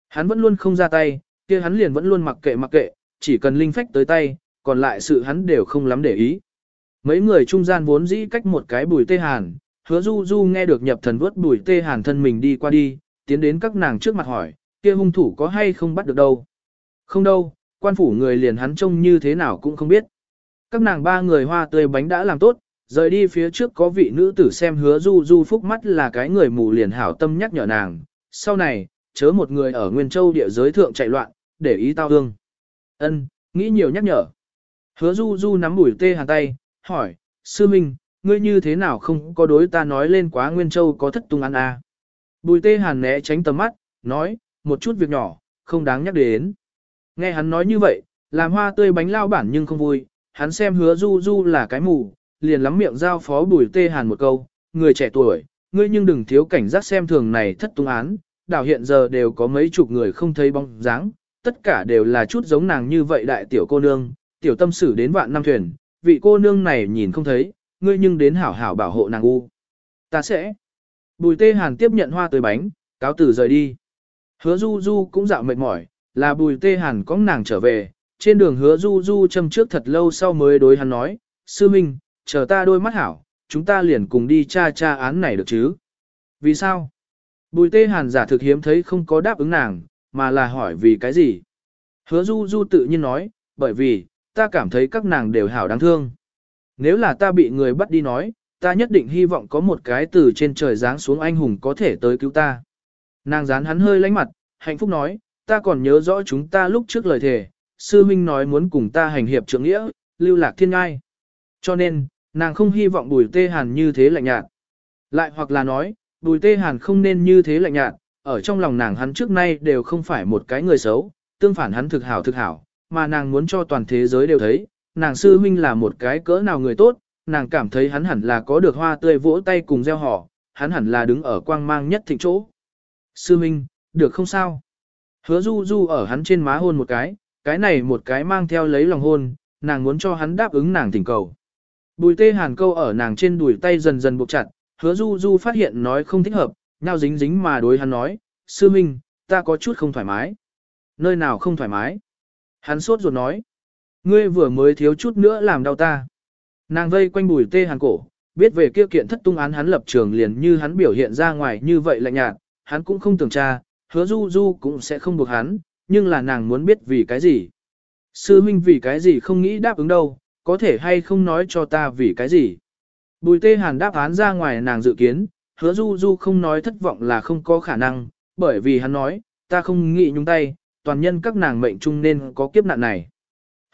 Hắn vẫn luôn không ra tay, kia hắn liền vẫn luôn mặc kệ mặc kệ, chỉ cần linh phách tới tay, còn lại sự hắn đều không lắm để ý. Mấy người trung gian vốn dĩ cách một cái bùi tê hàn, hứa du du nghe được nhập thần vớt bùi tê hàn thân mình đi qua đi, tiến đến các nàng trước mặt hỏi, kia hung thủ có hay không bắt được đâu. Không đâu, quan phủ người liền hắn trông như thế nào cũng không biết. Các nàng ba người hoa tươi bánh đã làm tốt, rời đi phía trước có vị nữ tử xem hứa du du phúc mắt là cái người mù liền hảo tâm nhắc nhở nàng. Sau này, chớ một người ở Nguyên Châu địa giới thượng chạy loạn, để ý tao hương. Ân, nghĩ nhiều nhắc nhở. Hứa du du nắm bùi tê hàn tay, hỏi, sư minh, ngươi như thế nào không có đối ta nói lên quá Nguyên Châu có thất tung ăn à? Bùi tê hàn né tránh tầm mắt, nói, một chút việc nhỏ, không đáng nhắc đến. Nghe hắn nói như vậy, làm hoa tươi bánh lao bản nhưng không vui, hắn xem hứa du du là cái mù, liền lắm miệng giao phó bùi tê hàn một câu, người trẻ tuổi, ngươi nhưng đừng thiếu cảnh giác xem thường này thất tung án, đảo hiện giờ đều có mấy chục người không thấy bóng dáng, tất cả đều là chút giống nàng như vậy đại tiểu cô nương, tiểu tâm sử đến vạn năm thuyền, vị cô nương này nhìn không thấy, ngươi nhưng đến hảo hảo bảo hộ nàng u. Ta sẽ. Bùi tê hàn tiếp nhận hoa tươi bánh, cáo tử rời đi. Hứa du du cũng dạo mệt mỏi, là bùi tê hàn có nàng trở về, trên đường hứa du du châm trước thật lâu sau mới đối hắn nói, sư minh, chờ ta đôi mắt hảo, chúng ta liền cùng đi tra tra án này được chứ. Vì sao? Bùi tê hàn giả thực hiếm thấy không có đáp ứng nàng, mà là hỏi vì cái gì? Hứa du du tự nhiên nói, bởi vì, ta cảm thấy các nàng đều hảo đáng thương. Nếu là ta bị người bắt đi nói, ta nhất định hy vọng có một cái từ trên trời giáng xuống anh hùng có thể tới cứu ta. Nàng dán hắn hơi lánh mặt, hạnh phúc nói, ta còn nhớ rõ chúng ta lúc trước lời thề, sư minh nói muốn cùng ta hành hiệp trưởng nghĩa, lưu lạc thiên ngai. Cho nên, nàng không hy vọng bùi tê hàn như thế lạnh nhạt. Lại hoặc là nói, bùi tê hàn không nên như thế lạnh nhạt, ở trong lòng nàng hắn trước nay đều không phải một cái người xấu, tương phản hắn thực hảo thực hảo, mà nàng muốn cho toàn thế giới đều thấy, nàng sư huynh là một cái cỡ nào người tốt, nàng cảm thấy hắn hẳn là có được hoa tươi vỗ tay cùng gieo họ, hắn hẳn là đứng ở quang mang nhất thịnh chỗ. Sư huynh, được không sao? Hứa du du ở hắn trên má hôn một cái, cái này một cái mang theo lấy lòng hôn, nàng muốn cho hắn đáp ứng nàng thỉnh cầu. Bùi tê hàn câu ở nàng trên đùi tay dần dần buộc chặt, hứa du du phát hiện nói không thích hợp, nhao dính dính mà đối hắn nói, sư minh, ta có chút không thoải mái. Nơi nào không thoải mái? Hắn sốt ruột nói, ngươi vừa mới thiếu chút nữa làm đau ta. Nàng vây quanh bùi tê hàn cổ, biết về kia kiện thất tung án hắn lập trường liền như hắn biểu hiện ra ngoài như vậy lạnh nhạt, hắn cũng không tưởng tra, hứa du du cũng sẽ không buộc hắn, nhưng là nàng muốn biết vì cái gì. Sư minh vì cái gì không nghĩ đáp ứng đâu, có thể hay không nói cho ta vì cái gì. Bùi tê hàn đáp án ra ngoài nàng dự kiến, hứa du du không nói thất vọng là không có khả năng, bởi vì hắn nói, ta không nghĩ nhúng tay, toàn nhân các nàng mệnh chung nên có kiếp nạn này.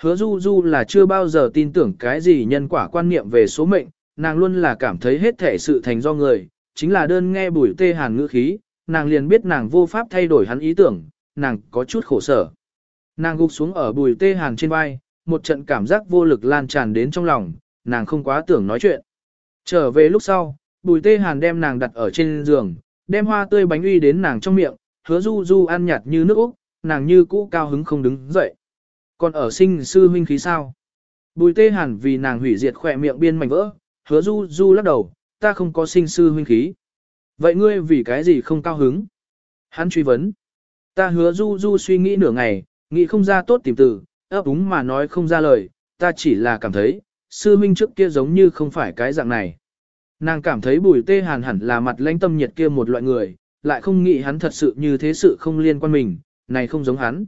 Hứa du du là chưa bao giờ tin tưởng cái gì nhân quả quan niệm về số mệnh, nàng luôn là cảm thấy hết thể sự thành do người, chính là đơn nghe bùi tê hàn ngữ khí, nàng liền biết nàng vô pháp thay đổi hắn ý tưởng, nàng có chút khổ sở. Nàng gục xuống ở bùi tê hàn trên vai, một trận cảm giác vô lực lan tràn đến trong lòng, nàng không quá tưởng nói chuyện. Trở về lúc sau, bùi tê hàn đem nàng đặt ở trên giường, đem hoa tươi bánh uy đến nàng trong miệng, hứa du du ăn nhạt như nước Úc, nàng như cũ cao hứng không đứng dậy. Còn ở sinh sư huynh khí sao? Bùi tê hàn vì nàng hủy diệt khỏe miệng biên mảnh vỡ, hứa du du lắc đầu, ta không có sinh sư huynh khí. Vậy ngươi vì cái gì không cao hứng? Hắn truy vấn. Ta hứa du du suy nghĩ nửa ngày, nghĩ không ra tốt tìm từ, ấp úng mà nói không ra lời, ta chỉ là cảm thấy, sư huynh trước kia giống như không phải cái dạng này. Nàng cảm thấy bùi tê hàn hẳn là mặt lãnh tâm nhiệt kia một loại người, lại không nghĩ hắn thật sự như thế sự không liên quan mình, này không giống hắn.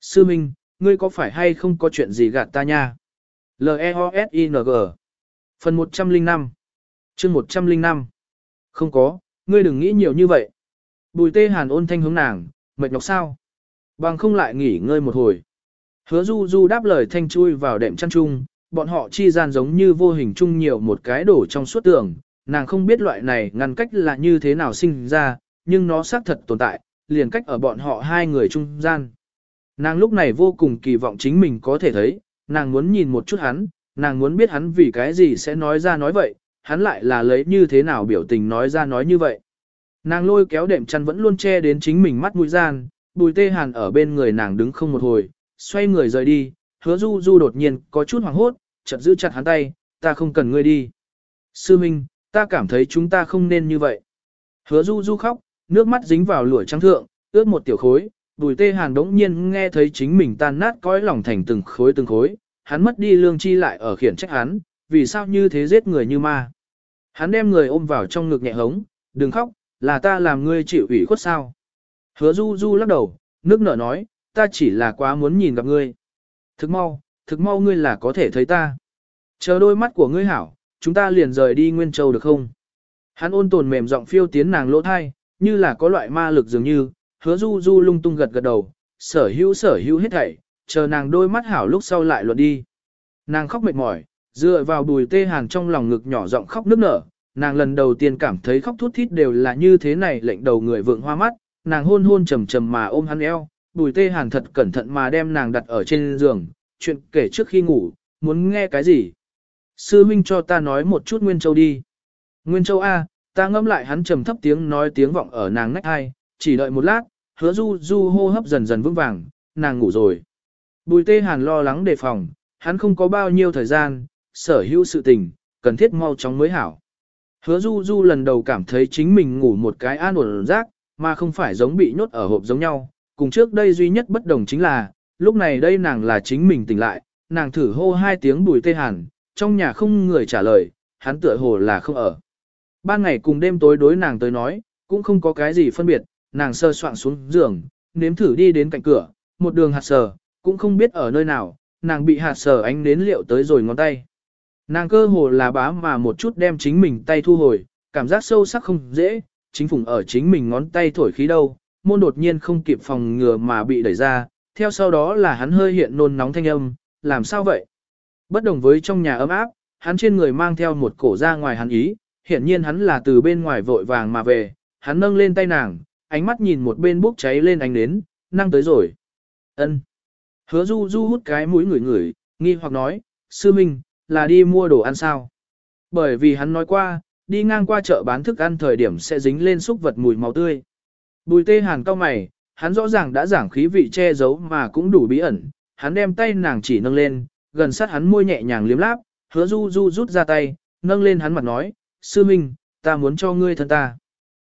Sư Minh, ngươi có phải hay không có chuyện gì gạt ta nha? L-E-O-S-I-N-G Phần 105 chương 105 Không có, ngươi đừng nghĩ nhiều như vậy. Bùi tê hàn ôn thanh hướng nàng, mệt nhọc sao? Bằng không lại nghỉ ngơi một hồi. Hứa du du đáp lời thanh chui vào đệm chăn chung, bọn họ chi gian giống như vô hình chung nhiều một cái đổ trong suốt tường, nàng không biết loại này ngăn cách là như thế nào sinh ra, nhưng nó xác thật tồn tại, liền cách ở bọn họ hai người trung gian. Nàng lúc này vô cùng kỳ vọng chính mình có thể thấy, nàng muốn nhìn một chút hắn, nàng muốn biết hắn vì cái gì sẽ nói ra nói vậy, hắn lại là lấy như thế nào biểu tình nói ra nói như vậy. Nàng lôi kéo đệm chăn vẫn luôn che đến chính mình mắt mũi gian, bùi tê hàn ở bên người nàng đứng không một hồi, xoay người rời đi, hứa du du đột nhiên có chút hoảng hốt, chợt giữ chặt hắn tay, ta không cần ngươi đi. Sư Minh, ta cảm thấy chúng ta không nên như vậy. Hứa du du khóc, nước mắt dính vào lụa trắng thượng, ướt một tiểu khối, bùi tê hàn đống nhiên nghe thấy chính mình tan nát cõi lòng thành từng khối từng khối, hắn mất đi lương chi lại ở khiển trách hắn, vì sao như thế giết người như ma. Hắn đem người ôm vào trong ngực nhẹ hống, đừng khóc, là ta làm ngươi chịu ủy khuất sao. Hứa du du lắc đầu, nước nở nói, ta chỉ là quá muốn nhìn gặp ngươi. thức mau, thực mau ngươi là có thể thấy ta. Chờ đôi mắt của ngươi hảo, chúng ta liền rời đi Nguyên Châu được không? Hắn ôn tồn mềm giọng phiêu tiến nàng lỗ thai, như là có loại ma lực dường như, hứa du du lung tung gật gật đầu, sở hữu sở hữu hết thảy, chờ nàng đôi mắt hảo lúc sau lại luận đi. Nàng khóc mệt mỏi, dựa vào bùi tê hàn trong lòng ngực nhỏ giọng khóc nức nở, nàng lần đầu tiên cảm thấy khóc thút thít đều là như thế này lệnh đầu người vượng hoa mắt, nàng hôn hôn trầm trầm mà ôm hắn eo, bùi tê hàn thật cẩn thận mà đem nàng đặt ở trên giường, chuyện kể trước khi ngủ, muốn nghe cái gì. Sư Minh cho ta nói một chút Nguyên Châu đi. Nguyên Châu A, ta ngâm lại hắn trầm thấp tiếng nói tiếng vọng ở nàng nách hai, chỉ đợi một lát, hứa du du hô hấp dần dần vững vàng, nàng ngủ rồi. Bùi tê hàn lo lắng đề phòng, hắn không có bao nhiêu thời gian, sở hữu sự tình, cần thiết mau chóng mới hảo. Hứa du du lần đầu cảm thấy chính mình ngủ một cái an ổn rác, mà không phải giống bị nhốt ở hộp giống nhau. Cùng trước đây duy nhất bất đồng chính là, lúc này đây nàng là chính mình tỉnh lại, nàng thử hô hai tiếng bùi tê hàn, trong nhà không người trả lời, hắn tựa hồ là không ở. Ban ngày cùng đêm tối đối nàng tới nói, cũng không có cái gì phân biệt, nàng sơ soạn xuống giường, nếm thử đi đến cạnh cửa, một đường hạt sờ, cũng không biết ở nơi nào, nàng bị hạt sờ ánh đến liệu tới rồi ngón tay. Nàng cơ hồ là bá mà một chút đem chính mình tay thu hồi, cảm giác sâu sắc không dễ, chính phùng ở chính mình ngón tay thổi khí đâu, môn đột nhiên không kịp phòng ngừa mà bị đẩy ra, theo sau đó là hắn hơi hiện nôn nóng thanh âm, làm sao vậy? Bất đồng với trong nhà ấm áp, hắn trên người mang theo một cổ ra ngoài hắn ý, hiện nhiên hắn là từ bên ngoài vội vàng mà về, hắn nâng lên tay nàng, ánh mắt nhìn một bên bốc cháy lên ánh nến, năng tới rồi. ân Hứa du du hút cái mũi ngửi ngửi, nghi hoặc nói, sư minh, là đi mua đồ ăn sao? Bởi vì hắn nói qua, đi ngang qua chợ bán thức ăn thời điểm sẽ dính lên xúc vật mùi máu tươi. Bùi tê hàn cao mày, hắn rõ ràng đã giảng khí vị che giấu mà cũng đủ bí ẩn, hắn đem tay nàng chỉ nâng lên, gần sát hắn môi nhẹ nhàng liếm láp, hứa du du rút ra tay, nâng lên hắn mặt nói, sư minh, ta muốn cho ngươi thân ta.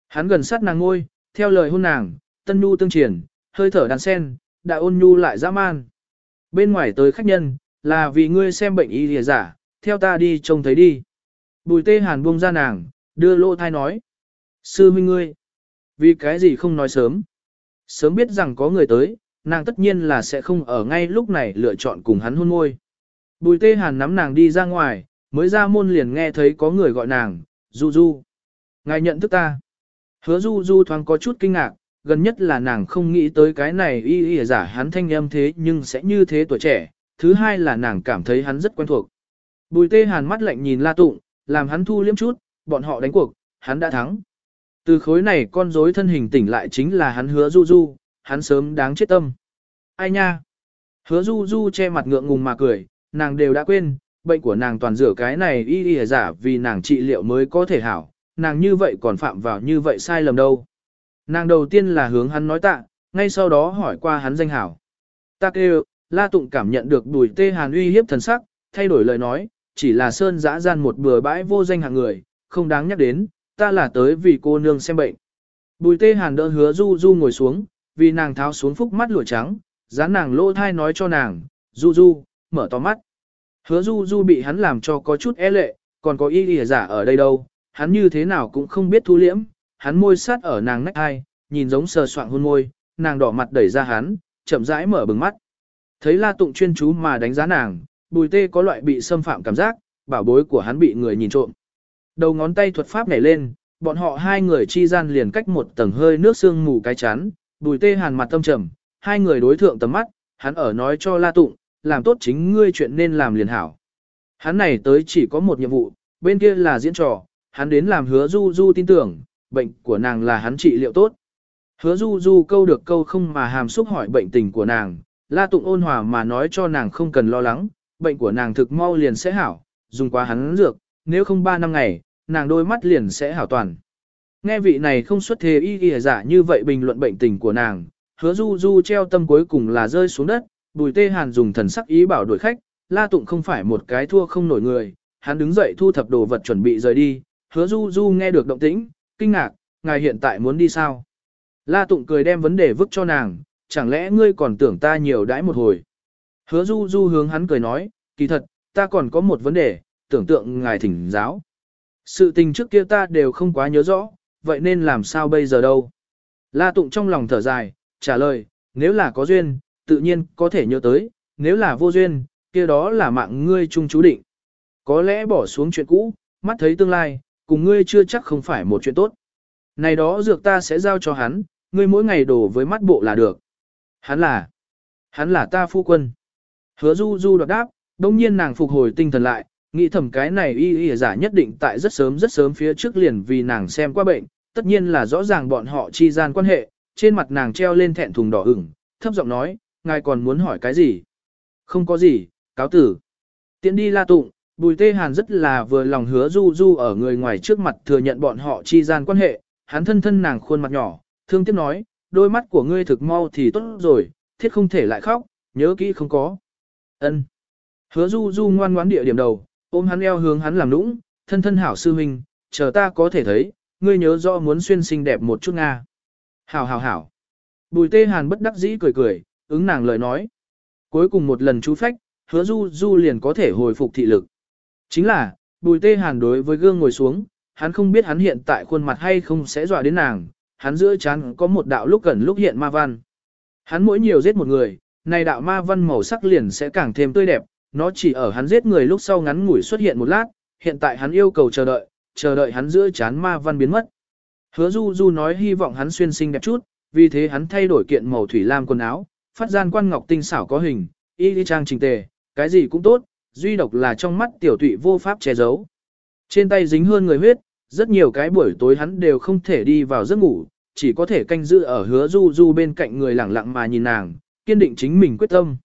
Hắn gần sát nàng ngôi, theo lời hôn nàng, tân nhu tương triển, hơi thở đàn sen, đã ôn nhu lại dã man. Bên ngoài tới khách nhân, là vì ngươi xem bệnh y lìa giả, theo ta đi trông thấy đi. Bùi tê hàn buông ra nàng, đưa lộ thai nói. Sư minh ngươi, vì cái gì không nói sớm? Sớm biết rằng có người tới, nàng tất nhiên là sẽ không ở ngay lúc này lựa chọn cùng hắn hôn môi. Bùi tê hàn nắm nàng đi ra ngoài, mới ra môn liền nghe thấy có người gọi nàng, Du Du. Ngài nhận thức ta. Hứa Du Du thoáng có chút kinh ngạc, gần nhất là nàng không nghĩ tới cái này y y giả hắn thanh âm thế nhưng sẽ như thế tuổi trẻ, thứ hai là nàng cảm thấy hắn rất quen thuộc. Bùi tê hàn mắt lạnh nhìn La Tụng, làm hắn thu liếm chút, bọn họ đánh cuộc, hắn đã thắng. Từ khối này con rối thân hình tỉnh lại chính là hắn hứa Du Du, hắn sớm đáng chết tâm. Ai nha? Hứa Du Du che mặt ngượng ngùng mà cười, nàng đều đã quên, bệnh của nàng toàn rửa cái này y y giả vì nàng trị liệu mới có thể hảo, nàng như vậy còn phạm vào như vậy sai lầm đâu. Nàng đầu tiên là hướng hắn nói tạ, ngay sau đó hỏi qua hắn danh hảo. Ta kêu, La Tụng cảm nhận được đùi tê hàn uy hiếp thần sắc, thay đổi lời nói, chỉ là sơn dã gian một bừa bãi vô danh hạng người, không đáng nhắc đến, ta là tới vì cô nương xem bệnh. Bùi tê hàn đỡ hứa du du ngồi xuống, vì nàng tháo xuống phúc mắt lụa trắng, dán nàng lỗ thai nói cho nàng, du du, mở to mắt. Hứa du du bị hắn làm cho có chút e lệ, còn có y lìa giả ở đây đâu, hắn như thế nào cũng không biết thu liễm, hắn môi sát ở nàng nách hai, nhìn giống sờ soạng hôn môi, nàng đỏ mặt đẩy ra hắn, chậm rãi mở bừng mắt. Thấy la tụng chuyên chú mà đánh giá nàng, bùi tê có loại bị xâm phạm cảm giác, bảo bối của hắn bị người nhìn trộm. Đầu ngón tay thuật pháp nhảy lên, bọn họ hai người chi gian liền cách một tầng hơi nước sương mù cái chán, bùi tê hàn mặt tâm trầm, hai người đối thượng tầm mắt, hắn ở nói cho la tụng, làm tốt chính ngươi chuyện nên làm liền hảo. Hắn này tới chỉ có một nhiệm vụ, bên kia là diễn trò, hắn đến làm hứa du du tin tưởng, bệnh của nàng là hắn trị liệu tốt. Hứa du du câu được câu không mà hàm xúc hỏi bệnh tình của nàng, la tụng ôn hòa mà nói cho nàng không cần lo lắng, bệnh của nàng thực mau liền sẽ hảo, dùng qua hắn dược, nếu không ba năm ngày, nàng đôi mắt liền sẽ hảo toàn. Nghe vị này không xuất thế y y giả như vậy bình luận bệnh tình của nàng, hứa du du treo tâm cuối cùng là rơi xuống đất, bùi tê hàn dùng thần sắc ý bảo đuổi khách, la tụng không phải một cái thua không nổi người, hắn đứng dậy thu thập đồ vật chuẩn bị rời đi, hứa du du nghe được động tĩnh, kinh ngạc, ngài hiện tại muốn đi sao? La tụng cười đem vấn đề vứt cho nàng, chẳng lẽ ngươi còn tưởng ta nhiều đãi một hồi? Hứa du du hướng hắn cười nói, kỳ thật, ta còn có một vấn đề, tưởng tượng ngài thỉnh giáo. Sự tình trước kia ta đều không quá nhớ rõ, vậy nên làm sao bây giờ đâu? La tụng trong lòng thở dài, trả lời, nếu là có duyên, tự nhiên có thể nhớ tới, nếu là vô duyên, kia đó là mạng ngươi chung chú định. Có lẽ bỏ xuống chuyện cũ, mắt thấy tương lai, cùng ngươi chưa chắc không phải một chuyện tốt. Này đó dược ta sẽ giao cho hắn, ngươi mỗi ngày đổ với mắt bộ là được. Hắn là, hắn là ta phu quân. Hứa du du đoạt đáp, đông nhiên nàng phục hồi tinh thần lại, nghĩ thầm cái này y y giả nhất định tại rất sớm rất sớm phía trước liền vì nàng xem qua bệnh, tất nhiên là rõ ràng bọn họ chi gian quan hệ, trên mặt nàng treo lên thẹn thùng đỏ ửng, thấp giọng nói, ngài còn muốn hỏi cái gì? Không có gì, cáo tử. Tiện đi la tụng, bùi tê hàn rất là vừa lòng hứa du du ở người ngoài trước mặt thừa nhận bọn họ chi gian quan hệ, hắn thân thân nàng khuôn mặt nhỏ, thương tiếc nói, đôi mắt của ngươi thực mau thì tốt rồi, thiết không thể lại khóc, nhớ kỹ không có. ân Hứa du du ngoan ngoãn địa điểm đầu, ôm hắn eo hướng hắn làm nũng, thân thân hảo sư huynh, chờ ta có thể thấy, ngươi nhớ rõ muốn xuyên xinh đẹp một chút Nga. Hảo hảo hảo. Bùi tê hàn bất đắc dĩ cười cười, ứng nàng lời nói. Cuối cùng một lần chú phách, hứa du du liền có thể hồi phục thị lực. Chính là, bùi tê hàn đối với gương ngồi xuống, hắn không biết hắn hiện tại khuôn mặt hay không sẽ dọa đến nàng, hắn giữa chán có một đạo lúc gần lúc hiện ma văn. Hắn mỗi nhiều giết một người, này đạo ma văn màu sắc liền sẽ càng thêm tươi đẹp, nó chỉ ở hắn giết người lúc sau ngắn ngủi xuất hiện một lát, hiện tại hắn yêu cầu chờ đợi, chờ đợi hắn giữa chán ma văn biến mất. Hứa Du Du nói hy vọng hắn xuyên sinh đẹp chút, vì thế hắn thay đổi kiện màu thủy lam quần áo, phát gian quan ngọc tinh xảo có hình, y đi trang trình tề, cái gì cũng tốt, duy độc là trong mắt tiểu tụy vô pháp che giấu. Trên tay dính hơn người huyết, rất nhiều cái buổi tối hắn đều không thể đi vào giấc ngủ, chỉ có thể canh giữ ở hứa du du bên cạnh người lặng lặng mà nhìn nàng, kiên định chính mình quyết tâm.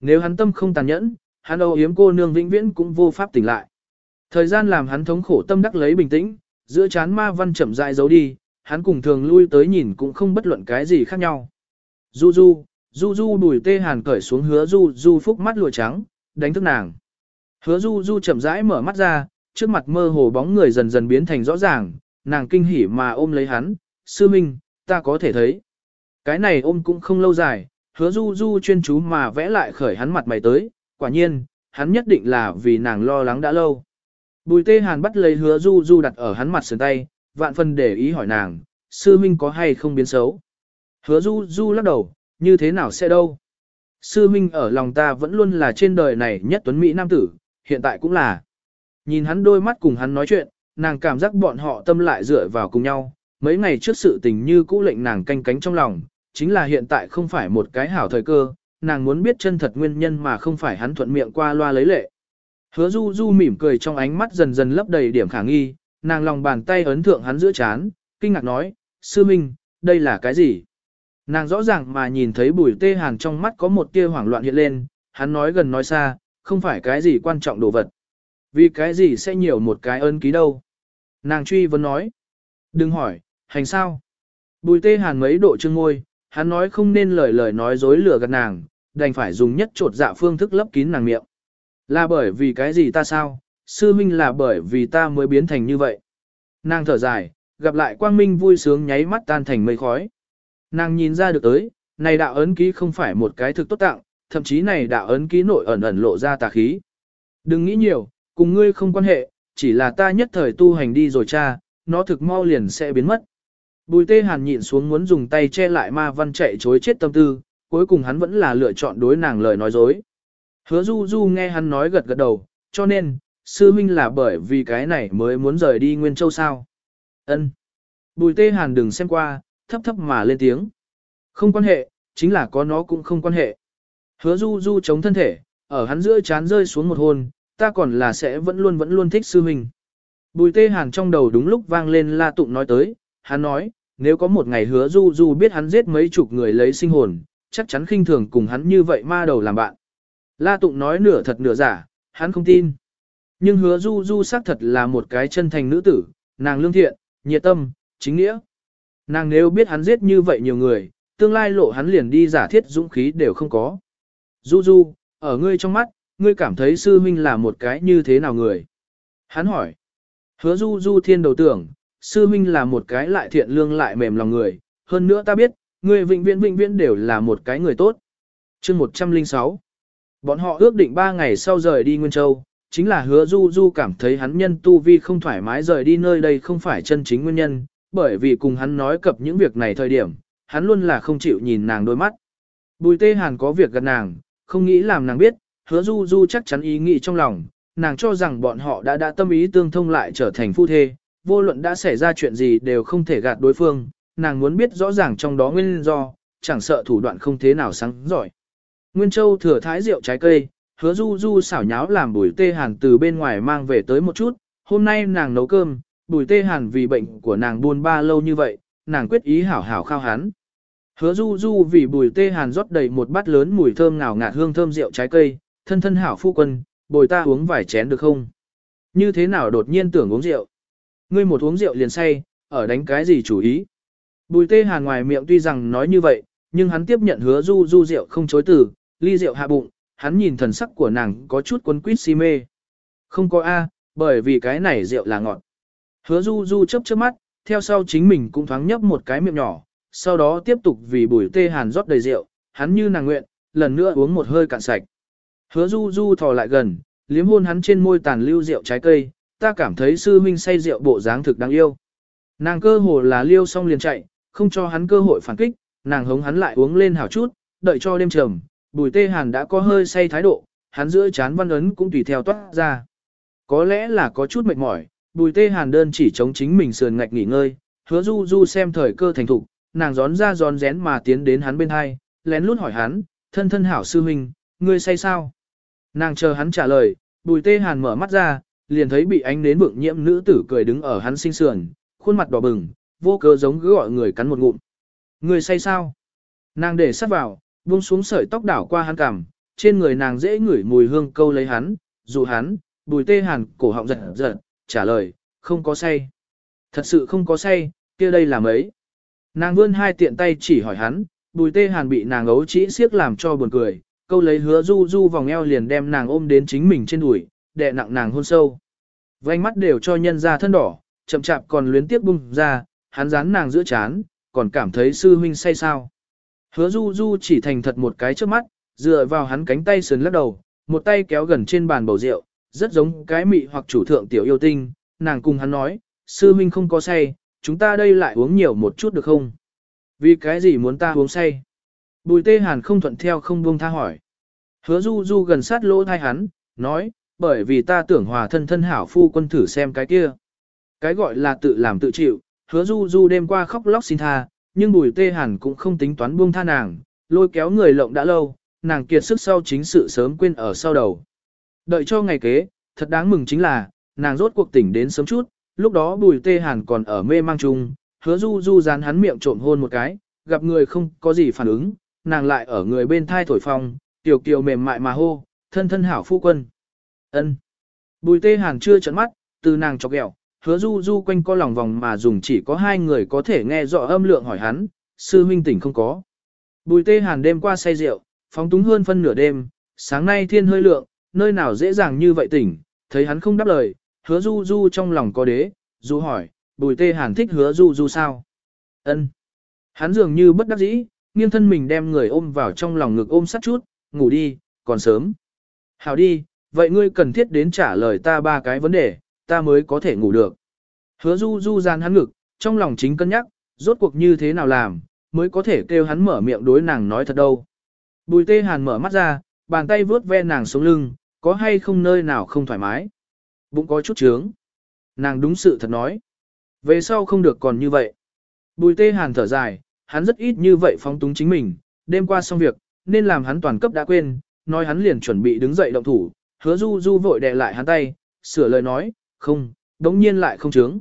Nếu hắn tâm không tàn nhẫn, hắn âu yếm cô nương vĩnh viễn cũng vô pháp tỉnh lại. Thời gian làm hắn thống khổ tâm đắc lấy bình tĩnh, giữa chán ma văn chậm rãi giấu đi, hắn cùng thường lui tới nhìn cũng không bất luận cái gì khác nhau. Du du, du du đùi tê hàn cởi xuống hứa du du phúc mắt lụa trắng, đánh thức nàng. Hứa du du chậm rãi mở mắt ra, trước mặt mơ hồ bóng người dần dần biến thành rõ ràng, nàng kinh hỉ mà ôm lấy hắn, sư minh, ta có thể thấy. Cái này ôm cũng không lâu dài, hứa du du chuyên chú mà vẽ lại khởi hắn mặt mày tới, quả nhiên, hắn nhất định là vì nàng lo lắng đã lâu. Bùi tê hàn bắt lấy hứa du du đặt ở hắn mặt sườn tay, vạn phần để ý hỏi nàng, sư minh có hay không biến xấu. Hứa du du lắc đầu, như thế nào sẽ đâu. Sư minh ở lòng ta vẫn luôn là trên đời này nhất tuấn Mỹ nam tử, hiện tại cũng là. Nhìn hắn đôi mắt cùng hắn nói chuyện, nàng cảm giác bọn họ tâm lại dựa vào cùng nhau, mấy ngày trước sự tình như cũ lệnh nàng canh cánh trong lòng, chính là hiện tại không phải một cái hảo thời cơ, nàng muốn biết chân thật nguyên nhân mà không phải hắn thuận miệng qua loa lấy lệ. Hứa du du mỉm cười trong ánh mắt dần dần lấp đầy điểm khả nghi, nàng lòng bàn tay ấn thượng hắn giữa chán, kinh ngạc nói, sư minh, đây là cái gì? Nàng rõ ràng mà nhìn thấy bùi tê hàn trong mắt có một tia hoảng loạn hiện lên, hắn nói gần nói xa, không phải cái gì quan trọng đồ vật. Vì cái gì sẽ nhiều một cái ơn ký đâu? Nàng truy vấn nói. Đừng hỏi, hành sao? Bùi tê hàn mấy độ chương ngôi, hắn nói không nên lời lời nói dối lừa gạt nàng, đành phải dùng nhất trột dạ phương thức lấp kín nàng miệng. Là bởi vì cái gì ta sao? Sư minh là bởi vì ta mới biến thành như vậy. Nàng thở dài, gặp lại quang minh vui sướng nháy mắt tan thành mây khói. Nàng nhìn ra được tới, này đạo ấn ký không phải một cái thực tốt tặng, thậm chí này đạo ấn ký nội ẩn ẩn lộ ra tà khí. Đừng nghĩ nhiều, cùng ngươi không quan hệ, chỉ là ta nhất thời tu hành đi rồi cha, nó thực mau liền sẽ biến mất. Bùi tê hàn nhịn xuống muốn dùng tay che lại ma văn chạy chối chết tâm tư, cuối cùng hắn vẫn là lựa chọn đối nàng lời nói dối. Hứa du du nghe hắn nói gật gật đầu, cho nên, sư minh là bởi vì cái này mới muốn rời đi Nguyên Châu sao. ân Bùi tê hàn đừng xem qua, thấp thấp mà lên tiếng. Không quan hệ, chính là có nó cũng không quan hệ. Hứa du du chống thân thể, ở hắn giữa chán rơi xuống một hôn, ta còn là sẽ vẫn luôn vẫn luôn thích sư minh. Bùi tê hàn trong đầu đúng lúc vang lên la tụng nói tới, hắn nói, nếu có một ngày hứa du du biết hắn giết mấy chục người lấy sinh hồn, chắc chắn khinh thường cùng hắn như vậy ma đầu làm bạn. La tụng nói nửa thật nửa giả, hắn không tin. Nhưng hứa du du xác thật là một cái chân thành nữ tử, nàng lương thiện, nhiệt tâm, chính nghĩa. Nàng nếu biết hắn giết như vậy nhiều người, tương lai lộ hắn liền đi giả thiết dũng khí đều không có. Du du, ở ngươi trong mắt, ngươi cảm thấy sư minh là một cái như thế nào người? Hắn hỏi. Hứa du du thiên đầu tưởng, sư minh là một cái lại thiện lương lại mềm lòng người, hơn nữa ta biết, người vĩnh viễn vĩnh viễn đều là một cái người tốt. chương 106 Bọn họ ước định 3 ngày sau rời đi Nguyên Châu, chính là hứa du du cảm thấy hắn nhân tu vi không thoải mái rời đi nơi đây không phải chân chính nguyên nhân, bởi vì cùng hắn nói cập những việc này thời điểm, hắn luôn là không chịu nhìn nàng đôi mắt. Bùi tê hàn có việc gần nàng, không nghĩ làm nàng biết, hứa du du chắc chắn ý nghĩ trong lòng, nàng cho rằng bọn họ đã đã tâm ý tương thông lại trở thành phu thê, vô luận đã xảy ra chuyện gì đều không thể gạt đối phương, nàng muốn biết rõ ràng trong đó nguyên do, chẳng sợ thủ đoạn không thế nào sáng giỏi. Nguyên Châu thừa thái rượu trái cây, hứa du du xảo nháo làm bùi tê hàn từ bên ngoài mang về tới một chút, hôm nay nàng nấu cơm, bùi tê hàn vì bệnh của nàng buôn ba lâu như vậy, nàng quyết ý hảo hảo khao hắn. Hứa du du vì bùi tê hàn rót đầy một bát lớn mùi thơm ngào ngạt hương thơm rượu trái cây, thân thân hảo phu quân, bồi ta uống vài chén được không? Như thế nào đột nhiên tưởng uống rượu? Ngươi một uống rượu liền say, ở đánh cái gì chủ ý? Bùi tê hàn ngoài miệng tuy rằng nói như vậy, nhưng hắn tiếp nhận hứa du du rượu không chối từ, ly rượu hạ bụng, hắn nhìn thần sắc của nàng có chút cuốn quýt si mê. Không có A, bởi vì cái này rượu là ngọt. Hứa du du chấp chớp mắt, theo sau chính mình cũng thoáng nhấp một cái miệng nhỏ, sau đó tiếp tục vì bùi tê hàn rót đầy rượu, hắn như nàng nguyện, lần nữa uống một hơi cạn sạch. Hứa du du thò lại gần, liếm hôn hắn trên môi tàn lưu rượu trái cây, ta cảm thấy sư minh say rượu bộ dáng thực đáng yêu. Nàng cơ hồ là liêu xong liền chạy, không cho hắn cơ hội phản kích, nàng hống hắn lại uống lên hảo chút, đợi cho đêm trầm, bùi tê hàn đã có hơi say thái độ, hắn giữa chán văn ấn cũng tùy theo toát ra. Có lẽ là có chút mệt mỏi, bùi tê hàn đơn chỉ chống chính mình sườn ngạch nghỉ ngơi, hứa du du xem thời cơ thành thục, nàng gión ra gión rén mà tiến đến hắn bên hai, lén lút hỏi hắn, thân thân hảo sư huynh, ngươi say sao? Nàng chờ hắn trả lời, bùi tê hàn mở mắt ra, liền thấy bị ánh đến vượng nhiễm nữ tử cười đứng ở hắn sinh sườn, khuôn mặt đỏ bừng, vô cớ giống cứ gọi người cắn một ngụm. người say sao? Nàng để sát vào, buông xuống sợi tóc đảo qua hắn cằm, trên người nàng dễ ngửi mùi hương câu lấy hắn, dù hắn, bùi tê hàn cổ họng giật giật, trả lời, không có say. Thật sự không có say, kia đây là mấy. Nàng vươn hai tiện tay chỉ hỏi hắn, bùi tê hàn bị nàng ấu trĩ siếc làm cho buồn cười, câu lấy hứa du du vòng eo liền đem nàng ôm đến chính mình trên đùi, đè nặng nàng hôn sâu. Vành mắt đều cho nhân ra thân đỏ, chậm chạp còn luyến tiếp bung ra, hắn dán nàng giữa chán, còn cảm thấy sư huynh say sao. Hứa du du chỉ thành thật một cái trước mắt, dựa vào hắn cánh tay sườn lắc đầu, một tay kéo gần trên bàn bầu rượu, rất giống cái mị hoặc chủ thượng tiểu yêu tinh, nàng cùng hắn nói, sư huynh không có say, chúng ta đây lại uống nhiều một chút được không? Vì cái gì muốn ta uống say? Bùi tê hàn không thuận theo không buông tha hỏi. Hứa du du gần sát lỗ thai hắn, nói, bởi vì ta tưởng hòa thân thân hảo phu quân thử xem cái kia. Cái gọi là tự làm tự chịu, hứa du du đêm qua khóc lóc xin tha, nhưng bùi tê hàn cũng không tính toán buông tha nàng, lôi kéo người lộng đã lâu, nàng kiệt sức sau chính sự sớm quên ở sau đầu. Đợi cho ngày kế, thật đáng mừng chính là, nàng rốt cuộc tỉnh đến sớm chút, lúc đó bùi tê hàn còn ở mê mang chung, hứa du du dán hắn miệng trộm hôn một cái, gặp người không có gì phản ứng, nàng lại ở người bên thai thổi phong, tiểu kiều mềm mại mà hô, thân thân hảo phu quân ân Bùi tê hàn chưa trận mắt, từ nàng chọc ghẹo, hứa du du quanh co lòng vòng mà dùng chỉ có hai người có thể nghe rõ âm lượng hỏi hắn, sư huynh tỉnh không có. Bùi tê hàn đêm qua say rượu, phóng túng hơn phân nửa đêm, sáng nay thiên hơi lượng, nơi nào dễ dàng như vậy tỉnh, thấy hắn không đáp lời, hứa du du trong lòng có đế, du hỏi, bùi tê hàn thích hứa du du sao? ân Hắn dường như bất đắc dĩ, nghiêng thân mình đem người ôm vào trong lòng ngực ôm sát chút, ngủ đi, còn sớm. Hảo đi, vậy ngươi cần thiết đến trả lời ta ba cái vấn đề, ta mới có thể ngủ được. Hứa du du gian hắn ngực, trong lòng chính cân nhắc, rốt cuộc như thế nào làm, mới có thể kêu hắn mở miệng đối nàng nói thật đâu. Bùi tê hàn mở mắt ra, bàn tay vướt ve nàng xuống lưng, có hay không nơi nào không thoải mái. Bụng có chút trướng. Nàng đúng sự thật nói. Về sau không được còn như vậy. Bùi tê hàn thở dài, hắn rất ít như vậy phóng túng chính mình, đêm qua xong việc, nên làm hắn toàn cấp đã quên, nói hắn liền chuẩn bị đứng dậy động thủ, hứa du du vội đè lại hắn tay, sửa lời nói, không, đống nhiên lại không chướng.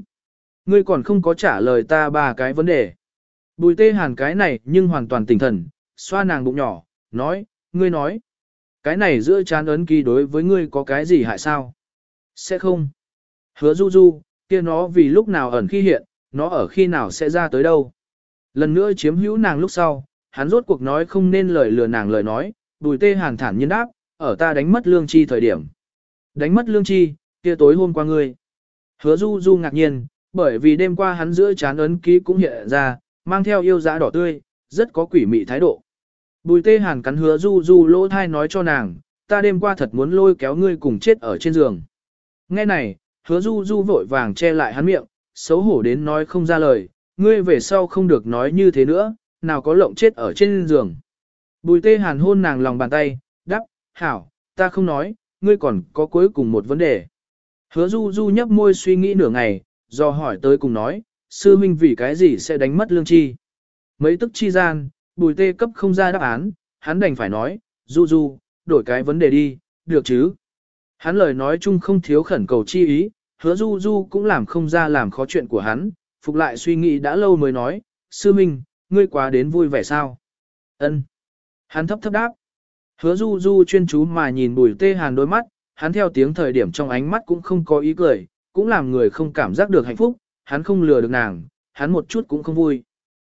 Ngươi còn không có trả lời ta ba cái vấn đề. Bùi tê hàn cái này nhưng hoàn toàn tỉnh thần, xoa nàng bụng nhỏ, nói, ngươi nói. Cái này giữa chán ấn ký đối với ngươi có cái gì hại sao? Sẽ không. Hứa du du, kia nó vì lúc nào ẩn khi hiện, nó ở khi nào sẽ ra tới đâu. Lần nữa chiếm hữu nàng lúc sau, hắn rốt cuộc nói không nên lời lừa nàng lời nói, bùi tê hàn thản nhiên đáp, ở ta đánh mất lương chi thời điểm. Đánh mất lương chi, kia tối hôm qua ngươi. Hứa du du ngạc nhiên, bởi vì đêm qua hắn giữa chán ấn ký cũng hiện ra, mang theo yêu dã đỏ tươi, rất có quỷ mị thái độ. Bùi tê hàn cắn hứa du du lỗ thai nói cho nàng, ta đêm qua thật muốn lôi kéo ngươi cùng chết ở trên giường. Nghe này, hứa du du vội vàng che lại hắn miệng, xấu hổ đến nói không ra lời, ngươi về sau không được nói như thế nữa, nào có lộng chết ở trên giường. Bùi tê hàn hôn nàng lòng bàn tay, hảo, ta không nói, ngươi còn có cuối cùng một vấn đề. Hứa du du nhấp môi suy nghĩ nửa ngày, do hỏi tới cùng nói, sư huynh vì cái gì sẽ đánh mất lương chi. Mấy tức chi gian, bùi tê cấp không ra đáp án, hắn đành phải nói, du du, đổi cái vấn đề đi, được chứ. Hắn lời nói chung không thiếu khẩn cầu chi ý, hứa du du cũng làm không ra làm khó chuyện của hắn, phục lại suy nghĩ đã lâu mới nói, sư minh, ngươi quá đến vui vẻ sao? Ân. Hắn thấp thấp đáp. Hứa du du chuyên chú mà nhìn bùi tê hàn đôi mắt, hắn theo tiếng thời điểm trong ánh mắt cũng không có ý cười, cũng làm người không cảm giác được hạnh phúc, hắn không lừa được nàng, hắn một chút cũng không vui.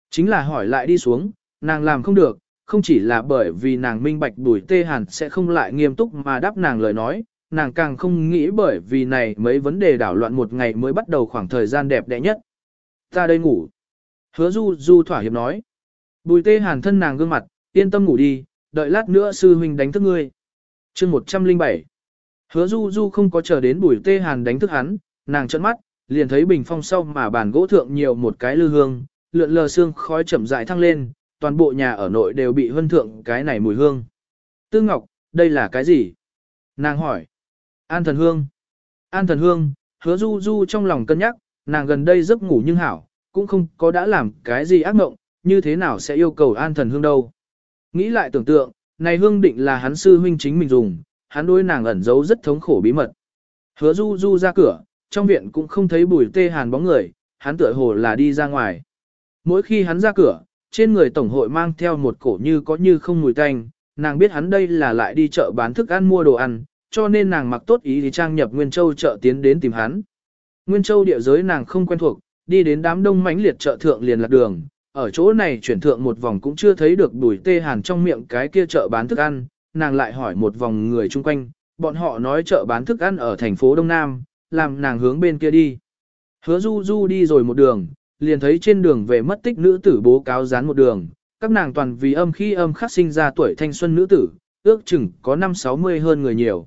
Chính là hỏi lại đi xuống, nàng làm không được, không chỉ là bởi vì nàng minh bạch bùi tê hàn sẽ không lại nghiêm túc mà đáp nàng lời nói, nàng càng không nghĩ bởi vì này mấy vấn đề đảo loạn một ngày mới bắt đầu khoảng thời gian đẹp đẽ nhất. Ta đây ngủ. Hứa du du thỏa hiệp nói. Bùi tê hàn thân nàng gương mặt, yên tâm ngủ đi, đợi lát nữa sư huynh đánh thức ngươi. chương 107. Hứa du du không có chờ đến bùi tê hàn đánh thức hắn, nàng trợn mắt, liền thấy bình phong sau mà bàn gỗ thượng nhiều một cái lư hương, lượn lờ xương khói chậm rãi thăng lên, toàn bộ nhà ở nội đều bị hân thượng cái này mùi hương. Tư Ngọc, đây là cái gì? Nàng hỏi. An thần hương. An thần hương, hứa du du trong lòng cân nhắc, nàng gần đây giấc ngủ nhưng hảo, cũng không có đã làm cái gì ác mộng, như thế nào sẽ yêu cầu an thần hương đâu. Nghĩ lại tưởng tượng, này hương định là hắn sư huynh chính mình dùng, hắn đối nàng ẩn giấu rất thống khổ bí mật. Hứa du du ra cửa, trong viện cũng không thấy bùi tê hàn bóng người, hắn tựa hồ là đi ra ngoài. Mỗi khi hắn ra cửa, trên người tổng hội mang theo một cổ như có như không mùi tanh, nàng biết hắn đây là lại đi chợ bán thức ăn mua đồ ăn, cho nên nàng mặc tốt ý thì trang nhập Nguyên Châu chợ tiến đến tìm hắn. Nguyên Châu địa giới nàng không quen thuộc, đi đến đám đông mãnh liệt chợ thượng liền lạc đường, ở chỗ này chuyển thượng một vòng cũng chưa thấy được bùi tê hàn trong miệng cái kia chợ bán thức ăn, nàng lại hỏi một vòng người chung quanh, bọn họ nói chợ bán thức ăn ở thành phố Đông Nam, làm nàng hướng bên kia đi. Hứa du du đi rồi một đường, liền thấy trên đường về mất tích nữ tử bố cáo dán một đường, các nàng toàn vì âm khi âm khắc sinh ra tuổi thanh xuân nữ tử, ước chừng có năm sáu mươi hơn người nhiều.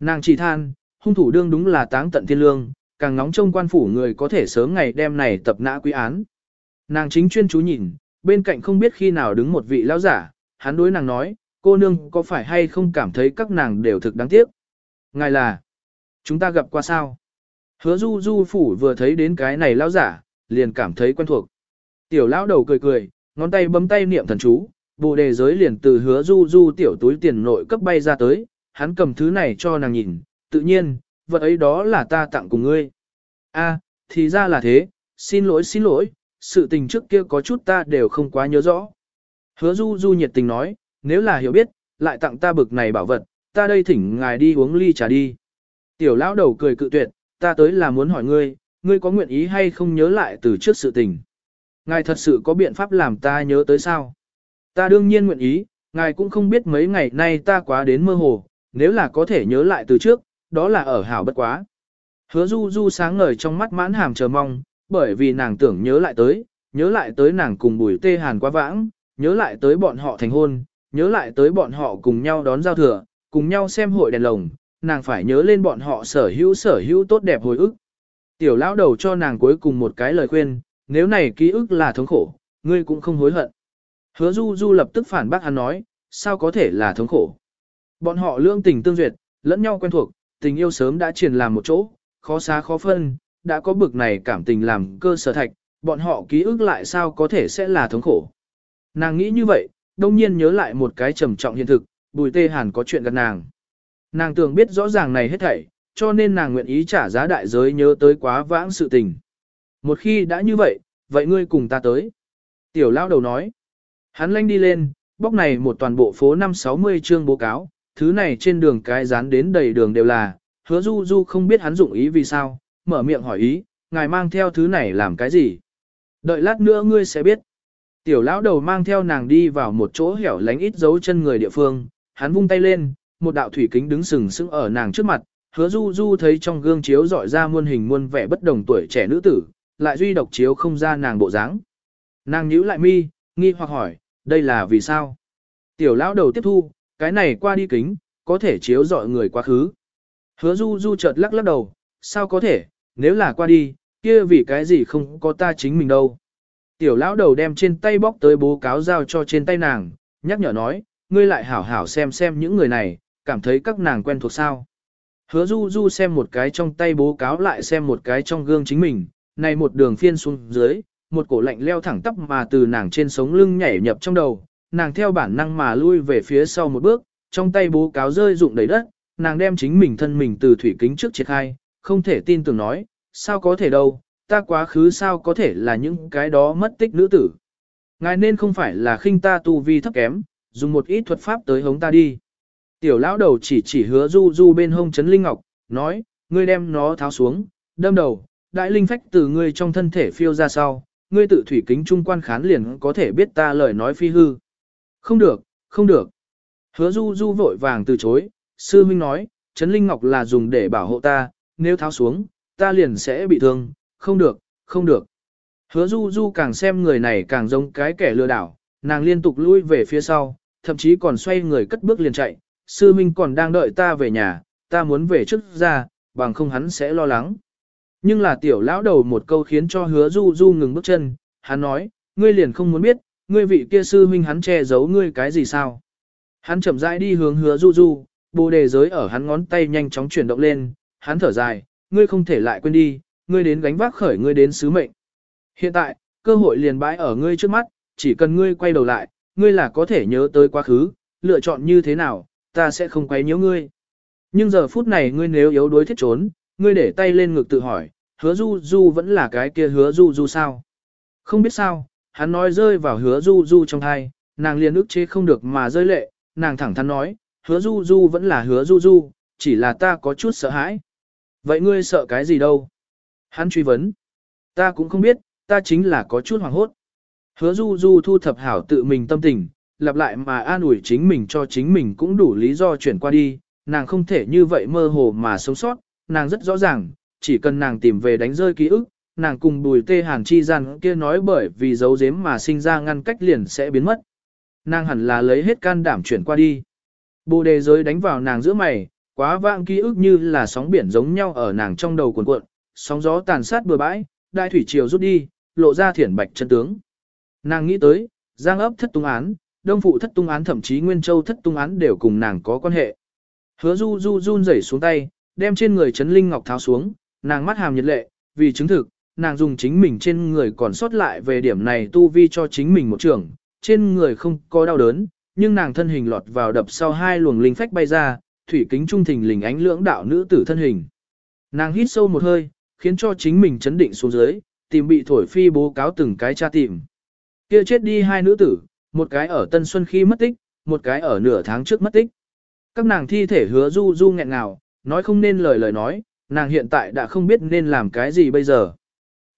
Nàng chỉ than, hung thủ đương đúng là táng tận thiên lương, càng ngóng trông quan phủ người có thể sớm ngày đem này tập nã quý án. Nàng chính chuyên chú nhìn, bên cạnh không biết khi nào đứng một vị lão giả, hắn đối nàng nói, cô nương có phải hay không cảm thấy các nàng đều thực đáng tiếc. Ngài là, chúng ta gặp qua sao? Hứa du du phủ vừa thấy đến cái này lão giả, liền cảm thấy quen thuộc. Tiểu lão đầu cười cười, ngón tay bấm tay niệm thần chú, bồ đề giới liền từ hứa du du tiểu túi tiền nội cấp bay ra tới, hắn cầm thứ này cho nàng nhìn, tự nhiên, vật ấy đó là ta tặng cùng ngươi. A, thì ra là thế, xin lỗi xin lỗi, sự tình trước kia có chút ta đều không quá nhớ rõ. Hứa du du nhiệt tình nói, nếu là hiểu biết, lại tặng ta bực này bảo vật, ta đây thỉnh ngài đi uống ly trà đi. Tiểu lão đầu cười cự tuyệt, ta tới là muốn hỏi ngươi, ngươi có nguyện ý hay không nhớ lại từ trước sự tình. Ngài thật sự có biện pháp làm ta nhớ tới sao? Ta đương nhiên nguyện ý, ngài cũng không biết mấy ngày nay ta quá đến mơ hồ, nếu là có thể nhớ lại từ trước, đó là ở hảo bất quá. Hứa du du sáng ngời trong mắt mãn hàm chờ mong, bởi vì nàng tưởng nhớ lại tới, nhớ lại tới nàng cùng bùi tê hàn quá vãng, nhớ lại tới bọn họ thành hôn, nhớ lại tới bọn họ cùng nhau đón giao thừa, cùng nhau xem hội đèn lồng, nàng phải nhớ lên bọn họ sở hữu sở hữu tốt đẹp hồi ức. Tiểu lão đầu cho nàng cuối cùng một cái lời khuyên, nếu này ký ức là thống khổ, ngươi cũng không hối hận. Hứa du du lập tức phản bác hắn nói, sao có thể là thống khổ. Bọn họ lương tình tương duyệt, lẫn nhau quen thuộc, tình yêu sớm đã truyền làm một chỗ, khó xá khó phân, đã có bực này cảm tình làm cơ sở thạch, bọn họ ký ức lại sao có thể sẽ là thống khổ. Nàng nghĩ như vậy, đông nhiên nhớ lại một cái trầm trọng hiện thực, bùi tê hàn có chuyện gần nàng. Nàng tưởng biết rõ ràng này hết thảy, cho nên nàng nguyện ý trả giá đại giới nhớ tới quá vãng sự tình. Một khi đã như vậy, vậy ngươi cùng ta tới. Tiểu lao đầu nói. Hắn lanh đi lên, bóc này một toàn bộ phố 560 chương bố cáo, thứ này trên đường cái dán đến đầy đường đều là, hứa du du không biết hắn dụng ý vì sao, mở miệng hỏi ý, ngài mang theo thứ này làm cái gì. Đợi lát nữa ngươi sẽ biết. Tiểu lão đầu mang theo nàng đi vào một chỗ hẻo lánh ít dấu chân người địa phương, hắn vung tay lên, một đạo thủy kính đứng sừng sững ở nàng trước mặt, hứa du du thấy trong gương chiếu dọi ra muôn hình muôn vẻ bất đồng tuổi trẻ nữ tử, lại duy độc chiếu không ra nàng bộ dáng. Nàng nhíu lại mi, nghi hoặc hỏi, đây là vì sao? Tiểu lão đầu tiếp thu, cái này qua đi kính, có thể chiếu dọi người quá khứ. Hứa du du chợt lắc lắc đầu, sao có thể, nếu là qua đi, kia vì cái gì không có ta chính mình đâu. Tiểu lão đầu đem trên tay bóc tới bố cáo giao cho trên tay nàng, nhắc nhở nói, ngươi lại hảo hảo xem xem những người này, cảm thấy các nàng quen thuộc sao. Hứa du du xem một cái trong tay bố cáo lại xem một cái trong gương chính mình, này một đường phiên xuống dưới, một cổ lạnh leo thẳng tắp mà từ nàng trên sống lưng nhảy nhập trong đầu, nàng theo bản năng mà lui về phía sau một bước, trong tay bố cáo rơi rụng đầy đất, nàng đem chính mình thân mình từ thủy kính trước triệt khai, không thể tin tưởng nói, sao có thể đâu, ta quá khứ sao có thể là những cái đó mất tích nữ tử. Ngài nên không phải là khinh ta tu vi thấp kém, dùng một ít thuật pháp tới hống ta đi. Tiểu lão đầu chỉ chỉ hứa du du bên hông chấn linh ngọc, nói, ngươi đem nó tháo xuống, đâm đầu, đại linh phách từ ngươi trong thân thể phiêu ra sau, ngươi tự thủy kính trung quan khán liền có thể biết ta lời nói phi hư. Không được, không được. Hứa du du vội vàng từ chối, sư huynh nói, chấn linh ngọc là dùng để bảo hộ ta, nếu tháo xuống, ta liền sẽ bị thương, không được, không được. Hứa du du càng xem người này càng giống cái kẻ lừa đảo, nàng liên tục lui về phía sau, thậm chí còn xoay người cất bước liền chạy, sư minh còn đang đợi ta về nhà, ta muốn về trước ra, bằng không hắn sẽ lo lắng. Nhưng là tiểu lão đầu một câu khiến cho hứa du du ngừng bước chân, hắn nói, ngươi liền không muốn biết, ngươi vị kia sư minh hắn che giấu ngươi cái gì sao. Hắn chậm rãi đi hướng hứa du du, bồ đề giới ở hắn ngón tay nhanh chóng chuyển động lên, hắn thở dài, ngươi không thể lại quên đi, ngươi đến gánh vác khởi ngươi đến sứ mệnh. Hiện tại, cơ hội liền bãi ở ngươi trước mắt, chỉ cần ngươi quay đầu lại, ngươi là có thể nhớ tới quá khứ, lựa chọn như thế nào, ta sẽ không quấy nhiễu ngươi. Nhưng giờ phút này ngươi nếu yếu đuối thiết trốn, ngươi để tay lên ngực tự hỏi, hứa du du vẫn là cái kia hứa du du sao? Không biết sao, hắn nói rơi vào hứa du du trong thai, nàng liền ức chế không được mà rơi lệ, nàng thẳng thắn nói, hứa du du vẫn là hứa du du, chỉ là ta có chút sợ hãi. Vậy ngươi sợ cái gì đâu? Hắn truy vấn. Ta cũng không biết, ta chính là có chút hoảng hốt. Hứa du du thu thập hảo tự mình tâm tình, lặp lại mà an ủi chính mình cho chính mình cũng đủ lý do chuyển qua đi, nàng không thể như vậy mơ hồ mà sống sót, nàng rất rõ ràng, chỉ cần nàng tìm về đánh rơi ký ức, nàng cùng bùi tê hàn chi gian kia nói bởi vì dấu giếm mà sinh ra ngăn cách liền sẽ biến mất. Nàng hẳn là lấy hết can đảm chuyển qua đi. Bồ đề giới đánh vào nàng giữa mày, quá vãng ký ức như là sóng biển giống nhau ở nàng trong đầu cuộn cuộn, sóng gió tàn sát bừa bãi, đại thủy triều rút đi, lộ ra thiển bạch chân tướng. Nàng nghĩ tới, giang ấp thất tung án, đông phụ thất tung án thậm chí nguyên châu thất tung án đều cùng nàng có quan hệ. Hứa du du run rẩy xuống tay, đem trên người chấn linh ngọc tháo xuống, nàng mắt hàm nhiệt lệ, vì chứng thực, nàng dùng chính mình trên người còn sót lại về điểm này tu vi cho chính mình một trường, trên người không có đau đớn, nhưng nàng thân hình lọt vào đập sau hai luồng linh phách bay ra, thủy kính trung thình lình ánh lưỡng đạo nữ tử thân hình. Nàng hít sâu một hơi, khiến cho chính mình chấn định xuống dưới, tìm bị thổi phi bố cáo từng cái tra tìm. Kia chết đi hai nữ tử, một cái ở Tân Xuân khi mất tích, một cái ở nửa tháng trước mất tích. Các nàng thi thể hứa du du nghẹn ngào, nói không nên lời lời nói, nàng hiện tại đã không biết nên làm cái gì bây giờ.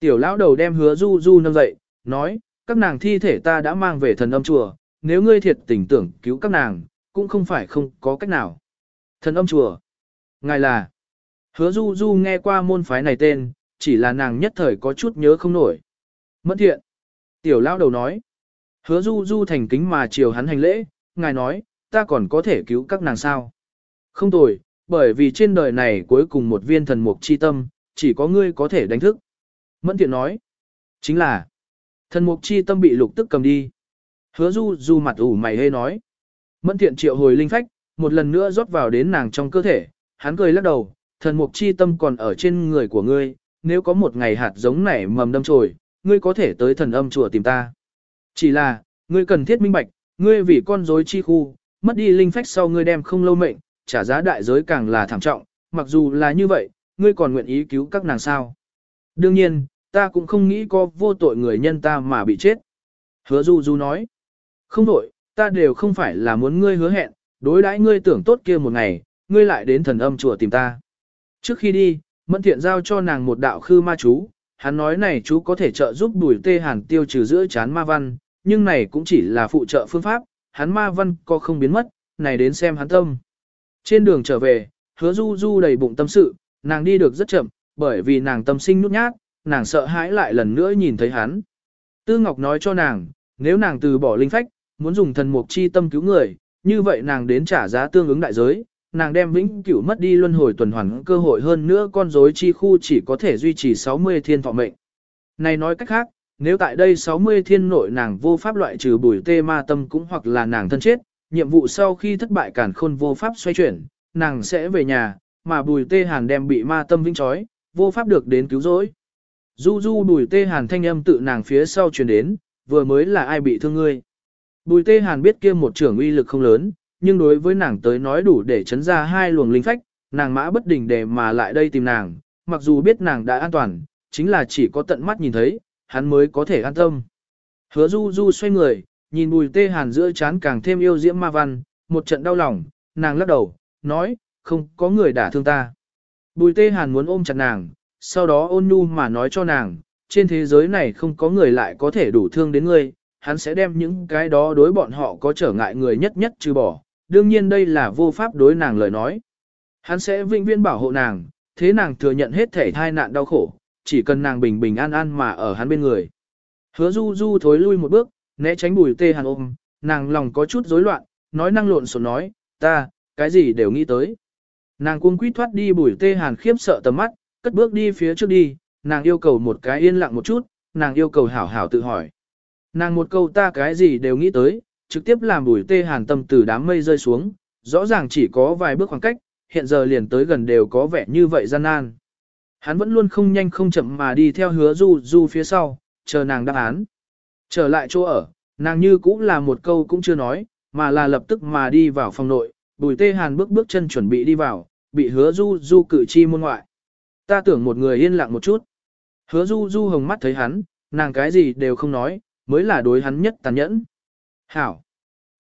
Tiểu lão đầu đem hứa du du nâng dậy, nói, các nàng thi thể ta đã mang về thần âm chùa, nếu ngươi thiệt tình tưởng cứu các nàng, cũng không phải không có cách nào. Thần âm chùa. Ngài là. Hứa du du nghe qua môn phái này tên, chỉ là nàng nhất thời có chút nhớ không nổi. Mẫn thiện. Tiểu lão đầu nói. Hứa du du thành kính mà chiều hắn hành lễ, ngài nói, ta còn có thể cứu các nàng sao. Không tồi, bởi vì trên đời này cuối cùng một viên thần mục chi tâm, chỉ có ngươi có thể đánh thức. Mẫn thiện nói. Chính là, thần mục chi tâm bị lục tức cầm đi. Hứa du du mặt ủ mày hê nói. Mẫn thiện triệu hồi linh phách, một lần nữa rót vào đến nàng trong cơ thể, hắn cười lắc đầu, thần mục chi tâm còn ở trên người của ngươi, nếu có một ngày hạt giống này mầm đâm trồi, ngươi có thể tới thần âm chùa tìm ta. Chỉ là, ngươi cần thiết minh bạch, ngươi vì con rối chi khu, mất đi linh phách sau ngươi đem không lâu mệnh, trả giá đại giới càng là thảm trọng, mặc dù là như vậy, ngươi còn nguyện ý cứu các nàng sao. Đương nhiên, ta cũng không nghĩ có vô tội người nhân ta mà bị chết. Hứa Du Du nói, không tội, ta đều không phải là muốn ngươi hứa hẹn, đối đãi ngươi tưởng tốt kia một ngày, ngươi lại đến thần âm chùa tìm ta. Trước khi đi, Mẫn Thiện giao cho nàng một đạo khư ma chú, hắn nói này chú có thể trợ giúp đuổi tê hàn tiêu trừ giữa chán ma văn, nhưng này cũng chỉ là phụ trợ phương pháp, hắn ma văn có không biến mất, này đến xem hắn tâm. Trên đường trở về, hứa du du đầy bụng tâm sự, nàng đi được rất chậm, bởi vì nàng tâm sinh nút nhát, nàng sợ hãi lại lần nữa nhìn thấy hắn. Tư Ngọc nói cho nàng, nếu nàng từ bỏ linh phách, muốn dùng thần mục chi tâm cứu người, như vậy nàng đến trả giá tương ứng đại giới, nàng đem vĩnh cửu mất đi luân hồi tuần hoàn cơ hội hơn nữa con rối chi khu chỉ có thể duy trì 60 thiên thọ mệnh. Này nói cách khác, nếu tại đây 60 thiên nội nàng vô pháp loại trừ bùi tê ma tâm cũng hoặc là nàng thân chết, nhiệm vụ sau khi thất bại cản khôn vô pháp xoay chuyển, nàng sẽ về nhà, mà bùi tê hàn đem bị ma tâm vĩnh trói, vô pháp được đến cứu rỗi. Du du bùi tê hàn thanh âm tự nàng phía sau truyền đến, vừa mới là ai bị thương ngươi. Bùi tê hàn biết kia một trưởng uy lực không lớn, nhưng đối với nàng tới nói đủ để chấn ra hai luồng linh phách, nàng mã bất đình để mà lại đây tìm nàng, mặc dù biết nàng đã an toàn, chính là chỉ có tận mắt nhìn thấy, hắn mới có thể an tâm. Hứa du du xoay người, nhìn bùi tê hàn giữa chán càng thêm yêu diễm ma văn, một trận đau lòng, nàng lắc đầu, nói, không có người đả thương ta. Bùi tê hàn muốn ôm chặt nàng, sau đó ôn nhu mà nói cho nàng, trên thế giới này không có người lại có thể đủ thương đến ngươi, hắn sẽ đem những cái đó đối bọn họ có trở ngại người nhất nhất trừ bỏ, đương nhiên đây là vô pháp đối nàng lời nói. Hắn sẽ vĩnh viễn bảo hộ nàng, thế nàng thừa nhận hết thể thai nạn đau khổ, chỉ cần nàng bình bình an an mà ở hắn bên người. Hứa du du thối lui một bước, né tránh bùi tê hàn ôm, nàng lòng có chút rối loạn, nói năng lộn xộn nói, ta, cái gì đều nghĩ tới. Nàng cuống quýt thoát đi bùi tê hàn khiếp sợ tầm mắt, cất bước đi phía trước đi, nàng yêu cầu một cái yên lặng một chút, nàng yêu cầu hảo hảo tự hỏi. Nàng một câu ta cái gì đều nghĩ tới, trực tiếp làm bùi tê hàn tâm từ đám mây rơi xuống, rõ ràng chỉ có vài bước khoảng cách, hiện giờ liền tới gần đều có vẻ như vậy gian nan. Hắn vẫn luôn không nhanh không chậm mà đi theo hứa du du phía sau, chờ nàng đáp án. Trở lại chỗ ở, nàng như cũng là một câu cũng chưa nói, mà là lập tức mà đi vào phòng nội, bùi tê hàn bước bước chân chuẩn bị đi vào, bị hứa du du cử chi môn ngoại. Ta tưởng một người yên lặng một chút. Hứa du du hồng mắt thấy hắn, nàng cái gì đều không nói, mới là đối hắn nhất tàn nhẫn. Hảo.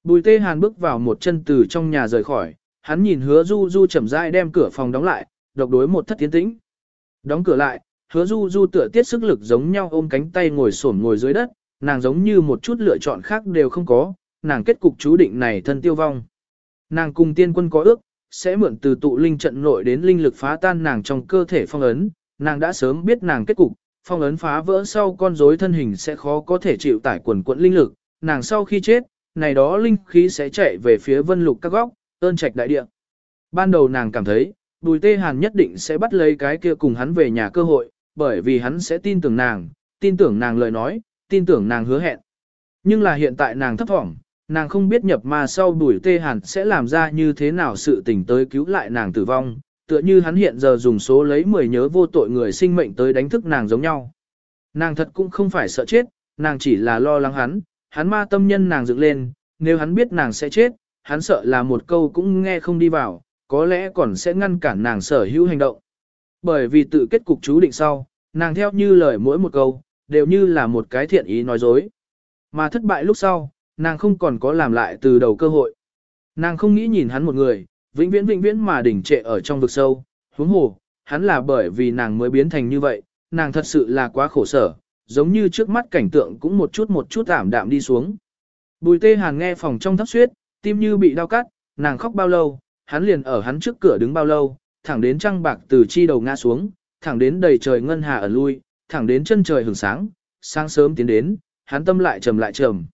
Bùi tê hàn bước vào một chân từ trong nhà rời khỏi, hắn nhìn hứa du du chậm rãi đem cửa phòng đóng lại, độc đối một thất tiến tĩnh. Đóng cửa lại, hứa du du tựa tiết sức lực giống nhau ôm cánh tay ngồi xổm ngồi dưới đất, nàng giống như một chút lựa chọn khác đều không có, nàng kết cục chú định này thân tiêu vong. Nàng cùng tiên quân có ước, sẽ mượn từ tụ linh trận nội đến linh lực phá tan nàng trong cơ thể phong ấn, nàng đã sớm biết nàng kết cục, phong ấn phá vỡ sau con rối thân hình sẽ khó có thể chịu tải quần quận linh lực, nàng sau khi chết, này đó linh khí sẽ chạy về phía vân lục các góc, ơn trạch đại địa. Ban đầu nàng cảm thấy, Bùi Tê Hàn nhất định sẽ bắt lấy cái kia cùng hắn về nhà cơ hội, bởi vì hắn sẽ tin tưởng nàng, tin tưởng nàng lời nói, tin tưởng nàng hứa hẹn. Nhưng là hiện tại nàng thấp thỏm, nàng không biết nhập ma sau Bùi Tê Hàn sẽ làm ra như thế nào sự tình tới cứu lại nàng tử vong, tựa như hắn hiện giờ dùng số lấy 10 nhớ vô tội người sinh mệnh tới đánh thức nàng giống nhau. Nàng thật cũng không phải sợ chết, nàng chỉ là lo lắng hắn, hắn ma tâm nhân nàng dựng lên, nếu hắn biết nàng sẽ chết, hắn sợ là một câu cũng nghe không đi vào, có lẽ còn sẽ ngăn cản nàng sở hữu hành động. Bởi vì tự kết cục chú định sau, nàng theo như lời mỗi một câu, đều như là một cái thiện ý nói dối. Mà thất bại lúc sau, nàng không còn có làm lại từ đầu cơ hội. Nàng không nghĩ nhìn hắn một người, vĩnh viễn vĩnh viễn mà đỉnh trệ ở trong vực sâu, huống hồ, hắn là bởi vì nàng mới biến thành như vậy, nàng thật sự là quá khổ sở, giống như trước mắt cảnh tượng cũng một chút một chút ảm đạm đi xuống. Bùi tê hàn nghe phòng trong thấp suyết, tim như bị đau cắt, nàng khóc bao lâu, hắn liền ở hắn trước cửa đứng bao lâu, thẳng đến trăng bạc từ chi đầu ngã xuống, thẳng đến đầy trời ngân hà ở lui, thẳng đến chân trời hưởng sáng, sáng sớm tiến đến, hắn tâm lại trầm lại trầm.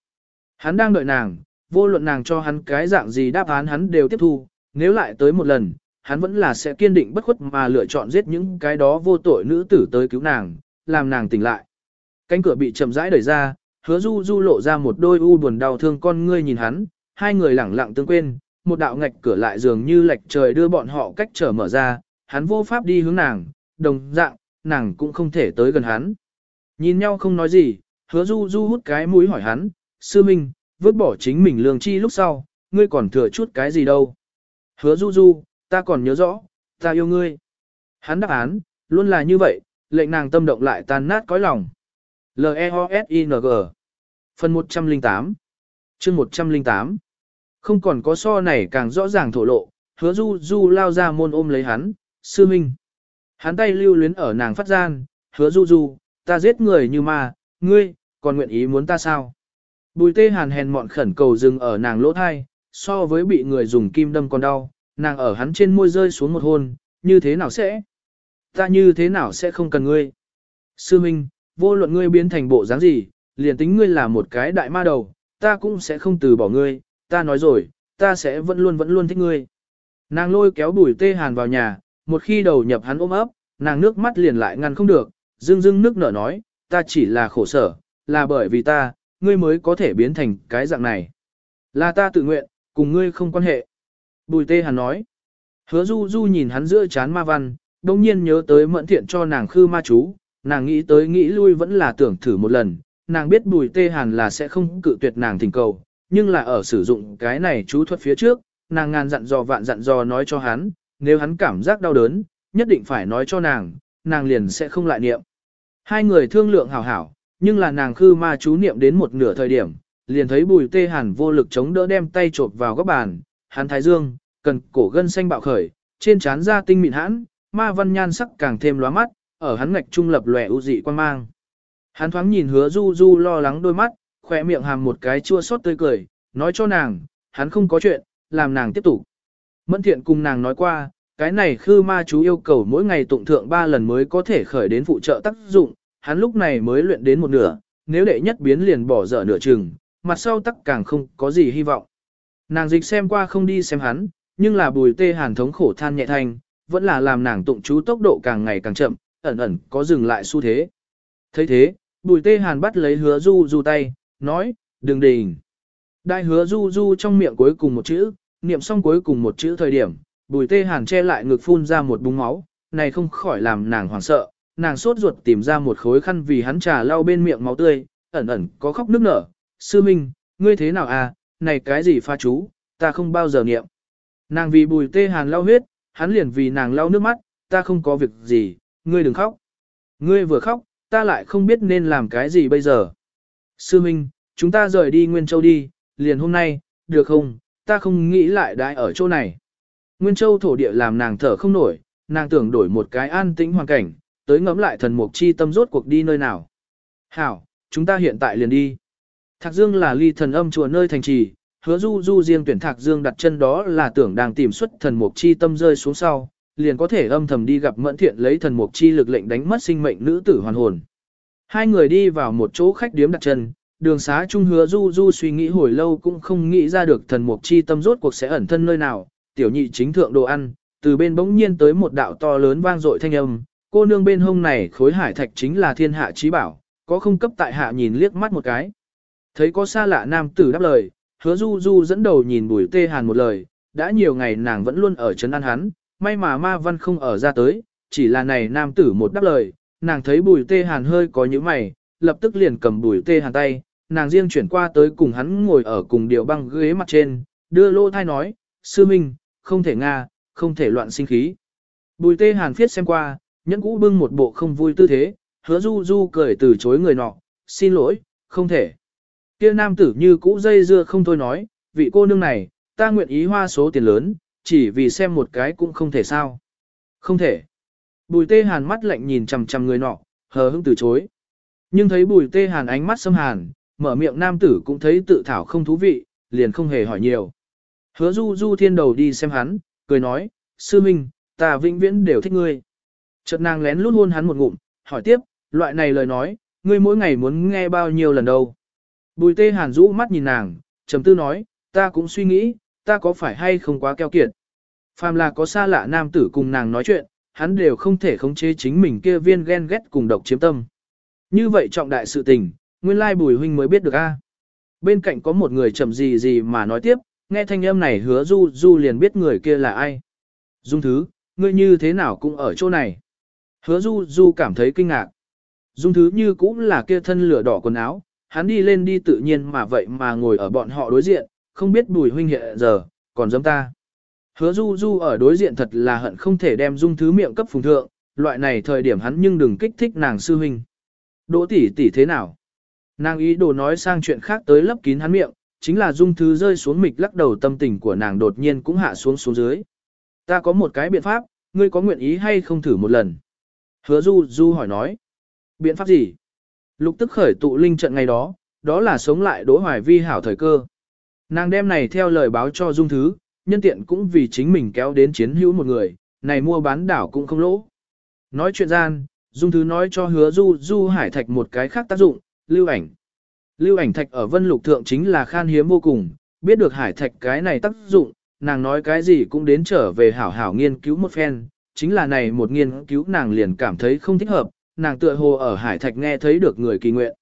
Hắn đang đợi nàng, vô luận nàng cho hắn cái dạng gì đáp án hắn đều tiếp thu, nếu lại tới một lần, hắn vẫn là sẽ kiên định bất khuất mà lựa chọn giết những cái đó vô tội nữ tử tới cứu nàng, làm nàng tỉnh lại. Cánh cửa bị chậm rãi đẩy ra, hứa du du lộ ra một đôi u buồn đau thương con ngươi nhìn hắn, hai người lẳng lặng tương quên, một đạo ngạch cửa lại dường như lệch trời đưa bọn họ cách trở mở ra, hắn vô pháp đi hướng nàng, đồng dạng, nàng cũng không thể tới gần hắn. Nhìn nhau không nói gì, hứa du du hút cái mũi hỏi hắn, sư minh, vứt bỏ chính mình lương chi lúc sau, ngươi còn thừa chút cái gì đâu. Hứa du du, ta còn nhớ rõ, ta yêu ngươi. Hắn đáp án, luôn là như vậy, lệnh nàng tâm động lại tan nát cõi lòng. L-E-O-S-I-N-G Phần 108 chương 108 Không còn có so này càng rõ ràng thổ lộ, hứa du du lao ra môn ôm lấy hắn, sư minh. Hắn tay lưu luyến ở nàng phát gian, hứa du du, ta giết người như ma, ngươi, còn nguyện ý muốn ta sao? Bùi tê hàn hèn mọn khẩn cầu dừng ở nàng lỗ thai, so với bị người dùng kim đâm còn đau, nàng ở hắn trên môi rơi xuống một hôn, như thế nào sẽ? Ta như thế nào sẽ không cần ngươi? Sư Minh, vô luận ngươi biến thành bộ dáng gì, liền tính ngươi là một cái đại ma đầu, ta cũng sẽ không từ bỏ ngươi, ta nói rồi, ta sẽ vẫn luôn vẫn luôn thích ngươi. Nàng lôi kéo bùi tê hàn vào nhà, một khi đầu nhập hắn ôm ấp, nàng nước mắt liền lại ngăn không được, dưng dưng nước nở nói, ta chỉ là khổ sở, là bởi vì ta, ngươi mới có thể biến thành cái dạng này. Là ta tự nguyện, cùng ngươi không quan hệ. Bùi tê hàn nói. Hứa du du nhìn hắn giữa chán ma văn, đồng nhiên nhớ tới mẫn thiện cho nàng khư ma chú, nàng nghĩ tới nghĩ lui vẫn là tưởng thử một lần, nàng biết bùi tê hàn là sẽ không cự tuyệt nàng thỉnh cầu, nhưng là ở sử dụng cái này chú thuật phía trước, nàng ngàn dặn dò vạn dặn dò nói cho hắn, nếu hắn cảm giác đau đớn, nhất định phải nói cho nàng, nàng liền sẽ không lại niệm. Hai người thương lượng hảo hảo, nhưng là nàng khư ma chú niệm đến một nửa thời điểm, liền thấy bùi tê hàn vô lực chống đỡ đem tay chộp vào góc bàn, hắn thái dương, cần cổ gân xanh bạo khởi, trên trán da tinh mịn hãn, ma văn nhan sắc càng thêm lóa mắt, ở hắn ngạch trung lập lòe ưu dị quan mang. Hắn thoáng nhìn hứa du du lo lắng đôi mắt, khỏe miệng hàm một cái chua xót tươi cười, nói cho nàng, hắn không có chuyện, làm nàng tiếp tục. Mẫn thiện cùng nàng nói qua, cái này khư ma chú yêu cầu mỗi ngày tụng thượng ba lần mới có thể khởi đến phụ trợ tác dụng, hắn lúc này mới luyện đến một nửa, nếu đệ nhất biến liền bỏ dở nửa chừng, mặt sau tắc càng không có gì hy vọng. Nàng dịch xem qua không đi xem hắn, nhưng là bùi tê hàn thống khổ than nhẹ thanh, vẫn là làm nàng tụng chú tốc độ càng ngày càng chậm, ẩn ẩn có dừng lại xu thế. thấy thế, bùi tê hàn bắt lấy hứa du du tay, nói, đừng đình. Đại hứa du du trong miệng cuối cùng một chữ, niệm xong cuối cùng một chữ thời điểm, bùi tê hàn che lại ngực phun ra một búng máu, này không khỏi làm nàng hoảng sợ, nàng sốt ruột tìm ra một khối khăn vì hắn trà lau bên miệng máu tươi, ẩn ẩn có khóc nước nở, sư minh, ngươi thế nào à, này cái gì pha chú, ta không bao giờ niệm. Nàng vì bùi tê hàn lau huyết, hắn liền vì nàng lau nước mắt, ta không có việc gì, ngươi đừng khóc. Ngươi vừa khóc, ta lại không biết nên làm cái gì bây giờ. Sư Minh, chúng ta rời đi Nguyên Châu đi, liền hôm nay, được không, ta không nghĩ lại đãi ở chỗ này. Nguyên Châu thổ địa làm nàng thở không nổi, nàng tưởng đổi một cái an tĩnh hoàn cảnh, tới ngẫm lại thần mục chi tâm rốt cuộc đi nơi nào. Hảo, chúng ta hiện tại liền đi. Thạc Dương là ly thần âm chùa nơi thành trì, hứa du du riêng tuyển Thạc Dương đặt chân đó là tưởng đang tìm xuất thần mục chi tâm rơi xuống sau, liền có thể âm thầm đi gặp mẫn thiện lấy thần mục chi lực lệnh đánh mất sinh mệnh nữ tử hoàn hồn. Hai người đi vào một chỗ khách điếm đặt chân, đường xá trung hứa du du suy nghĩ hồi lâu cũng không nghĩ ra được thần mục chi tâm rốt cuộc sẽ ẩn thân nơi nào, tiểu nhị chính thượng đồ ăn, từ bên bỗng nhiên tới một đạo to lớn vang dội thanh âm, cô nương bên hông này khối hải thạch chính là thiên hạ trí bảo, có không cấp tại hạ nhìn liếc mắt một cái. Thấy có xa lạ nam tử đáp lời, hứa du du dẫn đầu nhìn bùi tê hàn một lời, đã nhiều ngày nàng vẫn luôn ở trấn an hắn, may mà ma văn không ở ra tới, chỉ là này nam tử một đáp lời, nàng thấy bùi tê hàn hơi có những mày, lập tức liền cầm bùi tê hàn tay, nàng riêng chuyển qua tới cùng hắn ngồi ở cùng điệu băng ghế mặt trên, đưa lô thai nói, sư minh, không thể nga, không thể loạn sinh khí. Bùi tê hàn phiết xem qua, nhẫn cũ bưng một bộ không vui tư thế, hứa du du cười từ chối người nọ, xin lỗi, không thể. Kia nam tử như cũ dây dưa không thôi nói, vị cô nương này, ta nguyện ý hoa số tiền lớn, chỉ vì xem một cái cũng không thể sao. Không thể. Bùi tê hàn mắt lạnh nhìn chằm chằm người nọ, hờ hững từ chối. Nhưng thấy bùi tê hàn ánh mắt xâm hàn, mở miệng nam tử cũng thấy tự thảo không thú vị, liền không hề hỏi nhiều. Hứa du du thiên đầu đi xem hắn, cười nói, sư minh, ta vĩnh viễn đều thích ngươi. Chợt nàng lén lút hôn hắn một ngụm, hỏi tiếp, loại này lời nói, ngươi mỗi ngày muốn nghe bao nhiêu lần đâu. Bùi tê hàn rũ mắt nhìn nàng, trầm tư nói, ta cũng suy nghĩ, ta có phải hay không quá keo kiệt. Phàm là có xa lạ nam tử cùng nàng nói chuyện, hắn đều không thể khống chế chính mình kia viên ghen ghét cùng độc chiếm tâm. Như vậy trọng đại sự tình, nguyên lai bùi huynh mới biết được a. Bên cạnh có một người trầm gì gì mà nói tiếp, nghe thanh âm này hứa du du liền biết người kia là ai. Dung thứ, ngươi như thế nào cũng ở chỗ này. Hứa du du cảm thấy kinh ngạc. Dung thứ như cũng là kia thân lửa đỏ quần áo, hắn đi lên đi tự nhiên mà vậy mà ngồi ở bọn họ đối diện, không biết bùi huynh hiện giờ, còn giống ta. Hứa du du ở đối diện thật là hận không thể đem dung thứ miệng cấp phùng thượng, loại này thời điểm hắn nhưng đừng kích thích nàng sư huynh. Đỗ tỷ tỷ thế nào? Nàng ý đồ nói sang chuyện khác tới lấp kín hắn miệng, chính là dung thứ rơi xuống mịch lắc đầu tâm tình của nàng đột nhiên cũng hạ xuống xuống dưới. Ta có một cái biện pháp, ngươi có nguyện ý hay không thử một lần? Hứa du du hỏi nói. Biện pháp gì? Lục tức khởi tụ linh trận ngày đó, đó là sống lại đỗ hoài vi hảo thời cơ. Nàng đem này theo lời báo cho dung thứ, nhân tiện cũng vì chính mình kéo đến chiến hữu một người, này mua bán đảo cũng không lỗ. Nói chuyện gian, dung thứ nói cho hứa du du hải thạch một cái khác tác dụng, lưu ảnh. Lưu ảnh thạch ở vân lục thượng chính là khan hiếm vô cùng, biết được hải thạch cái này tác dụng, nàng nói cái gì cũng đến trở về hảo hảo nghiên cứu một phen, chính là này một nghiên cứu nàng liền cảm thấy không thích hợp, nàng tựa hồ ở hải thạch nghe thấy được người kỳ nguyện.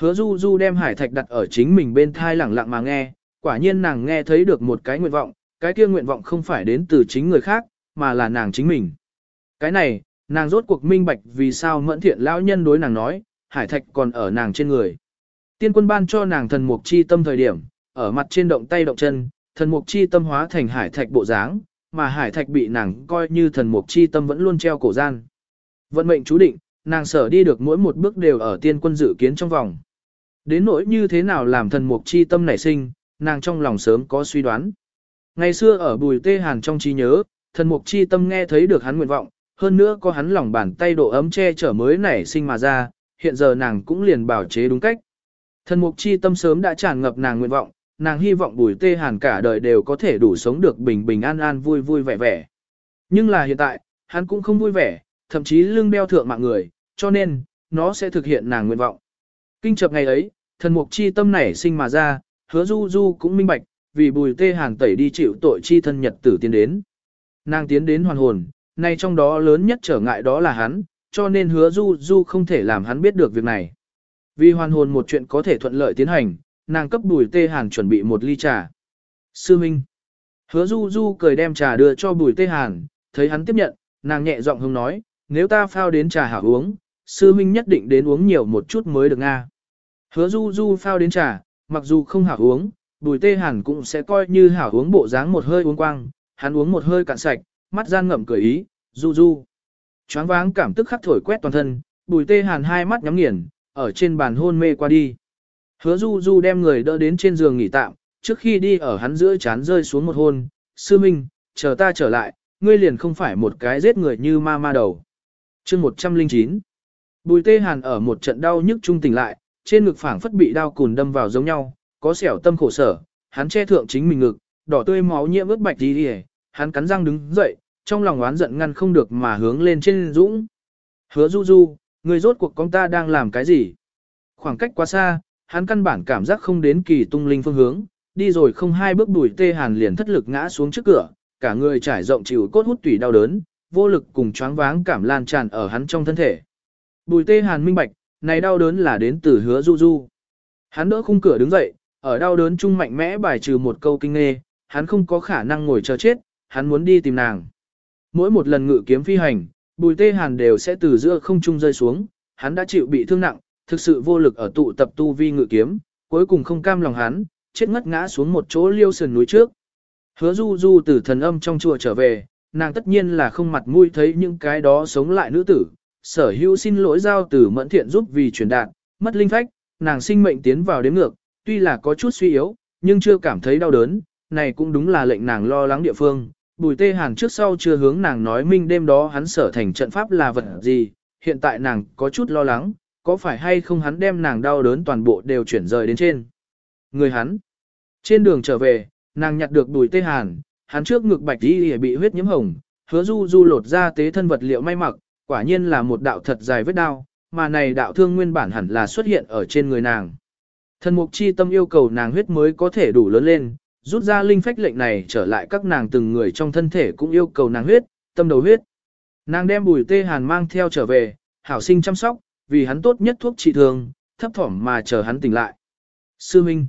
Hứa du du đem hải thạch đặt ở chính mình bên thai lẳng lặng mà nghe, quả nhiên nàng nghe thấy được một cái nguyện vọng, cái kia nguyện vọng không phải đến từ chính người khác, mà là nàng chính mình. Cái này, nàng rốt cuộc minh bạch vì sao mẫn thiện lão nhân đối nàng nói, hải thạch còn ở nàng trên người. Tiên quân ban cho nàng thần mục chi tâm thời điểm, ở mặt trên động tay động chân, thần mục chi tâm hóa thành hải thạch bộ dáng, mà hải thạch bị nàng coi như thần mục chi tâm vẫn luôn treo cổ gian. Vận mệnh chú định, nàng sở đi được mỗi một bước đều ở tiên quân dự kiến trong vòng. Đến nỗi như thế nào làm thần mục chi tâm nảy sinh, nàng trong lòng sớm có suy đoán. Ngày xưa ở bùi tê hàn trong trí nhớ, thần mục chi tâm nghe thấy được hắn nguyện vọng, hơn nữa có hắn lòng bàn tay độ ấm che chở mới nảy sinh mà ra, hiện giờ nàng cũng liền bảo chế đúng cách. Thần mục chi tâm sớm đã tràn ngập nàng nguyện vọng, nàng hy vọng bùi tê hàn cả đời đều có thể đủ sống được bình bình an an vui vui vẻ vẻ. Nhưng là hiện tại, hắn cũng không vui vẻ, thậm chí lưng đeo thượng mạng người, cho nên, nó sẽ thực hiện nàng nguyện vọng. Kinh chập ngày ấy, thần mục chi tâm nảy sinh mà ra, hứa du du cũng minh bạch, vì bùi tê hàng tẩy đi chịu tội chi thân nhật tử tiến đến. Nàng tiến đến hoàn hồn, nay trong đó lớn nhất trở ngại đó là hắn, cho nên hứa du du không thể làm hắn biết được việc này. Vì hoàn hồn một chuyện có thể thuận lợi tiến hành, nàng cấp bùi tê hàn chuẩn bị một ly trà. Sư Minh. Hứa du du cười đem trà đưa cho bùi tê hàn, thấy hắn tiếp nhận, nàng nhẹ giọng hông nói, nếu ta phao đến trà hảo uống, sư Minh nhất định đến uống nhiều một chút mới được nga. Hứa du du phao đến trà, mặc dù không hảo uống, bùi tê hàn cũng sẽ coi như hảo uống bộ dáng một hơi uống quang, hắn uống một hơi cạn sạch, mắt gian ngậm cười ý, du du. Choáng váng cảm tức khắc thổi quét toàn thân, bùi tê hàn hai mắt nhắm nghiền, ở trên bàn hôn mê qua đi. Hứa du du đem người đỡ đến trên giường nghỉ tạm, trước khi đi ở hắn giữa chán rơi xuống một hôn, sư minh, chờ ta trở lại, ngươi liền không phải một cái giết người như ma ma đầu. chương 109 Bùi tê hàn ở một trận đau nhức trung tỉnh lại, trên ngực phảng phất bị đau cùn đâm vào giống nhau, có xẻo tâm khổ sở, hắn che thượng chính mình ngực, đỏ tươi máu nhiễm ướt bạch đi đi hắn cắn răng đứng dậy, trong lòng oán giận ngăn không được mà hướng lên trên dũng. Hứa du du, người rốt cuộc con ta đang làm cái gì? Khoảng cách quá xa, hắn căn bản cảm giác không đến kỳ tung linh phương hướng, đi rồi không hai bước bùi tê hàn liền thất lực ngã xuống trước cửa, cả người trải rộng chịu cốt hút tủy đau đớn, vô lực cùng choáng váng cảm lan tràn ở hắn trong thân thể. Bùi tê hàn minh bạch, này đau đớn là đến từ hứa du du. Hắn đỡ khung cửa đứng dậy, ở đau đớn chung mạnh mẽ bài trừ một câu kinh nghê, hắn không có khả năng ngồi chờ chết, hắn muốn đi tìm nàng. Mỗi một lần ngự kiếm phi hành, bùi tê hàn đều sẽ từ giữa không trung rơi xuống, hắn đã chịu bị thương nặng, thực sự vô lực ở tụ tập tu vi ngự kiếm, cuối cùng không cam lòng hắn, chết ngất ngã xuống một chỗ liêu sườn núi trước. Hứa du du từ thần âm trong chùa trở về, nàng tất nhiên là không mặt mũi thấy những cái đó sống lại nữ tử, sở hữu xin lỗi giao từ mẫn thiện giúp vì truyền đạt, mất linh phách, nàng sinh mệnh tiến vào đến ngược, tuy là có chút suy yếu, nhưng chưa cảm thấy đau đớn, này cũng đúng là lệnh nàng lo lắng địa phương. Bùi tê hàn trước sau chưa hướng nàng nói minh đêm đó hắn sở thành trận pháp là vật gì, hiện tại nàng có chút lo lắng, có phải hay không hắn đem nàng đau đớn toàn bộ đều chuyển rời đến trên. Người hắn, trên đường trở về, nàng nhặt được bùi tê hàn, hắn trước ngực bạch đi bị huyết nhiễm hồng, hứa du du lột ra tế thân vật liệu may mặc, quả nhiên là một đạo thật dài vết đao, mà này đạo thương nguyên bản hẳn là xuất hiện ở trên người nàng. Thần mục chi tâm yêu cầu nàng huyết mới có thể đủ lớn lên, rút ra linh phách lệnh này trở lại các nàng từng người trong thân thể cũng yêu cầu nàng huyết, tâm đầu huyết. Nàng đem bùi tê hàn mang theo trở về, hảo sinh chăm sóc, vì hắn tốt nhất thuốc trị thương, thấp thỏm mà chờ hắn tỉnh lại. Sư Minh,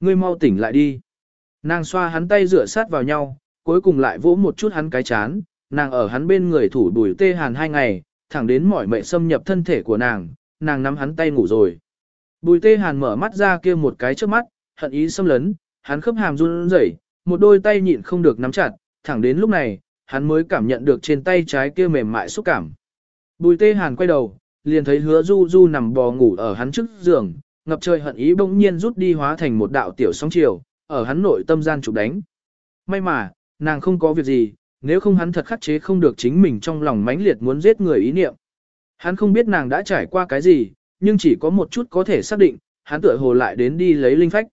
ngươi mau tỉnh lại đi. Nàng xoa hắn tay rửa sát vào nhau, cuối cùng lại vỗ một chút hắn cái chán, nàng ở hắn bên người thủ đuổi tê hàn hai ngày, thẳng đến mỏi mệt xâm nhập thân thể của nàng, nàng nắm hắn tay ngủ rồi. Bùi tê hàn mở mắt ra kia một cái trước mắt, hận ý xâm lấn, hắn khớp hàm run rẩy, một đôi tay nhịn không được nắm chặt, thẳng đến lúc này, hắn mới cảm nhận được trên tay trái kia mềm mại xúc cảm. Bùi tê hàn quay đầu, liền thấy hứa du du nằm bò ngủ ở hắn trước giường, ngập trời hận ý bỗng nhiên rút đi hóa thành một đạo tiểu sóng chiều, ở hắn nội tâm gian chụp đánh. May mà, nàng không có việc gì, nếu không hắn thật khắc chế không được chính mình trong lòng mãnh liệt muốn giết người ý niệm. Hắn không biết nàng đã trải qua cái gì, nhưng chỉ có một chút có thể xác định, hắn tựa hồ lại đến đi lấy linh phách.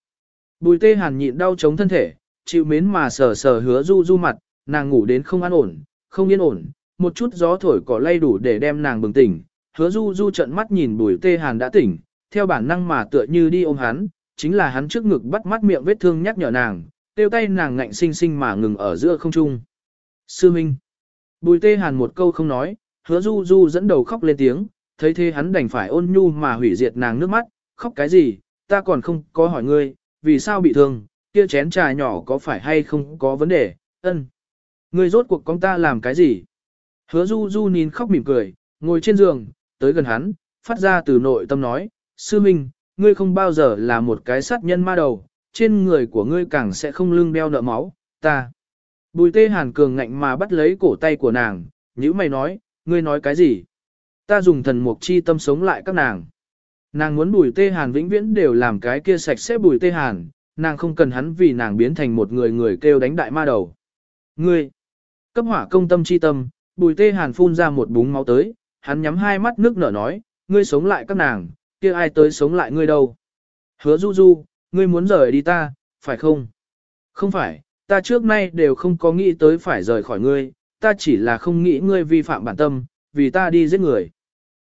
Bùi tê hàn nhịn đau chống thân thể, chịu mến mà sờ sờ hứa du du mặt, nàng ngủ đến không an ổn, không yên ổn, một chút gió thổi cỏ lay đủ để đem nàng bừng tỉnh. Hứa du du trận mắt nhìn bùi tê hàn đã tỉnh, theo bản năng mà tựa như đi ôm hắn, chính là hắn trước ngực bắt mắt miệng vết thương nhắc nhở nàng, tiêu tay nàng ngạnh sinh sinh mà ngừng ở giữa không trung. Sư Minh. Bùi tê hàn một câu không nói, hứa du du dẫn đầu khóc lên tiếng, thấy thế hắn đành phải ôn nhu mà hủy diệt nàng nước mắt, khóc cái gì, ta còn không có hỏi ngươi, vì sao bị thương, kia chén trà nhỏ có phải hay không có vấn đề, ân. Ngươi rốt cuộc con ta làm cái gì? Hứa du du nhìn khóc mỉm cười, ngồi trên giường, tới gần hắn, phát ra từ nội tâm nói, sư minh, ngươi không bao giờ là một cái sát nhân ma đầu, trên người của ngươi càng sẽ không lưng đeo nợ máu, ta. Bùi tê hàn cường ngạnh mà bắt lấy cổ tay của nàng, nhữ mày nói, ngươi nói cái gì? Ta dùng thần mục chi tâm sống lại các nàng. Nàng muốn bùi tê hàn vĩnh viễn đều làm cái kia sạch sẽ bùi tê hàn, nàng không cần hắn vì nàng biến thành một người người kêu đánh đại ma đầu. Ngươi, cấp hỏa công tâm chi tâm, bùi tê hàn phun ra một búng máu tới, hắn nhắm hai mắt nước nở nói, ngươi sống lại các nàng, kia ai tới sống lại ngươi đâu. Hứa du du, ngươi muốn rời đi ta, phải không? Không phải, ta trước nay đều không có nghĩ tới phải rời khỏi ngươi, ta chỉ là không nghĩ ngươi vi phạm bản tâm, vì ta đi giết người.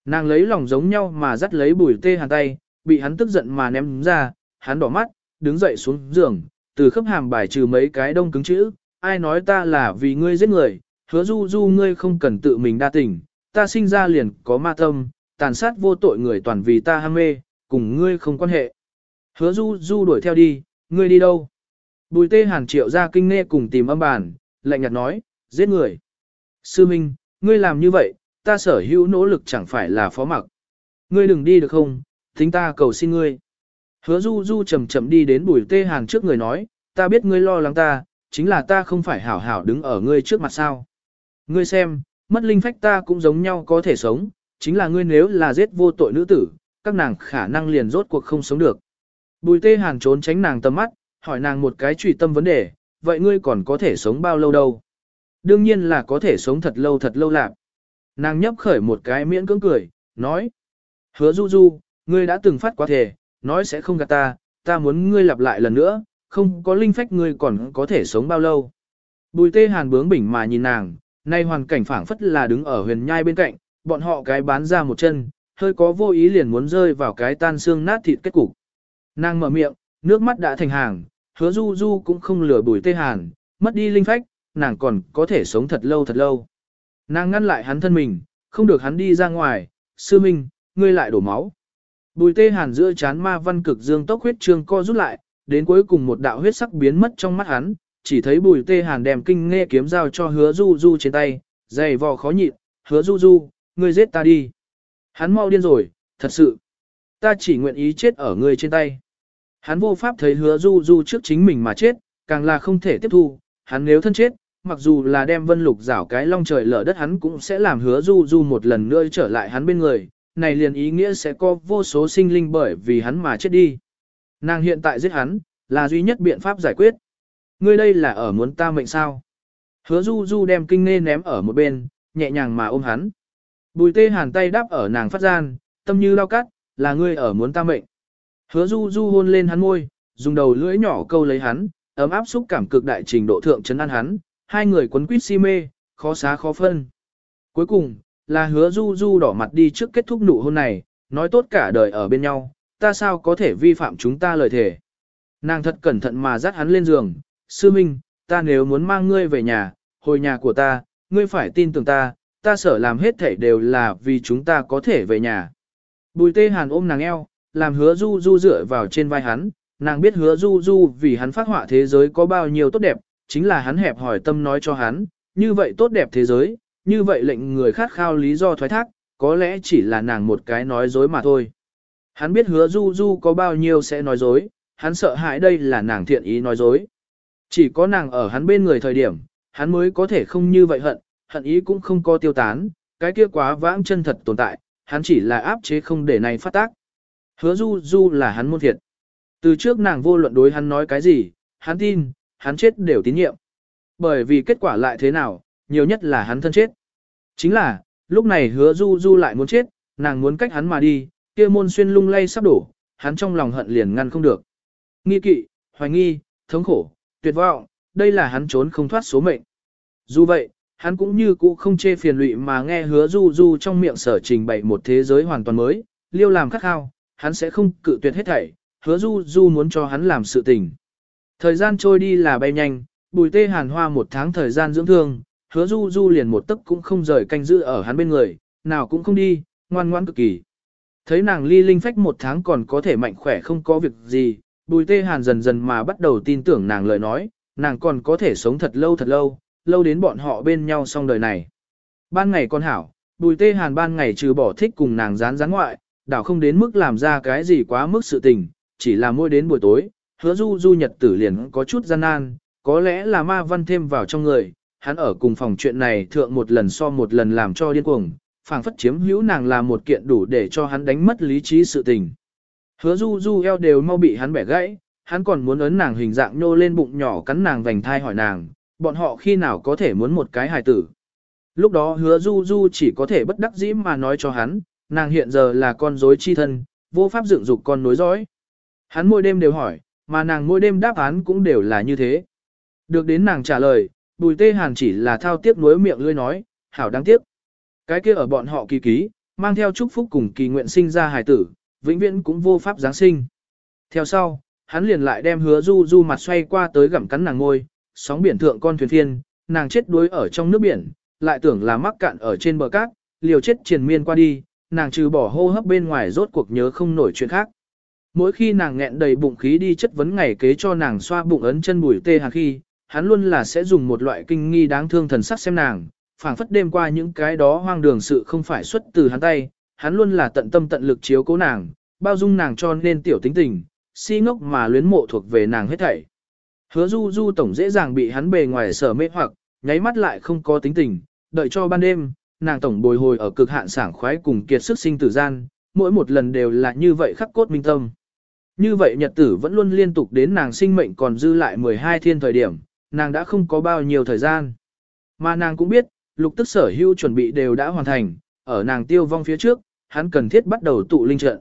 Nàng lấy lòng giống nhau mà dắt lấy bùi tê hàn tay, bị hắn tức giận mà ném ra, hắn đỏ mắt, đứng dậy xuống giường, từ khớp hàm bài trừ mấy cái đông cứng chữ, ai nói ta là vì ngươi giết người, hứa du du ngươi không cần tự mình đa tình, ta sinh ra liền có ma tâm, tàn sát vô tội người toàn vì ta ham mê, cùng ngươi không quan hệ. Hứa du du đuổi theo đi, ngươi đi đâu? Bùi tê hàn triệu ra kinh nghe cùng tìm âm bản, lạnh nhạt nói, giết người. Sư Minh, ngươi làm như vậy, ta sở hữu nỗ lực chẳng phải là phó mặc. Ngươi đừng đi được không, thính ta cầu xin ngươi. Hứa du du chậm chậm đi đến bùi tê hàn trước người nói, ta biết ngươi lo lắng ta, chính là ta không phải hảo hảo đứng ở ngươi trước mặt sao. Ngươi xem, mất linh phách ta cũng giống nhau có thể sống, chính là ngươi nếu là giết vô tội nữ tử, các nàng khả năng liền rốt cuộc không sống được. Bùi tê hàn trốn tránh nàng tầm mắt, hỏi nàng một cái truy tâm vấn đề, vậy ngươi còn có thể sống bao lâu đâu? Đương nhiên là có thể sống thật lâu thật lâu lạc. nàng nhấp khởi một cái miễn cưỡng cười, nói. Hứa du du, ngươi đã từng phát quá thể, nói sẽ không gạt ta, ta muốn ngươi lặp lại lần nữa, không có linh phách ngươi còn có thể sống bao lâu. Bùi tê hàn bướng bỉnh mà nhìn nàng, nay hoàn cảnh phảng phất là đứng ở huyền nhai bên cạnh, bọn họ cái bán ra một chân, hơi có vô ý liền muốn rơi vào cái tan xương nát thịt kết cục. Nàng mở miệng, nước mắt đã thành hàng, hứa du du cũng không lừa bùi tê hàn, mất đi linh phách, nàng còn có thể sống thật lâu thật lâu. Nàng ngăn lại hắn thân mình, không được hắn đi ra ngoài, sư minh, ngươi lại đổ máu. Bùi tê hàn giữa chán ma văn cực dương tốc huyết trương co rút lại, đến cuối cùng một đạo huyết sắc biến mất trong mắt hắn, chỉ thấy bùi tê hàn đem kinh nghe kiếm dao cho hứa du du trên tay, dày vò khó nhịn, hứa du du, ngươi giết ta đi. Hắn mau điên rồi, thật sự. Ta chỉ nguyện ý chết ở ngươi trên tay. Hắn vô pháp thấy hứa du du trước chính mình mà chết, càng là không thể tiếp thu, hắn nếu thân chết, mặc dù là đem vân lục rảo cái long trời lở đất hắn cũng sẽ làm hứa du du một lần nữa trở lại hắn bên người, này liền ý nghĩa sẽ có vô số sinh linh bởi vì hắn mà chết đi. Nàng hiện tại giết hắn, là duy nhất biện pháp giải quyết. Ngươi đây là ở muốn ta mệnh sao? Hứa du du đem kinh nghe ném ở một bên, nhẹ nhàng mà ôm hắn. Bùi tê hàn tay đáp ở nàng phát gian, tâm như lao cắt, là ngươi ở muốn ta mệnh. Hứa du du hôn lên hắn môi, dùng đầu lưỡi nhỏ câu lấy hắn, ấm áp xúc cảm cực đại trình độ thượng chấn an hắn, hai người quấn quýt si mê, khó xá khó phân. Cuối cùng, là hứa du du đỏ mặt đi trước kết thúc nụ hôn này, nói tốt cả đời ở bên nhau, ta sao có thể vi phạm chúng ta lời thề. Nàng thật cẩn thận mà dắt hắn lên giường, sư minh, ta nếu muốn mang ngươi về nhà, hồi nhà của ta, ngươi phải tin tưởng ta, ta sở làm hết thảy đều là vì chúng ta có thể về nhà. Bùi tê hàn ôm nàng eo, làm hứa du du dựa vào trên vai hắn, nàng biết hứa du du vì hắn phát họa thế giới có bao nhiêu tốt đẹp, chính là hắn hẹp hỏi tâm nói cho hắn, như vậy tốt đẹp thế giới, như vậy lệnh người khát khao lý do thoái thác, có lẽ chỉ là nàng một cái nói dối mà thôi. Hắn biết hứa du du có bao nhiêu sẽ nói dối, hắn sợ hãi đây là nàng thiện ý nói dối. Chỉ có nàng ở hắn bên người thời điểm, hắn mới có thể không như vậy hận, hận ý cũng không có tiêu tán, cái kia quá vãng chân thật tồn tại, hắn chỉ là áp chế không để này phát tác. Hứa du du là hắn môn thiệt. Từ trước nàng vô luận đối hắn nói cái gì, hắn tin, hắn chết đều tín nhiệm. Bởi vì kết quả lại thế nào, nhiều nhất là hắn thân chết. Chính là, lúc này hứa du du lại muốn chết, nàng muốn cách hắn mà đi, kia môn xuyên lung lay sắp đổ, hắn trong lòng hận liền ngăn không được. Nghi kỵ, hoài nghi, thống khổ, tuyệt vọng, đây là hắn trốn không thoát số mệnh. Dù vậy, hắn cũng như cũ không chê phiền lụy mà nghe hứa du du trong miệng sở trình bày một thế giới hoàn toàn mới, liêu làm khắc khao, hắn sẽ không cự tuyệt hết thảy, hứa du du muốn cho hắn làm sự tình. Thời gian trôi đi là bay nhanh, bùi tê hàn hoa một tháng thời gian dưỡng thương, hứa du du liền một tấc cũng không rời canh giữ ở hắn bên người, nào cũng không đi, ngoan ngoãn cực kỳ. Thấy nàng ly linh phách một tháng còn có thể mạnh khỏe không có việc gì, bùi tê hàn dần dần mà bắt đầu tin tưởng nàng lời nói, nàng còn có thể sống thật lâu thật lâu, lâu đến bọn họ bên nhau xong đời này. Ban ngày con hảo, bùi tê hàn ban ngày trừ bỏ thích cùng nàng rán rán ngoại, đảo không đến mức làm ra cái gì quá mức sự tình, chỉ là mỗi đến buổi tối, hứa du du nhật tử liền có chút gian nan, có lẽ là ma văn thêm vào trong người, hắn ở cùng phòng chuyện này thượng một lần so một lần làm cho điên cuồng, phảng phất chiếm hữu nàng là một kiện đủ để cho hắn đánh mất lý trí sự tình. Hứa du du eo đều mau bị hắn bẻ gãy, hắn còn muốn ấn nàng hình dạng nhô lên bụng nhỏ cắn nàng vành thai hỏi nàng, bọn họ khi nào có thể muốn một cái hài tử. Lúc đó hứa du du chỉ có thể bất đắc dĩ mà nói cho hắn, nàng hiện giờ là con rối chi thân, vô pháp dựng dục con nối dõi. Hắn mỗi đêm đều hỏi, mà nàng mỗi đêm đáp án cũng đều là như thế. Được đến nàng trả lời, bùi tê hàn chỉ là thao tiếc nuối miệng lươi nói, hảo đáng tiếc. Cái kia ở bọn họ kỳ ký, mang theo chúc phúc cùng kỳ nguyện sinh ra hài tử, vĩnh viễn cũng vô pháp Giáng sinh. Theo sau, hắn liền lại đem hứa du du mặt xoay qua tới gặm cắn nàng ngôi, sóng biển thượng con thuyền phiên, nàng chết đuối ở trong nước biển, lại tưởng là mắc cạn ở trên bờ cát, liều chết triền miên qua đi, nàng trừ bỏ hô hấp bên ngoài rốt cuộc nhớ không nổi chuyện khác. Mỗi khi nàng nghẹn đầy bụng khí đi chất vấn ngày kế cho nàng xoa bụng ấn chân bùi tê hàng khi, hắn luôn là sẽ dùng một loại kinh nghi đáng thương thần sắc xem nàng, phảng phất đêm qua những cái đó hoang đường sự không phải xuất từ hắn tay, hắn luôn là tận tâm tận lực chiếu cố nàng, bao dung nàng cho nên tiểu tính tình, si ngốc mà luyến mộ thuộc về nàng hết thảy. Hứa du du tổng dễ dàng bị hắn bề ngoài sở mê hoặc, nháy mắt lại không có tính tình, đợi cho ban đêm, nàng tổng bồi hồi ở cực hạn sảng khoái cùng kiệt sức sinh tử gian, mỗi một lần đều là như vậy khắc cốt minh tâm. Như vậy nhật tử vẫn luôn liên tục đến nàng sinh mệnh còn dư lại 12 thiên thời điểm, nàng đã không có bao nhiêu thời gian. Mà nàng cũng biết, lục tức sở hữu chuẩn bị đều đã hoàn thành, ở nàng tiêu vong phía trước, hắn cần thiết bắt đầu tụ linh trận.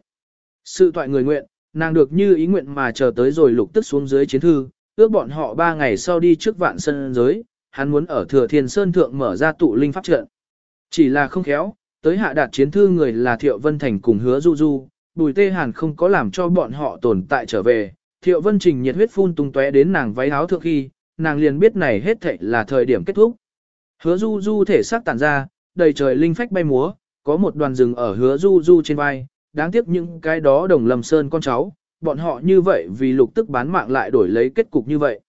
Sự toại người nguyện, nàng được như ý nguyện mà chờ tới rồi lục tức xuống dưới chiến thư, ước bọn họ ba ngày sau đi trước vạn sân giới, hắn muốn ở thừa thiên sơn thượng mở ra tụ linh pháp trận. Chỉ là không khéo, tới hạ đạt chiến thư người là Thiệu Vân Thành cùng hứa du du, bùi tê hàn không có làm cho bọn họ tồn tại trở về. Thiệu Vân Trình nhiệt huyết phun tung tóe đến nàng váy áo thượng khi, nàng liền biết này hết thảy là thời điểm kết thúc. Hứa du du thể xác tản ra, đầy trời linh phách bay múa, có một đoàn rừng ở hứa du du trên vai, đáng tiếc những cái đó đồng lầm sơn con cháu, bọn họ như vậy vì lục tức bán mạng lại đổi lấy kết cục như vậy.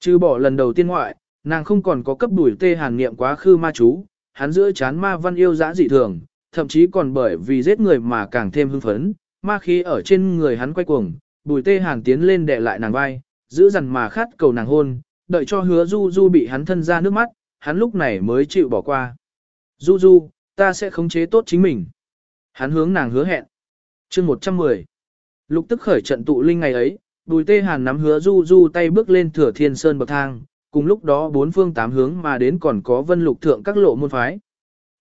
Chứ bỏ lần đầu tiên ngoại, nàng không còn có cấp đuổi tê hàn niệm quá khư ma chú, hắn giữa chán ma văn yêu dã dị thường, thậm chí còn bởi vì giết người mà càng thêm hưng phấn, ma khí ở trên người hắn quay cuồng, bùi tê hàn tiến lên đè lại nàng vai, giữ dằn mà khát cầu nàng hôn, đợi cho hứa du du bị hắn thân ra nước mắt, hắn lúc này mới chịu bỏ qua. Du du, ta sẽ khống chế tốt chính mình. Hắn hướng nàng hứa hẹn. chương 110. Lục tức khởi trận tụ linh ngày ấy, bùi tê hàn nắm hứa du du tay bước lên thừa thiên sơn bậc thang, cùng lúc đó bốn phương tám hướng mà đến còn có vân lục thượng các lộ môn phái.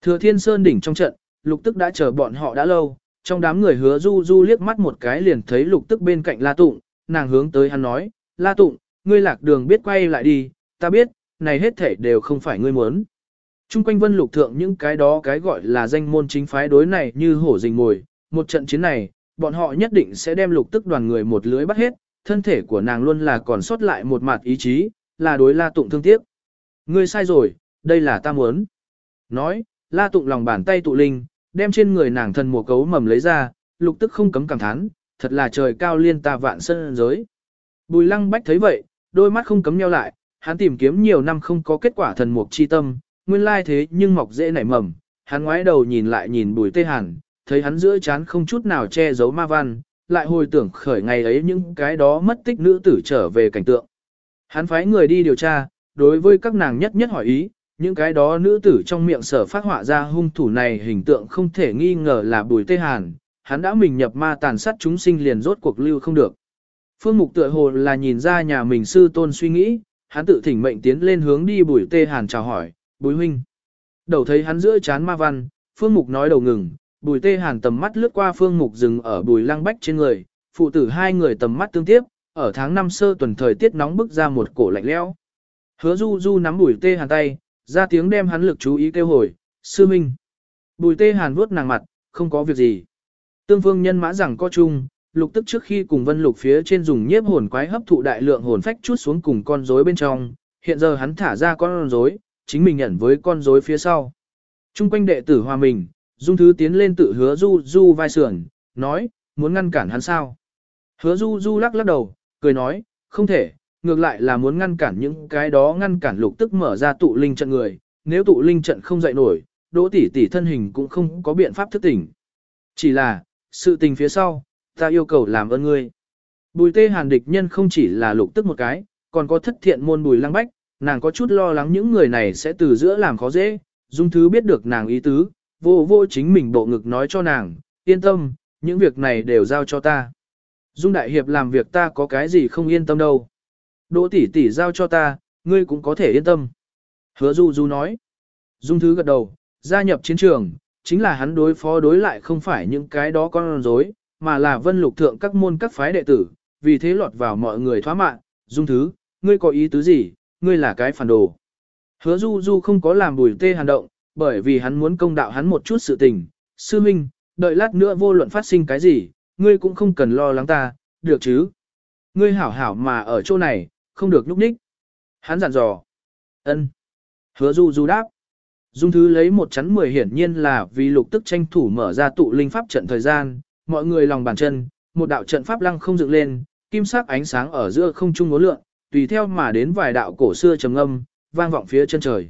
Thừa thiên sơn đỉnh trong trận, lục tức đã chờ bọn họ đã lâu, trong đám người hứa du du liếc mắt một cái liền thấy lục tức bên cạnh la tụng, nàng hướng tới hắn nói, la tụng, ngươi lạc đường biết quay lại đi, ta biết, này hết thể đều không phải ngươi muốn. Trung quanh vân lục thượng những cái đó cái gọi là danh môn chính phái đối này như hổ rình mồi, một trận chiến này, bọn họ nhất định sẽ đem lục tức đoàn người một lưới bắt hết, thân thể của nàng luôn là còn sót lại một mặt ý chí, là đối la tụng thương tiếc. Ngươi sai rồi, đây là ta muốn. Nói, la tụng lòng bàn tay tụ linh, đem trên người nàng thần mùa cấu mầm lấy ra, lục tức không cấm cảm thán, thật là trời cao liên ta vạn sân giới. Bùi lăng bách thấy vậy, đôi mắt không cấm nheo lại, hắn tìm kiếm nhiều năm không có kết quả thần mục chi tâm, nguyên lai thế nhưng mọc dễ nảy mầm, hắn ngoái đầu nhìn lại nhìn bùi tê hàn, thấy hắn giữa chán không chút nào che giấu ma văn, lại hồi tưởng khởi ngày ấy những cái đó mất tích nữ tử trở về cảnh tượng. Hắn phái người đi điều tra, đối với các nàng nhất nhất hỏi ý, những cái đó nữ tử trong miệng sở phát họa ra hung thủ này hình tượng không thể nghi ngờ là bùi tê hàn, hắn đã mình nhập ma tàn sát chúng sinh liền rốt cuộc lưu không được. Phương Mục tựa hồ là nhìn ra nhà mình sư tôn suy nghĩ, hắn tự thỉnh mệnh tiến lên hướng đi bùi tê hàn chào hỏi, bùi huynh. Đầu thấy hắn giữa chán ma văn, Phương Mục nói đầu ngừng, bùi tê hàn tầm mắt lướt qua Phương Mục dừng ở bùi lăng bách trên người, phụ tử hai người tầm mắt tương tiếp, ở tháng năm sơ tuần thời tiết nóng bức ra một cổ lạnh lẽo. Hứa du du nắm bùi tê hàn tay, ra tiếng đem hắn lực chú ý kêu hồi, sư minh. Bùi tê hàn vuốt nàng mặt, không có việc gì. Tương phương nhân mã rằng có chung, lục tức trước khi cùng vân lục phía trên dùng nhiếp hồn quái hấp thụ đại lượng hồn phách chút xuống cùng con rối bên trong, hiện giờ hắn thả ra con rối, chính mình nhận với con rối phía sau. Trung quanh đệ tử hòa mình, dung thứ tiến lên tự hứa du du vai sườn, nói, muốn ngăn cản hắn sao. Hứa du du lắc lắc đầu, cười nói, không thể, ngược lại là muốn ngăn cản những cái đó ngăn cản lục tức mở ra tụ linh trận người, nếu tụ linh trận không dậy nổi, đỗ tỷ tỷ thân hình cũng không có biện pháp thức tỉnh. Chỉ là, sự tình phía sau, ta yêu cầu làm ơn ngươi. Bùi tê hàn địch nhân không chỉ là lục tức một cái, còn có thất thiện môn bùi lăng bách, nàng có chút lo lắng những người này sẽ từ giữa làm khó dễ, dung thứ biết được nàng ý tứ, vô vô chính mình bộ ngực nói cho nàng, yên tâm, những việc này đều giao cho ta. Dung đại hiệp làm việc ta có cái gì không yên tâm đâu. Đỗ tỷ tỷ giao cho ta, ngươi cũng có thể yên tâm. Hứa Du Du nói. Dung thứ gật đầu, gia nhập chiến trường, chính là hắn đối phó đối lại không phải những cái đó con rối, mà là vân lục thượng các môn các phái đệ tử, vì thế lọt vào mọi người thoá mạng. Dung thứ, ngươi có ý tứ gì, ngươi là cái phản đồ. Hứa Du Du không có làm bùi tê hàn động, bởi vì hắn muốn công đạo hắn một chút sự tình. Sư Minh, đợi lát nữa vô luận phát sinh cái gì, ngươi cũng không cần lo lắng ta, được chứ? Ngươi hảo hảo mà ở chỗ này, không được nhúc nhích. Hắn dặn dò. ân Hứa Du Du đáp. Dung thứ lấy một chắn mười hiển nhiên là vì lục tức tranh thủ mở ra tụ linh pháp trận thời gian, mọi người lòng bàn chân, một đạo trận pháp lăng không dựng lên, kim sắc ánh sáng ở giữa không trung ngố lượng, tùy theo mà đến vài đạo cổ xưa trầm âm, vang vọng phía chân trời.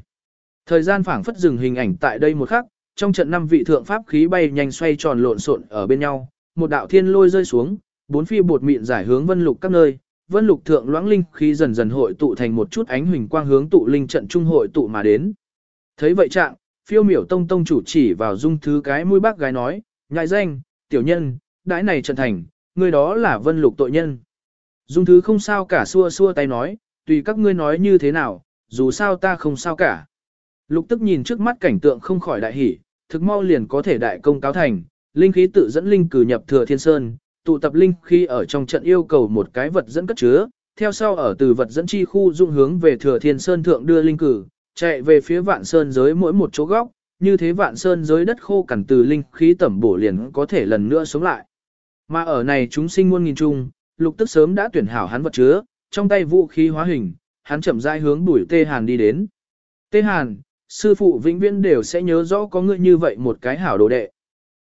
Thời gian phảng phất dừng hình ảnh tại đây một khắc, trong trận năm vị thượng pháp khí bay nhanh xoay tròn lộn xộn ở bên nhau, một đạo thiên lôi rơi xuống, bốn phi bột mịn giải hướng vân lục các nơi, vân lục thượng loãng linh khí dần dần hội tụ thành một chút ánh huỳnh quang hướng tụ linh trận trung hội tụ mà đến. Thấy vậy trạng, phiêu miểu tông tông chủ chỉ vào dung thứ cái mũi bác gái nói, nhại danh, tiểu nhân, đãi này trận thành, người đó là vân lục tội nhân. Dung thứ không sao cả xua xua tay nói, tùy các ngươi nói như thế nào, dù sao ta không sao cả. Lục tức nhìn trước mắt cảnh tượng không khỏi đại hỉ, thực mau liền có thể đại công cáo thành, linh khí tự dẫn linh cử nhập thừa thiên sơn, tụ tập linh khí ở trong trận yêu cầu một cái vật dẫn cất chứa, theo sau ở từ vật dẫn chi khu dung hướng về thừa thiên sơn thượng đưa linh cử, chạy về phía vạn sơn giới mỗi một chỗ góc, như thế vạn sơn giới đất khô cằn từ linh khí tẩm bổ liền có thể lần nữa sống lại. Mà ở này chúng sinh muôn nghìn chung, lục tức sớm đã tuyển hảo hắn vật chứa, trong tay vũ khí hóa hình, hắn chậm rãi hướng bùi tê hàn đi đến. Tê hàn, sư phụ vĩnh viễn đều sẽ nhớ rõ có ngươi như vậy một cái hảo đồ đệ.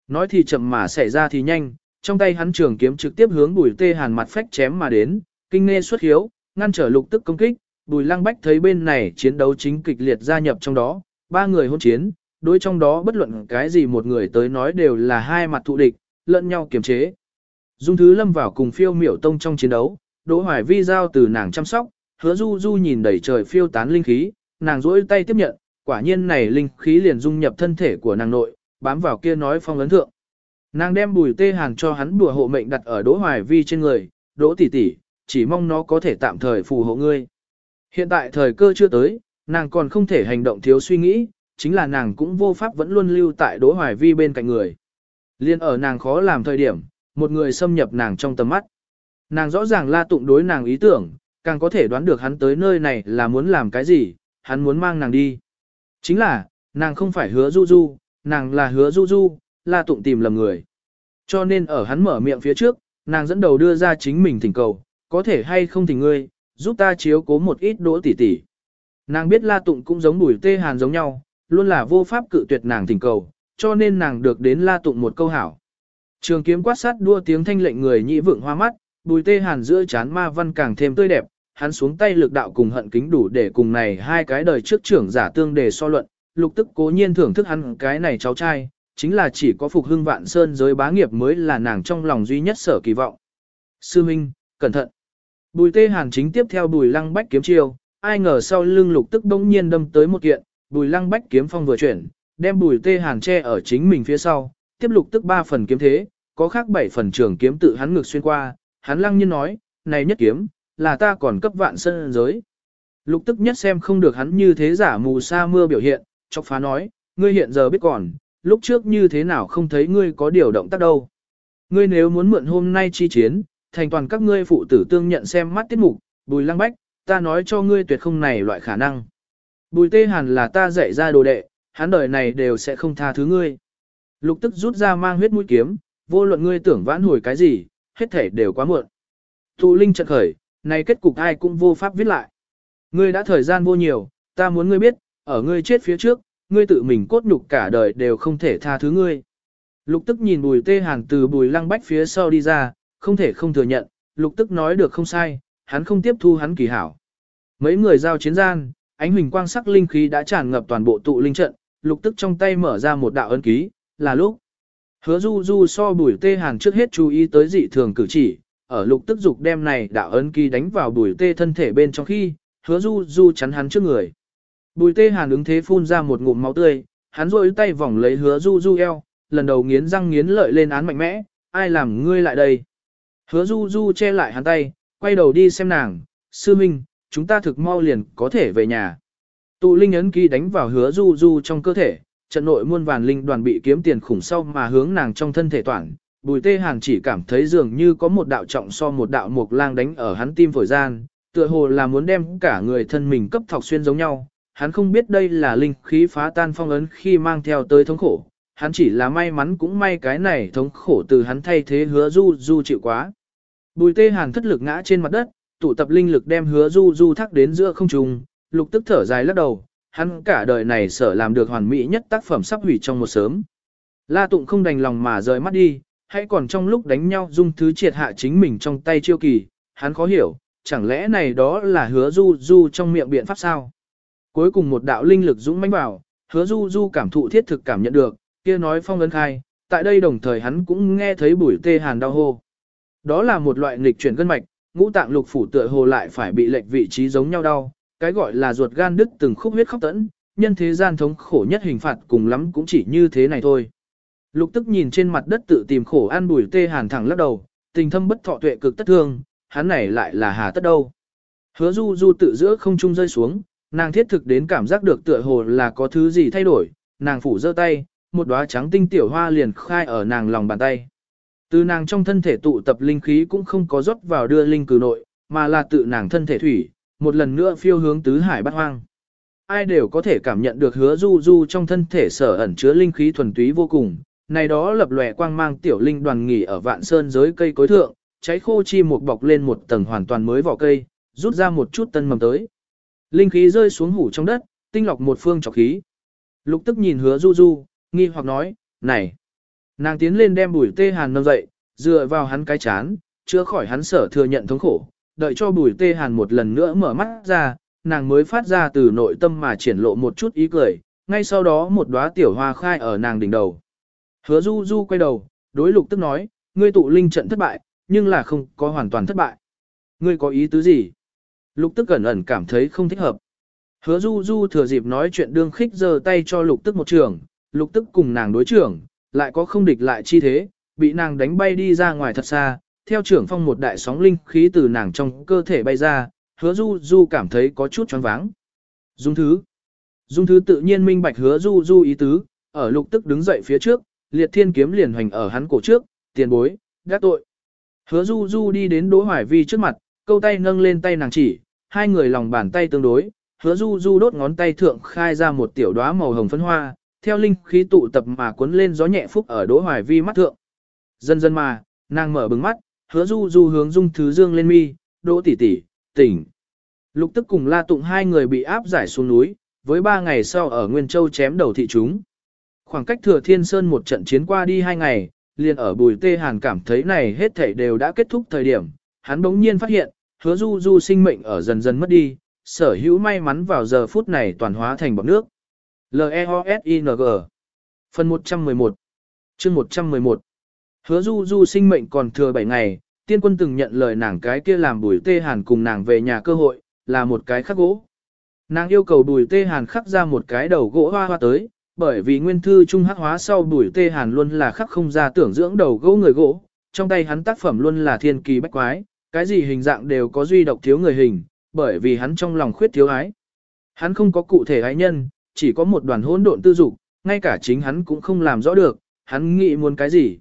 Nói thì chậm mà xảy ra thì nhanh, trong tay hắn trường kiếm trực tiếp hướng bùi tê hàn mặt phách chém mà đến, kinh nghe xuất hiếu, ngăn trở lục tức công kích, bùi lăng bách thấy bên này chiến đấu chính kịch liệt gia nhập trong đó, ba người hôn chiến, đối trong đó bất luận cái gì một người tới nói đều là hai mặt thụ địch, lẫn nhau kiềm chế. Dung thứ lâm vào cùng phiêu miểu tông trong chiến đấu, đỗ hoài vi giao từ nàng chăm sóc, hứa du du nhìn đầy trời phiêu tán linh khí, nàng duỗi tay tiếp nhận, quả nhiên này linh khí liền dung nhập thân thể của nàng nội, bám vào kia nói phong ấn thượng. Nàng đem bùi tê hàn cho hắn bùa hộ mệnh đặt ở đỗ hoài vi trên người, đỗ tỷ tỷ, chỉ mong nó có thể tạm thời phù hộ ngươi. Hiện tại thời cơ chưa tới, nàng còn không thể hành động thiếu suy nghĩ, chính là nàng cũng vô pháp vẫn luôn lưu tại đỗ hoài vi bên cạnh người. Liên ở nàng khó làm thời điểm, một người xâm nhập nàng trong tầm mắt. Nàng rõ ràng la tụng đối nàng ý tưởng, càng có thể đoán được hắn tới nơi này là muốn làm cái gì, hắn muốn mang nàng đi. Chính là, nàng không phải hứa du du, nàng là hứa du du, là tụng tìm lầm người. Cho nên ở hắn mở miệng phía trước, nàng dẫn đầu đưa ra chính mình thỉnh cầu, có thể hay không thỉnh ngươi, giúp ta chiếu cố một ít đỗ tỷ tỷ. Nàng biết la tụng cũng giống bùi tê hàn giống nhau, luôn là vô pháp cự tuyệt nàng thỉnh cầu, cho nên nàng được đến la tụng một câu hảo. Trường kiếm quát sát đua tiếng thanh lệnh người nhị vượng hoa mắt, bùi tê hàn giữa chán ma văn càng thêm tươi đẹp, hắn xuống tay lực đạo cùng hận kính đủ để cùng này hai cái đời trước trưởng giả tương đề so luận, lục tức cố nhiên thưởng thức hắn cái này cháu trai, chính là chỉ có phục hưng vạn sơn giới bá nghiệp mới là nàng trong lòng duy nhất sở kỳ vọng. Sư Minh, cẩn thận. Bùi tê hàn chính tiếp theo bùi lăng bách kiếm chiêu, ai ngờ sau lưng lục tức bỗng nhiên đâm tới một kiện, bùi lăng bách kiếm phong vừa chuyển, đem bùi tê hàn che ở chính mình phía sau, tiếp lục tức ba phần kiếm thế, có khác bảy phần trường kiếm tự hắn ngược xuyên qua, hắn lăng nhiên nói, này nhất kiếm, là ta còn cấp vạn sơn giới. Lục tức nhất xem không được hắn như thế giả mù sa mưa biểu hiện, chọc phá nói, ngươi hiện giờ biết còn, lúc trước như thế nào không thấy ngươi có điều động tác đâu. Ngươi nếu muốn mượn hôm nay chi chiến, thành toàn các ngươi phụ tử tương nhận xem mắt tiết mục, bùi lăng bách, ta nói cho ngươi tuyệt không này loại khả năng. Bùi tê hàn là ta dạy ra đồ đệ, hắn đời này đều sẽ không tha thứ ngươi. Lục tức rút ra mang huyết mũi kiếm, vô luận ngươi tưởng vãn hồi cái gì, hết thể đều quá muộn. Tụ linh trận khởi, này kết cục ai cũng vô pháp viết lại. Ngươi đã thời gian vô nhiều, ta muốn ngươi biết, ở ngươi chết phía trước, ngươi tự mình cốt nhục cả đời đều không thể tha thứ ngươi. Lục tức nhìn bùi tê hàn từ bùi lăng bách phía sau đi ra, không thể không thừa nhận, lục tức nói được không sai, hắn không tiếp thu hắn kỳ hảo. Mấy người giao chiến gian, ánh huỳnh quang sắc linh khí đã tràn ngập toàn bộ tụ linh trận, lục tức trong tay mở ra một đạo ấn ký, là lúc. Hứa du du so bùi tê hàn trước hết chú ý tới dị thường cử chỉ, ở lục tức dục đem này đạo ấn ký đánh vào bùi tê thân thể bên trong khi, hứa du du chắn hắn trước người. Bùi tê hàn ứng thế phun ra một ngụm máu tươi, hắn rôi tay vòng lấy hứa du du eo, lần đầu nghiến răng nghiến lợi lên án mạnh mẽ, ai làm ngươi lại đây. Hứa du du che lại hắn tay, quay đầu đi xem nàng, sư minh, chúng ta thực mau liền có thể về nhà. Tụ linh ấn ký đánh vào hứa du du trong cơ thể, trận nội muôn vàn linh đoàn bị kiếm tiền khủng sau mà hướng nàng trong thân thể toàn. Bùi tê hàn chỉ cảm thấy dường như có một đạo trọng so một đạo mục lang đánh ở hắn tim phổi gian, tựa hồ là muốn đem cả người thân mình cấp thọc xuyên giống nhau. Hắn không biết đây là linh khí phá tan phong ấn khi mang theo tới thống khổ, hắn chỉ là may mắn cũng may cái này thống khổ từ hắn thay thế hứa du du chịu quá. Bùi tê hàn thất lực ngã trên mặt đất, tụ tập linh lực đem hứa du du thắc đến giữa không trung, lục tức thở dài lắc đầu, hắn cả đời này sở làm được hoàn mỹ nhất tác phẩm sắp hủy trong một sớm. La tụng không đành lòng mà rời mắt đi, hay còn trong lúc đánh nhau dung thứ triệt hạ chính mình trong tay chiêu kỳ, hắn khó hiểu, chẳng lẽ này đó là hứa du du trong miệng biện pháp sao? Cuối cùng một đạo linh lực dũng mãnh vào, hứa du du cảm thụ thiết thực cảm nhận được, kia nói phong ấn khai, tại đây đồng thời hắn cũng nghe thấy bùi tê hàn đau hô. Đó là một loại nghịch chuyển gân mạch, ngũ tạng lục phủ tựa hồ lại phải bị lệch vị trí giống nhau đau, cái gọi là ruột gan đứt từng khúc huyết khóc tẫn, nhân thế gian thống khổ nhất hình phạt cùng lắm cũng chỉ như thế này thôi. Lục tức nhìn trên mặt đất tự tìm khổ an bùi tê hàn thẳng lắc đầu, tình thâm bất thọ tuệ cực tất thương, hắn này lại là hà tất đâu. Hứa du du tự giữa không trung rơi xuống, Nàng thiết thực đến cảm giác được tựa hồ là có thứ gì thay đổi, nàng phủ giơ tay, một đóa trắng tinh tiểu hoa liền khai ở nàng lòng bàn tay. Từ nàng trong thân thể tụ tập linh khí cũng không có rót vào đưa linh cử nội, mà là tự nàng thân thể thủy, một lần nữa phiêu hướng tứ hải bát hoang. Ai đều có thể cảm nhận được hứa du du trong thân thể sở ẩn chứa linh khí thuần túy vô cùng, này đó lập lòe quang mang tiểu linh đoàn nghỉ ở vạn sơn giới cây cối thượng, cháy khô chi một bọc lên một tầng hoàn toàn mới vỏ cây, rút ra một chút tân mầm tới. Linh khí rơi xuống hủ trong đất, tinh lọc một phương trọc khí. Lục tức nhìn hứa du du, nghi hoặc nói, này. Nàng tiến lên đem bùi tê hàn nâng dậy, dựa vào hắn cái chán, chữa khỏi hắn sở thừa nhận thống khổ, đợi cho bùi tê hàn một lần nữa mở mắt ra, nàng mới phát ra từ nội tâm mà triển lộ một chút ý cười, ngay sau đó một đóa tiểu hoa khai ở nàng đỉnh đầu. Hứa du du quay đầu, đối lục tức nói, ngươi tụ linh trận thất bại, nhưng là không có hoàn toàn thất bại. Ngươi có ý tứ gì? Lục tức ẩn ẩn cảm thấy không thích hợp. Hứa du du thừa dịp nói chuyện đương khích giơ tay cho lục tức một trường, lục tức cùng nàng đối trưởng, lại có không địch lại chi thế, bị nàng đánh bay đi ra ngoài thật xa, theo trưởng phong một đại sóng linh khí từ nàng trong cơ thể bay ra, hứa du du cảm thấy có chút choáng váng. Dung thứ. Dung thứ tự nhiên minh bạch hứa du du ý tứ, ở lục tức đứng dậy phía trước, liệt thiên kiếm liền hoành ở hắn cổ trước, tiền bối, gác tội. Hứa du du đi đến Đỗ Hoài Vi trước mặt, câu tay nâng lên tay nàng chỉ, hai người lòng bàn tay tương đối, hứa du du đốt ngón tay thượng khai ra một tiểu đóa màu hồng phấn hoa, theo linh khí tụ tập mà cuốn lên gió nhẹ phúc ở Đỗ Hoài Vi mắt thượng. Dần dần mà, nàng mở bừng mắt, hứa du du hướng dung thứ dương lên mi, Đỗ tỷ tỷ, tỉnh. Lục tức cùng La Tụng hai người bị áp giải xuống núi, với ba ngày sau ở Nguyên Châu chém đầu thị chúng. Khoảng cách thừa thiên sơn một trận chiến qua đi hai ngày, liền ở bùi tê hàn cảm thấy này hết thảy đều đã kết thúc thời điểm, hắn bỗng nhiên phát hiện, hứa du du sinh mệnh ở dần dần mất đi, sở hữu may mắn vào giờ phút này toàn hóa thành bọc nước. L-E-O-S-I-N-G Phần 111 chương 111 Hứa du du sinh mệnh còn thừa 7 ngày, tiên quân từng nhận lời nàng cái kia làm bùi tê hàn cùng nàng về nhà cơ hội, là một cái khắc gỗ. Nàng yêu cầu bùi tê hàn khắc ra một cái đầu gỗ hoa hoa tới, bởi vì nguyên thư trung hắc hóa sau bùi tê hàn luôn là khắc không ra tưởng dưỡng đầu gỗ người gỗ, trong tay hắn tác phẩm luôn là thiên kỳ bách quái, cái gì hình dạng đều có duy độc thiếu người hình, bởi vì hắn trong lòng khuyết thiếu ái. Hắn không có cụ thể ái nhân, chỉ có một đoàn hỗn độn tư dục, ngay cả chính hắn cũng không làm rõ được, hắn nghĩ muốn cái gì.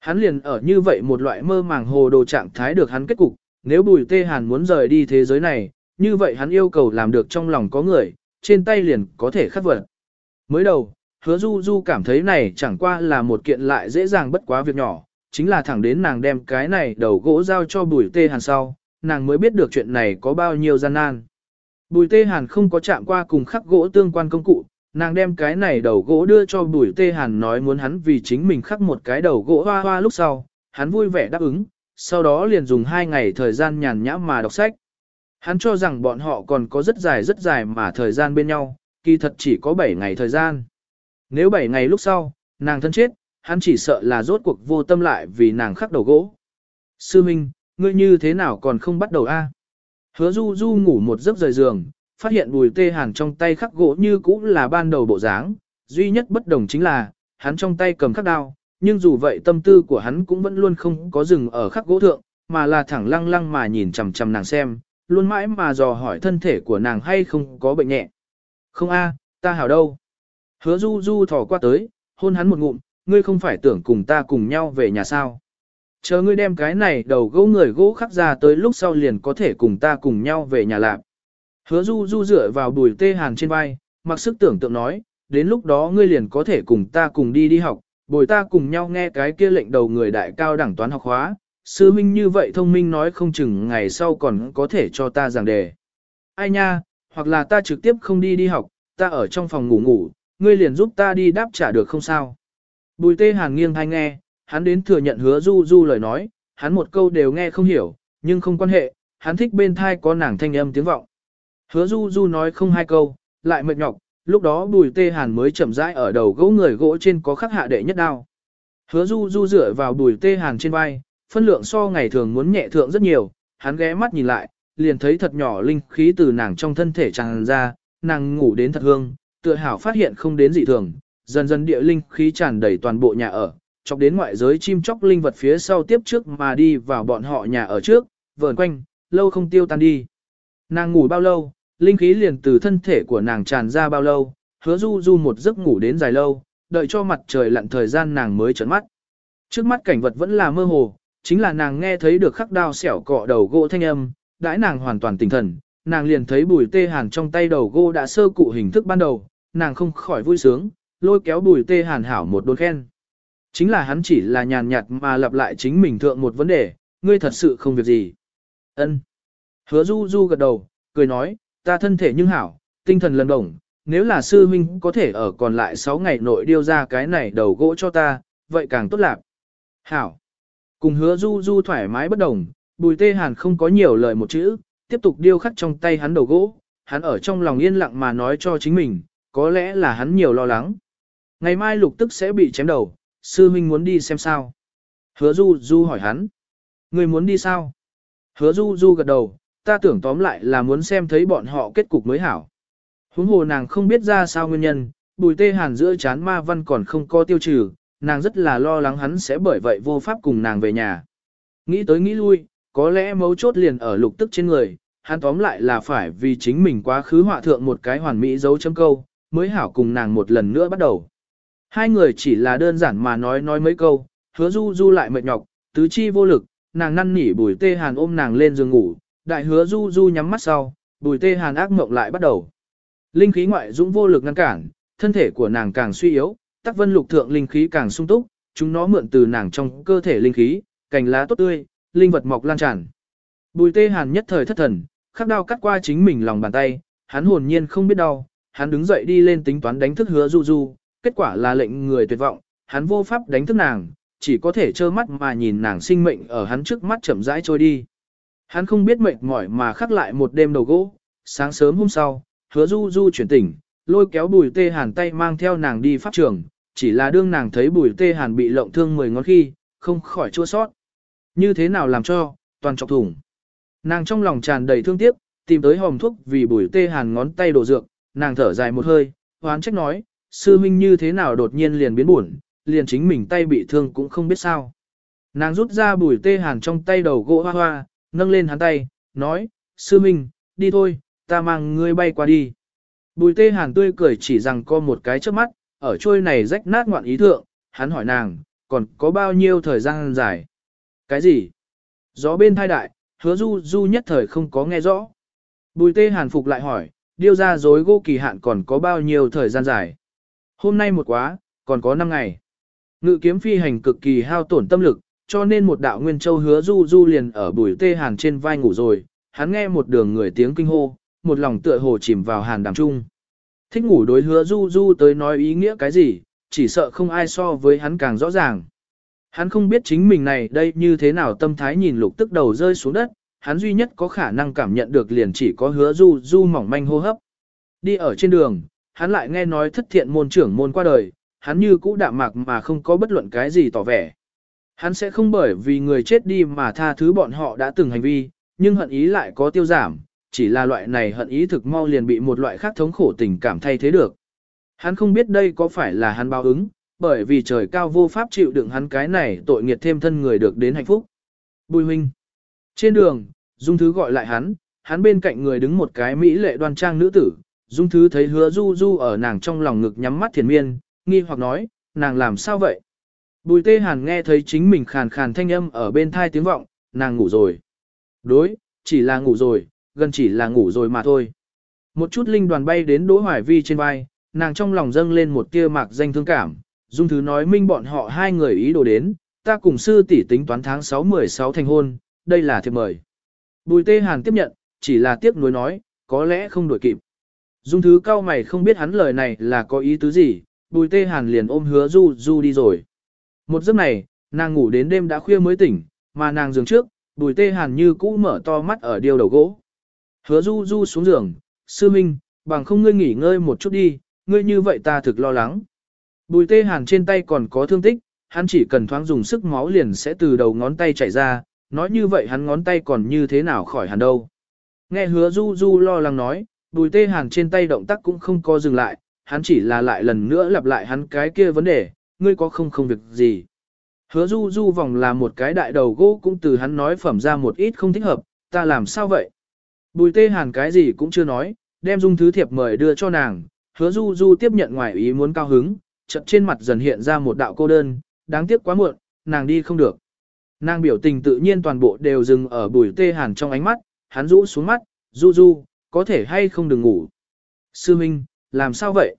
Hắn liền ở như vậy một loại mơ màng hồ đồ trạng thái được hắn kết cục, nếu bùi tê hàn muốn rời đi thế giới này, như vậy hắn yêu cầu làm được trong lòng có người, trên tay liền có thể khắc vật. Mới đầu, hứa du du cảm thấy này chẳng qua là một kiện lại dễ dàng bất quá việc nhỏ, chính là thẳng đến nàng đem cái này đầu gỗ giao cho bùi tê hàn sau, nàng mới biết được chuyện này có bao nhiêu gian nan. Bùi tê hàn không có chạm qua cùng khắc gỗ tương quan công cụ, nàng đem cái này đầu gỗ đưa cho bùi tê hàn nói muốn hắn vì chính mình khắc một cái đầu gỗ hoa hoa lúc sau, hắn vui vẻ đáp ứng, sau đó liền dùng hai ngày thời gian nhàn nhã mà đọc sách. Hắn cho rằng bọn họ còn có rất dài rất dài mà thời gian bên nhau, kỳ thật chỉ có 7 ngày thời gian. Nếu 7 ngày lúc sau, nàng thân chết, hắn chỉ sợ là rốt cuộc vô tâm lại vì nàng khắc đầu gỗ. Sư Minh, ngươi như thế nào còn không bắt đầu a? Hứa Du Du ngủ một giấc rời giường, phát hiện bùi tê hàn trong tay khắc gỗ như cũ là ban đầu bộ dáng, duy nhất bất đồng chính là, hắn trong tay cầm khắc đao, nhưng dù vậy tâm tư của hắn cũng vẫn luôn không có dừng ở khắc gỗ thượng, mà là thẳng lăng lăng mà nhìn chằm chằm nàng xem, luôn mãi mà dò hỏi thân thể của nàng hay không có bệnh nhẹ. Không a, ta hảo đâu. Hứa du du thỏ qua tới, hôn hắn một ngụm, ngươi không phải tưởng cùng ta cùng nhau về nhà sao. Chờ ngươi đem cái này đầu gỗ người gỗ khắc ra tới lúc sau liền có thể cùng ta cùng nhau về nhà lạc. Hứa du du dựa vào bùi tê hàn trên vai, mặc sức tưởng tượng nói, đến lúc đó ngươi liền có thể cùng ta cùng đi đi học, bồi ta cùng nhau nghe cái kia lệnh đầu người đại cao đẳng toán học hóa, sư minh như vậy thông minh nói không chừng ngày sau còn có thể cho ta giảng đề. Ai nha, hoặc là ta trực tiếp không đi đi học, ta ở trong phòng ngủ ngủ, ngươi liền giúp ta đi đáp trả được không sao. Bùi tê hàn nghiêng hay nghe, hắn đến thừa nhận hứa du du lời nói, hắn một câu đều nghe không hiểu, nhưng không quan hệ, hắn thích bên thai có nàng thanh âm tiếng vọng. Hứa du du nói không hai câu, lại mệt nhọc, lúc đó bùi tê hàn mới chậm rãi ở đầu gỗ người gỗ trên có khắc hạ đệ nhất đao. Hứa du du dựa vào bùi tê hàn trên vai, phân lượng so ngày thường muốn nhẹ thượng rất nhiều, hắn ghé mắt nhìn lại, liền thấy thật nhỏ linh khí từ nàng trong thân thể tràn ra, nàng ngủ đến thật hương, tựa hảo phát hiện không đến dị thường, dần dần địa linh khí tràn đầy toàn bộ nhà ở, chọc đến ngoại giới chim chóc linh vật phía sau tiếp trước mà đi vào bọn họ nhà ở trước, vờn quanh, lâu không tiêu tan đi. Nàng ngủ bao lâu, linh khí liền từ thân thể của nàng tràn ra bao lâu, hứa du du một giấc ngủ đến dài lâu, đợi cho mặt trời lặn thời gian nàng mới trấn mắt. Trước mắt cảnh vật vẫn là mơ hồ, chính là nàng nghe thấy được khắc đao xẻo cọ đầu gỗ thanh âm, đãi nàng hoàn toàn tỉnh thần, nàng liền thấy bùi tê hàn trong tay đầu gỗ đã sơ cụ hình thức ban đầu, nàng không khỏi vui sướng, lôi kéo bùi tê hàn hảo một đồn khen. Chính là hắn chỉ là nhàn nhạt mà lặp lại chính mình thượng một vấn đề, ngươi thật sự không việc gì. ân Hứa du du gật đầu, cười nói, ta thân thể nhưng hảo, tinh thần lần đồng, nếu là sư huynh có thể ở còn lại 6 ngày nội điêu ra cái này đầu gỗ cho ta, vậy càng tốt lạc. Hảo. Cùng hứa du du thoải mái bất đồng, bùi tê hàn không có nhiều lời một chữ, tiếp tục điêu khắc trong tay hắn đầu gỗ, hắn ở trong lòng yên lặng mà nói cho chính mình, có lẽ là hắn nhiều lo lắng. Ngày mai lục tức sẽ bị chém đầu, sư huynh muốn đi xem sao. Hứa du du hỏi hắn. Người muốn đi sao? Hứa du du gật đầu, ta tưởng tóm lại là muốn xem thấy bọn họ kết cục mới hảo. Huống hồ nàng không biết ra sao nguyên nhân, bùi tê hàn giữa chán ma văn còn không có tiêu trừ, nàng rất là lo lắng hắn sẽ bởi vậy vô pháp cùng nàng về nhà. Nghĩ tới nghĩ lui, có lẽ mấu chốt liền ở lục tức trên người, hắn tóm lại là phải vì chính mình quá khứ họa thượng một cái hoàn mỹ dấu chấm câu, mới hảo cùng nàng một lần nữa bắt đầu. Hai người chỉ là đơn giản mà nói nói mấy câu, hứa du du lại mệt nhọc, tứ chi vô lực, nàng năn nỉ bùi tê hàn ôm nàng lên giường ngủ, đại hứa du du nhắm mắt sau, bùi tê hàn ác mộng lại bắt đầu. Linh khí ngoại dũng vô lực ngăn cản, thân thể của nàng càng suy yếu, tắc vân lục thượng linh khí càng sung túc, chúng nó mượn từ nàng trong cơ thể linh khí, cành lá tốt tươi, linh vật mọc lan tràn. Bùi tê hàn nhất thời thất thần, khắc đao cắt qua chính mình lòng bàn tay, hắn hồn nhiên không biết đau, hắn đứng dậy đi lên tính toán đánh thức hứa du du, kết quả là lệnh người tuyệt vọng, hắn vô pháp đánh thức nàng, chỉ có thể trơ mắt mà nhìn nàng sinh mệnh ở hắn trước mắt chậm rãi trôi đi. Hắn không biết mệt mỏi mà khắc lại một đêm đầu gỗ, sáng sớm hôm sau, hứa du du chuyển tỉnh, lôi kéo bùi tê hàn tay mang theo nàng đi pháp trường, chỉ là đương nàng thấy bùi tê hàn bị lộng thương mười ngón khi, không khỏi chua sót. Như thế nào làm cho, toàn trọc thủng. Nàng trong lòng tràn đầy thương tiếc, tìm tới hòm thuốc vì bùi tê hàn ngón tay đổ dược, nàng thở dài một hơi, hoán trách nói, sư minh như thế nào đột nhiên liền biến buồn, liền chính mình tay bị thương cũng không biết sao. Nàng rút ra bùi tê hàn trong tay đầu gỗ hoa hoa, nâng lên hắn tay, nói, sư minh, đi thôi, ta mang ngươi bay qua đi. Bùi tê hàn tươi cười chỉ rằng có một cái trước mắt, ở trôi này rách nát ngoạn ý thượng, hắn hỏi nàng, còn có bao nhiêu thời gian dài? Cái gì? Gió bên thai đại, hứa du du nhất thời không có nghe rõ. Bùi tê hàn phục lại hỏi, điêu ra dối gỗ kỳ hạn còn có bao nhiêu thời gian dài? Hôm nay một quá, còn có 5 ngày. Ngự kiếm phi hành cực kỳ hao tổn tâm lực, cho nên một đạo nguyên châu hứa du du liền ở bùi tê hàn trên vai ngủ rồi, hắn nghe một đường người tiếng kinh hô, một lòng tựa hồ chìm vào hàn đàm trung. Thích ngủ đối hứa du du tới nói ý nghĩa cái gì, chỉ sợ không ai so với hắn càng rõ ràng. Hắn không biết chính mình này đây như thế nào tâm thái nhìn lục tức đầu rơi xuống đất, hắn duy nhất có khả năng cảm nhận được liền chỉ có hứa du du mỏng manh hô hấp. Đi ở trên đường, hắn lại nghe nói thất thiện môn trưởng môn qua đời, hắn như cũ đạm mạc mà không có bất luận cái gì tỏ vẻ. Hắn sẽ không bởi vì người chết đi mà tha thứ bọn họ đã từng hành vi, nhưng hận ý lại có tiêu giảm, chỉ là loại này hận ý thực mau liền bị một loại khác thống khổ tình cảm thay thế được. Hắn không biết đây có phải là hắn báo ứng, bởi vì trời cao vô pháp chịu đựng hắn cái này tội nghiệt thêm thân người được đến hạnh phúc. Bùi huynh. Trên đường, Dung Thứ gọi lại hắn, hắn bên cạnh người đứng một cái mỹ lệ đoan trang nữ tử, Dung Thứ thấy hứa du du ở nàng trong lòng ngực nhắm mắt thiền miên, nghi hoặc nói, nàng làm sao vậy? Bùi tê hàn nghe thấy chính mình khàn khàn thanh âm ở bên thai tiếng vọng, nàng ngủ rồi. Đối, chỉ là ngủ rồi, gần chỉ là ngủ rồi mà thôi. Một chút linh đoàn bay đến Đỗ Hoài Vi trên vai, nàng trong lòng dâng lên một tia mạc danh thương cảm, dung thứ nói minh bọn họ hai người ý đồ đến, ta cùng sư tỷ tính toán tháng 6-16 thành hôn, đây là thiệp mời. Bùi tê hàn tiếp nhận, chỉ là tiếc nuối nói, có lẽ không đổi kịp. Dung thứ cao mày không biết hắn lời này là có ý tứ gì, bùi tê hàn liền ôm hứa du du đi rồi. Một giấc này, nàng ngủ đến đêm đã khuya mới tỉnh, mà nàng giường trước, bùi tê hàn như cũ mở to mắt ở điều đầu gỗ. Hứa du du xuống giường, sư minh, bằng không ngươi nghỉ ngơi một chút đi, ngươi như vậy ta thực lo lắng. Bùi tê hàn trên tay còn có thương tích, hắn chỉ cần thoáng dùng sức máu liền sẽ từ đầu ngón tay chảy ra, nói như vậy hắn ngón tay còn như thế nào khỏi hẳn đâu. Nghe hứa du du lo lắng nói, bùi tê hàn trên tay động tác cũng không có dừng lại, hắn chỉ là lại lần nữa lặp lại hắn cái kia vấn đề, ngươi có không không việc gì. Hứa du du vòng là một cái đại đầu gỗ cũng từ hắn nói phẩm ra một ít không thích hợp, ta làm sao vậy? Bùi tê hàn cái gì cũng chưa nói, đem dung thứ thiệp mời đưa cho nàng, hứa du du tiếp nhận ngoài ý muốn cao hứng, chợt trên mặt dần hiện ra một đạo cô đơn, đáng tiếc quá muộn, nàng đi không được. Nàng biểu tình tự nhiên toàn bộ đều dừng ở bùi tê hàn trong ánh mắt, hắn rũ xuống mắt, du du, có thể hay không đừng ngủ. Sư Minh, làm sao vậy?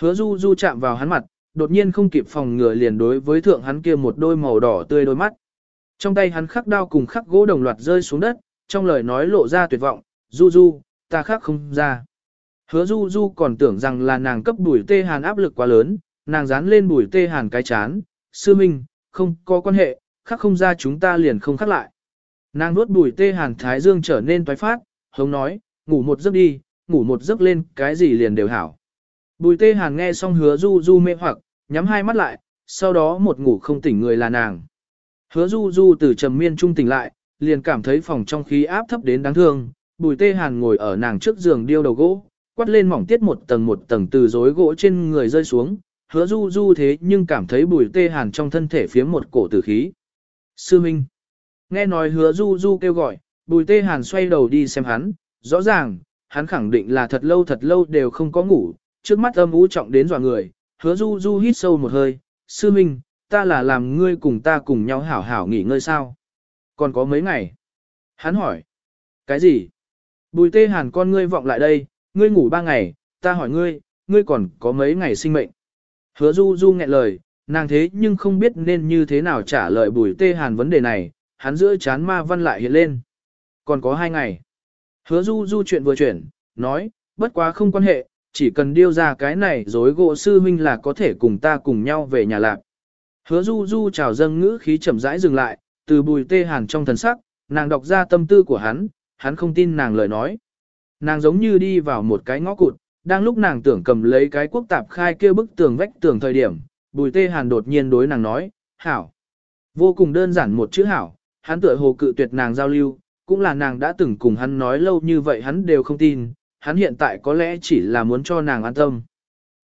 Hứa du du chạm vào hắn mặt, đột nhiên không kịp phòng ngừa liền đối với thượng hắn kia một đôi màu đỏ tươi đôi mắt. Trong tay hắn khắc đao cùng khắc gỗ đồng loạt rơi xuống đất, trong lời nói lộ ra tuyệt vọng, du du, ta khắc không ra. Hứa du du còn tưởng rằng là nàng cấp bùi tê hàn áp lực quá lớn, nàng dán lên bùi tê hàn cái chán, sư minh, không có quan hệ, khắc không ra chúng ta liền không khắc lại. Nàng nuốt bùi tê hàn thái dương trở nên toái phát, hống nói, ngủ một giấc đi, ngủ một giấc lên, cái gì liền đều hảo. Bùi tê hàn nghe xong hứa du du mê hoặc, nhắm hai mắt lại, sau đó một ngủ không tỉnh người là nàng. Hứa du du từ trầm miên trung tỉnh lại, liền cảm thấy phòng trong khí áp thấp đến đáng thương, bùi tê hàn ngồi ở nàng trước giường điêu đầu gỗ, quát lên mỏng tiết một tầng một tầng từ rối gỗ trên người rơi xuống, hứa du du thế nhưng cảm thấy bùi tê hàn trong thân thể phía một cổ tử khí. Sư Minh Nghe nói hứa du du kêu gọi, bùi tê hàn xoay đầu đi xem hắn, rõ ràng, hắn khẳng định là thật lâu thật lâu đều không có ngủ, trước mắt âm ú trọng đến dọa người, hứa du du hít sâu một hơi, sư minh, ta là làm ngươi cùng ta cùng nhau hảo hảo nghỉ ngơi sao? Còn có mấy ngày? Hắn hỏi. Cái gì? Bùi tê hàn con ngươi vọng lại đây, ngươi ngủ ba ngày, ta hỏi ngươi, ngươi còn có mấy ngày sinh mệnh? Hứa du du nghẹn lời, nàng thế nhưng không biết nên như thế nào trả lời bùi tê hàn vấn đề này, hắn giữa chán ma văn lại hiện lên. Còn có hai ngày. Hứa du du chuyện vừa chuyển, nói, bất quá không quan hệ, chỉ cần điêu ra cái này dối gỗ sư huynh là có thể cùng ta cùng nhau về nhà lạc. Hứa du du chào dâng ngữ khí chậm rãi dừng lại, từ bùi tê hàn trong thần sắc, nàng đọc ra tâm tư của hắn, hắn không tin nàng lời nói. Nàng giống như đi vào một cái ngõ cụt, đang lúc nàng tưởng cầm lấy cái quốc tạp khai kia bức tường vách tường thời điểm, bùi tê hàn đột nhiên đối nàng nói, hảo. Vô cùng đơn giản một chữ hảo, hắn tựa hồ cự tuyệt nàng giao lưu, cũng là nàng đã từng cùng hắn nói lâu như vậy hắn đều không tin, hắn hiện tại có lẽ chỉ là muốn cho nàng an tâm.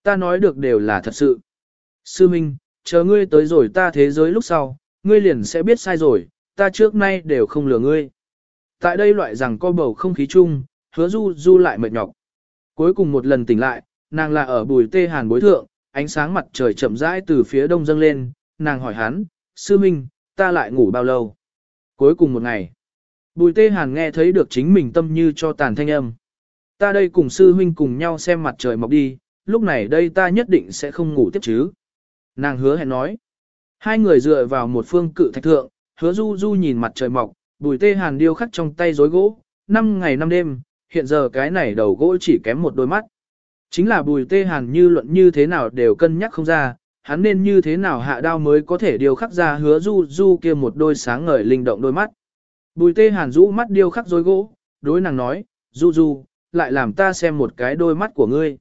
Ta nói được đều là thật sự. Sư Minh, chờ ngươi tới rồi ta thế giới lúc sau, ngươi liền sẽ biết sai rồi, ta trước nay đều không lừa ngươi. Tại đây loại rằng co bầu không khí chung, hứa du du lại mệt nhọc. Cuối cùng một lần tỉnh lại, nàng là ở bùi tê hàn bối thượng, ánh sáng mặt trời chậm rãi từ phía đông dâng lên, nàng hỏi hắn, sư minh, ta lại ngủ bao lâu? Cuối cùng một ngày, bùi tê hàn nghe thấy được chính mình tâm như cho tàn thanh âm. Ta đây cùng sư huynh cùng nhau xem mặt trời mọc đi, lúc này đây ta nhất định sẽ không ngủ tiếp chứ. Nàng hứa hẹn nói. Hai người dựa vào một phương cự thạch thượng, hứa du du nhìn mặt trời mọc, bùi tê hàn điêu khắc trong tay rối gỗ, năm ngày năm đêm, hiện giờ cái này đầu gỗ chỉ kém một đôi mắt. Chính là bùi tê hàn như luận như thế nào đều cân nhắc không ra, hắn nên như thế nào hạ đao mới có thể điêu khắc ra hứa du du kia một đôi sáng ngời linh động đôi mắt. Bùi tê hàn rũ mắt điêu khắc rối gỗ, đối nàng nói, du du, lại làm ta xem một cái đôi mắt của ngươi.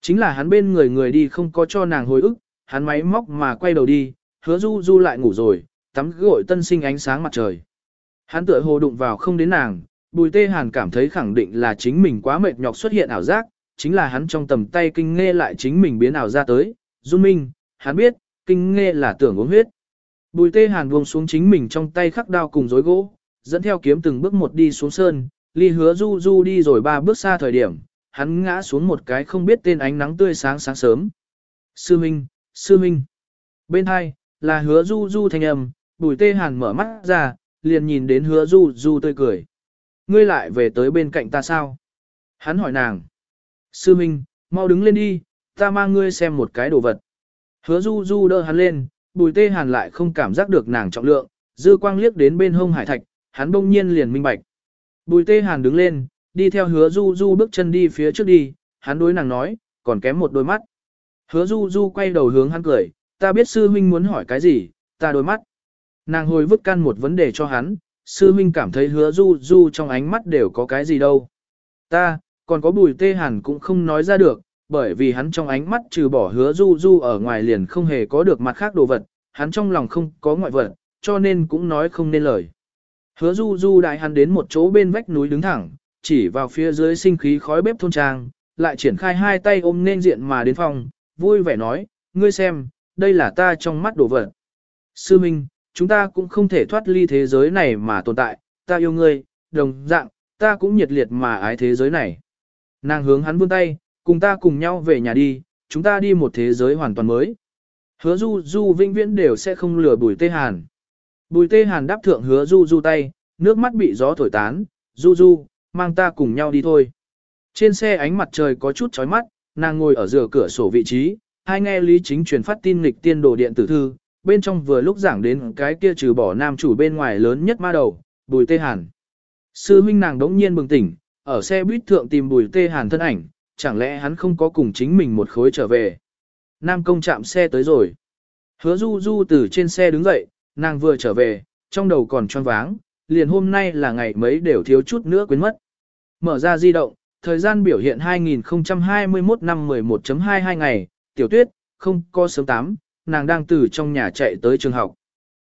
Chính là hắn bên người người đi không có cho nàng hồi ức, hắn máy móc mà quay đầu đi, hứa du du lại ngủ rồi, tắm gội tân sinh ánh sáng mặt trời. Hắn tựa hồ đụng vào không đến nàng, bùi tê hàn cảm thấy khẳng định là chính mình quá mệt nhọc xuất hiện ảo giác, chính là hắn trong tầm tay kinh nghe lại chính mình biến ảo ra tới, Du Minh, hắn biết, kinh nghe là tưởng uống huyết. Bùi tê hàn buông xuống chính mình trong tay khắc đao cùng dối gỗ, dẫn theo kiếm từng bước một đi xuống sơn, ly hứa du du đi rồi ba bước xa thời điểm, hắn ngã xuống một cái không biết tên ánh nắng tươi sáng sáng sớm. Sư Minh, Sư Minh. Bên hai, là hứa du du thanh âm, bùi tê hàn mở mắt ra, liền nhìn đến hứa du du tươi cười. Ngươi lại về tới bên cạnh ta sao? Hắn hỏi nàng. Sư Minh, mau đứng lên đi, ta mang ngươi xem một cái đồ vật. Hứa du du đỡ hắn lên, bùi tê hàn lại không cảm giác được nàng trọng lượng, dư quang liếc đến bên hông hải thạch, hắn bỗng nhiên liền minh bạch. Bùi tê hàn đứng lên, đi theo hứa du du bước chân đi phía trước đi, hắn đối nàng nói, còn kém một đôi mắt. Hứa du du quay đầu hướng hắn cười, ta biết sư huynh muốn hỏi cái gì, ta đôi mắt. Nàng hồi vứt căn một vấn đề cho hắn, sư huynh cảm thấy hứa du du trong ánh mắt đều có cái gì đâu. Ta, còn có bùi tê hàn cũng không nói ra được, bởi vì hắn trong ánh mắt trừ bỏ hứa du du ở ngoài liền không hề có được mặt khác đồ vật, hắn trong lòng không có ngoại vật, cho nên cũng nói không nên lời. Hứa du du đại hắn đến một chỗ bên vách núi đứng thẳng, chỉ vào phía dưới sinh khí khói bếp thôn trang, lại triển khai hai tay ôm nên diện mà đến phòng, vui vẻ nói, ngươi xem, đây là ta trong mắt đồ vật. Sư Minh, chúng ta cũng không thể thoát ly thế giới này mà tồn tại, ta yêu ngươi, đồng dạng, ta cũng nhiệt liệt mà ái thế giới này. Nàng hướng hắn vươn tay, cùng ta cùng nhau về nhà đi, chúng ta đi một thế giới hoàn toàn mới. Hứa du du vĩnh viễn đều sẽ không lừa bùi tê hàn. Bùi tê hàn đáp thượng hứa du du tay, nước mắt bị gió thổi tán, du du, mang ta cùng nhau đi thôi. Trên xe ánh mặt trời có chút chói mắt, nàng ngồi ở giữa cửa sổ vị trí, hai nghe Lý Chính truyền phát tin nghịch tiên đồ điện tử thư, bên trong vừa lúc giảng đến cái kia trừ bỏ nam chủ bên ngoài lớn nhất ma đầu, Bùi Tê Hàn. Sư huynh nàng đống nhiên bừng tỉnh, ở xe buýt thượng tìm Bùi Tê Hàn thân ảnh, chẳng lẽ hắn không có cùng chính mình một khối trở về. Nam công chạm xe tới rồi. Hứa du du từ trên xe đứng dậy, nàng vừa trở về, trong đầu còn choáng váng, liền hôm nay là ngày mấy đều thiếu chút nữa quên mất. Mở ra di động, thời gian biểu hiện 2021 năm 11.22 ngày, tiểu tuyết, không có sớm 8, nàng đang từ trong nhà chạy tới trường học.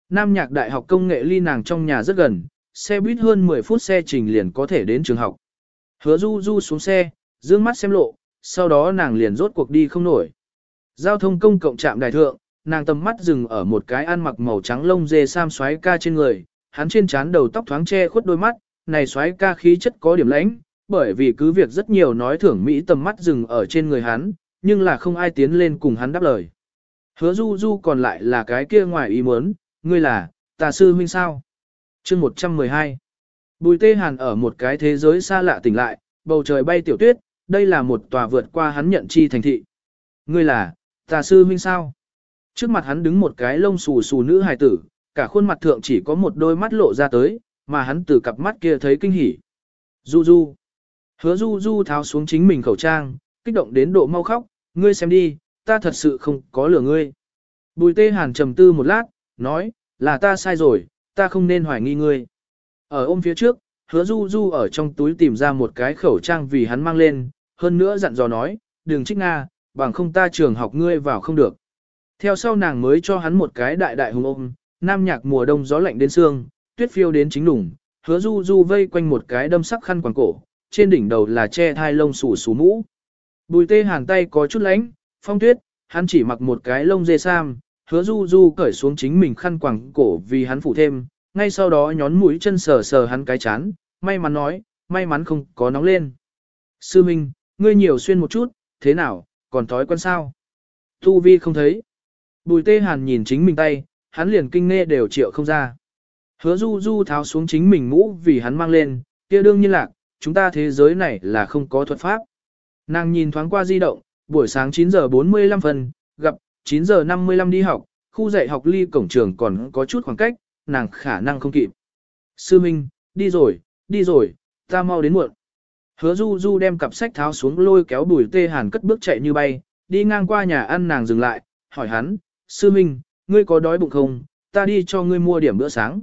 Nam nhạc đại học công nghệ ly nàng trong nhà rất gần, xe buýt hơn 10 phút xe trình liền có thể đến trường học. Hứa du du xuống xe, dương mắt xem lộ, sau đó nàng liền rốt cuộc đi không nổi. Giao thông công cộng trạm đại thượng, nàng tầm mắt dừng ở một cái ăn mặc màu trắng lông dê sam xoáy ca trên người, hắn trên trán đầu tóc thoáng che khuất đôi mắt, này xoáy ca khí chất có điểm lãnh, bởi vì cứ việc rất nhiều nói thưởng Mỹ tầm mắt dừng ở trên người hắn, nhưng là không ai tiến lên cùng hắn đáp lời. Hứa du du còn lại là cái kia ngoài ý muốn, ngươi là, tà sư huynh sao? chương 112 Bùi tê hàn ở một cái thế giới xa lạ tỉnh lại, bầu trời bay tiểu tuyết, đây là một tòa vượt qua hắn nhận chi thành thị. Ngươi là, tà sư huynh sao? Trước mặt hắn đứng một cái lông xù xù nữ hài tử, cả khuôn mặt thượng chỉ có một đôi mắt lộ ra tới, mà hắn từ cặp mắt kia thấy kinh hỉ. Du du. Hứa du du tháo xuống chính mình khẩu trang, kích động đến độ mau khóc, ngươi xem đi, ta thật sự không có lửa ngươi. Bùi tê hàn trầm tư một lát, nói, là ta sai rồi, ta không nên hoài nghi ngươi. Ở ôm phía trước, hứa du du ở trong túi tìm ra một cái khẩu trang vì hắn mang lên, hơn nữa dặn dò nói, đừng trích Nga, bằng không ta trường học ngươi vào không được. Theo sau nàng mới cho hắn một cái đại đại hùng ôm, nam nhạc mùa đông gió lạnh đến xương, tuyết phiêu đến chính đủng, hứa du du vây quanh một cái đâm sắc khăn quàng cổ, trên đỉnh đầu là che thai lông xù xù mũ. Bùi tê hàng tay có chút lánh, phong tuyết, hắn chỉ mặc một cái lông dê sam, hứa du du cởi xuống chính mình khăn quàng cổ vì hắn phủ thêm, ngay sau đó nhón mũi chân sờ sờ hắn cái chán, may mắn nói, may mắn không có nóng lên. Sư Minh, ngươi nhiều xuyên một chút, thế nào, còn thói quen sao? Tu Vi không thấy. Bùi tê hàn nhìn chính mình tay, hắn liền kinh nghe đều triệu không ra. Hứa du du tháo xuống chính mình mũ vì hắn mang lên, kia đương nhiên lạc, chúng ta thế giới này là không có thuật pháp. Nàng nhìn thoáng qua di động, buổi sáng 9 giờ 45 phân, gặp 9 giờ 55 đi học, khu dạy học ly cổng trường còn có chút khoảng cách, nàng khả năng không kịp. Sư Minh, đi rồi, đi rồi, ta mau đến muộn. Hứa Du Du đem cặp sách tháo xuống lôi kéo bùi tê hàn cất bước chạy như bay, đi ngang qua nhà ăn nàng dừng lại, hỏi hắn, Sư Minh, ngươi có đói bụng không, ta đi cho ngươi mua điểm bữa sáng.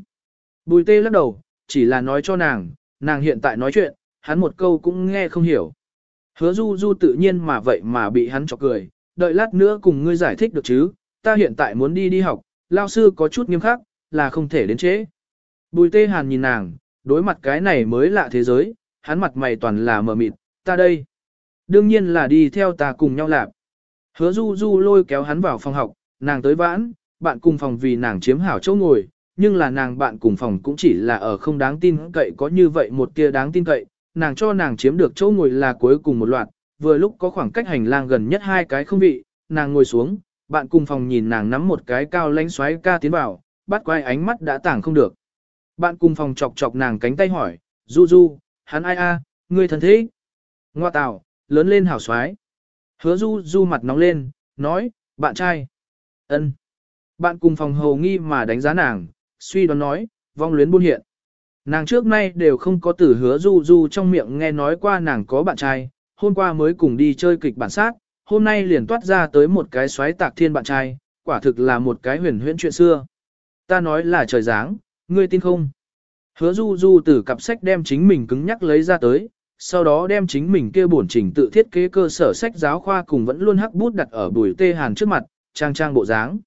Bùi tê lắc đầu, chỉ là nói cho nàng, nàng hiện tại nói chuyện, hắn một câu cũng nghe không hiểu. Hứa du du tự nhiên mà vậy mà bị hắn chọc cười, đợi lát nữa cùng ngươi giải thích được chứ, ta hiện tại muốn đi đi học, lao sư có chút nghiêm khắc, là không thể đến trễ. Bùi tê hàn nhìn nàng, đối mặt cái này mới lạ thế giới, hắn mặt mày toàn là mờ mịt, ta đây. Đương nhiên là đi theo ta cùng nhau làm. Hứa du du lôi kéo hắn vào phòng học, nàng tới vãn, bạn cùng phòng vì nàng chiếm hảo chỗ ngồi, nhưng là nàng bạn cùng phòng cũng chỉ là ở không đáng tin cậy có như vậy một kia đáng tin cậy, nàng cho nàng chiếm được chỗ ngồi là cuối cùng một loạt, vừa lúc có khoảng cách hành lang gần nhất hai cái không vị, nàng ngồi xuống, bạn cùng phòng nhìn nàng nắm một cái cao lánh xoáy ca tiến vào, bắt quay ánh mắt đã tảng không được. Bạn cùng phòng chọc chọc nàng cánh tay hỏi, Du Du, hắn ai a, ngươi thân thế? Ngoa tạo, lớn lên hảo xoái. Hứa Du Du mặt nóng lên, nói, bạn trai ân. Bạn cùng phòng hầu nghi mà đánh giá nàng, suy đoán nói, vong luyến buôn hiện. Nàng trước nay đều không có từ hứa du du trong miệng nghe nói qua nàng có bạn trai, hôm qua mới cùng đi chơi kịch bản sát, hôm nay liền toát ra tới một cái xoáy tạc thiên bạn trai, quả thực là một cái huyền huyễn chuyện xưa. Ta nói là trời dáng, ngươi tin không? Hứa du du từ cặp sách đem chính mình cứng nhắc lấy ra tới, sau đó đem chính mình kia bổn trình tự thiết kế cơ sở sách giáo khoa cùng vẫn luôn hắc bút đặt ở bùi tê hàn trước mặt, trang trang bộ dáng.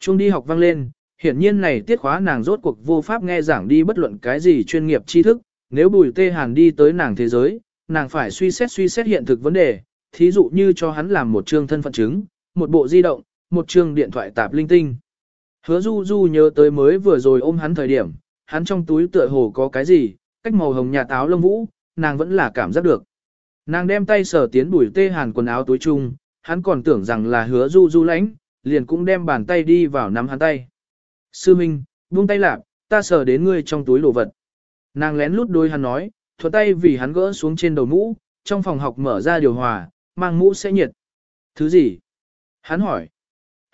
Trung đi học vang lên, hiển nhiên này tiết khóa nàng rốt cuộc vô pháp nghe giảng đi bất luận cái gì chuyên nghiệp tri thức, nếu bùi tê hàn đi tới nàng thế giới, nàng phải suy xét suy xét hiện thực vấn đề, thí dụ như cho hắn làm một chương thân phận chứng, một bộ di động, một chương điện thoại tạp linh tinh. Hứa du du nhớ tới mới vừa rồi ôm hắn thời điểm, hắn trong túi tựa hồ có cái gì, cách màu hồng nhà táo lông vũ, nàng vẫn là cảm giác được. Nàng đem tay sở tiến bùi tê hàn quần áo túi chung, hắn còn tưởng rằng là hứa du du lãnh, liền cũng đem bàn tay đi vào nắm hắn tay. Sư Minh, buông tay lạp, ta sờ đến ngươi trong túi đồ vật. Nàng lén lút đôi hắn nói, thuận tay vì hắn gỡ xuống trên đầu mũ, trong phòng học mở ra điều hòa, mang mũ sẽ nhiệt. Thứ gì? Hắn hỏi.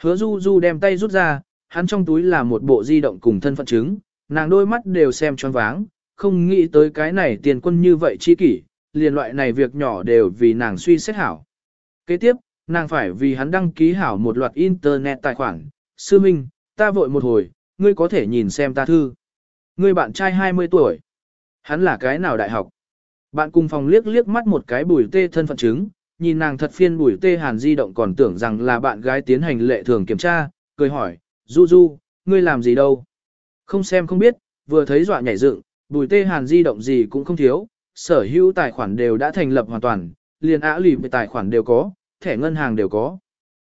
Hứa du du đem tay rút ra, hắn trong túi là một bộ di động cùng thân phận chứng, nàng đôi mắt đều xem choáng váng, không nghĩ tới cái này tiền quân như vậy chi kỷ, liền loại này việc nhỏ đều vì nàng suy xét hảo. Kế tiếp, nàng phải vì hắn đăng ký hảo một loạt internet tài khoản. Sư Minh, ta vội một hồi, ngươi có thể nhìn xem ta thư. Ngươi bạn trai 20 tuổi. Hắn là cái nào đại học? Bạn cùng phòng liếc liếc mắt một cái bùi tê thân phận chứng, nhìn nàng thật phiên bùi tê hàn di động còn tưởng rằng là bạn gái tiến hành lệ thường kiểm tra, cười hỏi, Du Du, ngươi làm gì đâu? Không xem không biết, vừa thấy dọa nhảy dựng, bùi tê hàn di động gì cũng không thiếu, sở hữu tài khoản đều đã thành lập hoàn toàn, liền ả lì về tài khoản đều có, thẻ ngân hàng đều có.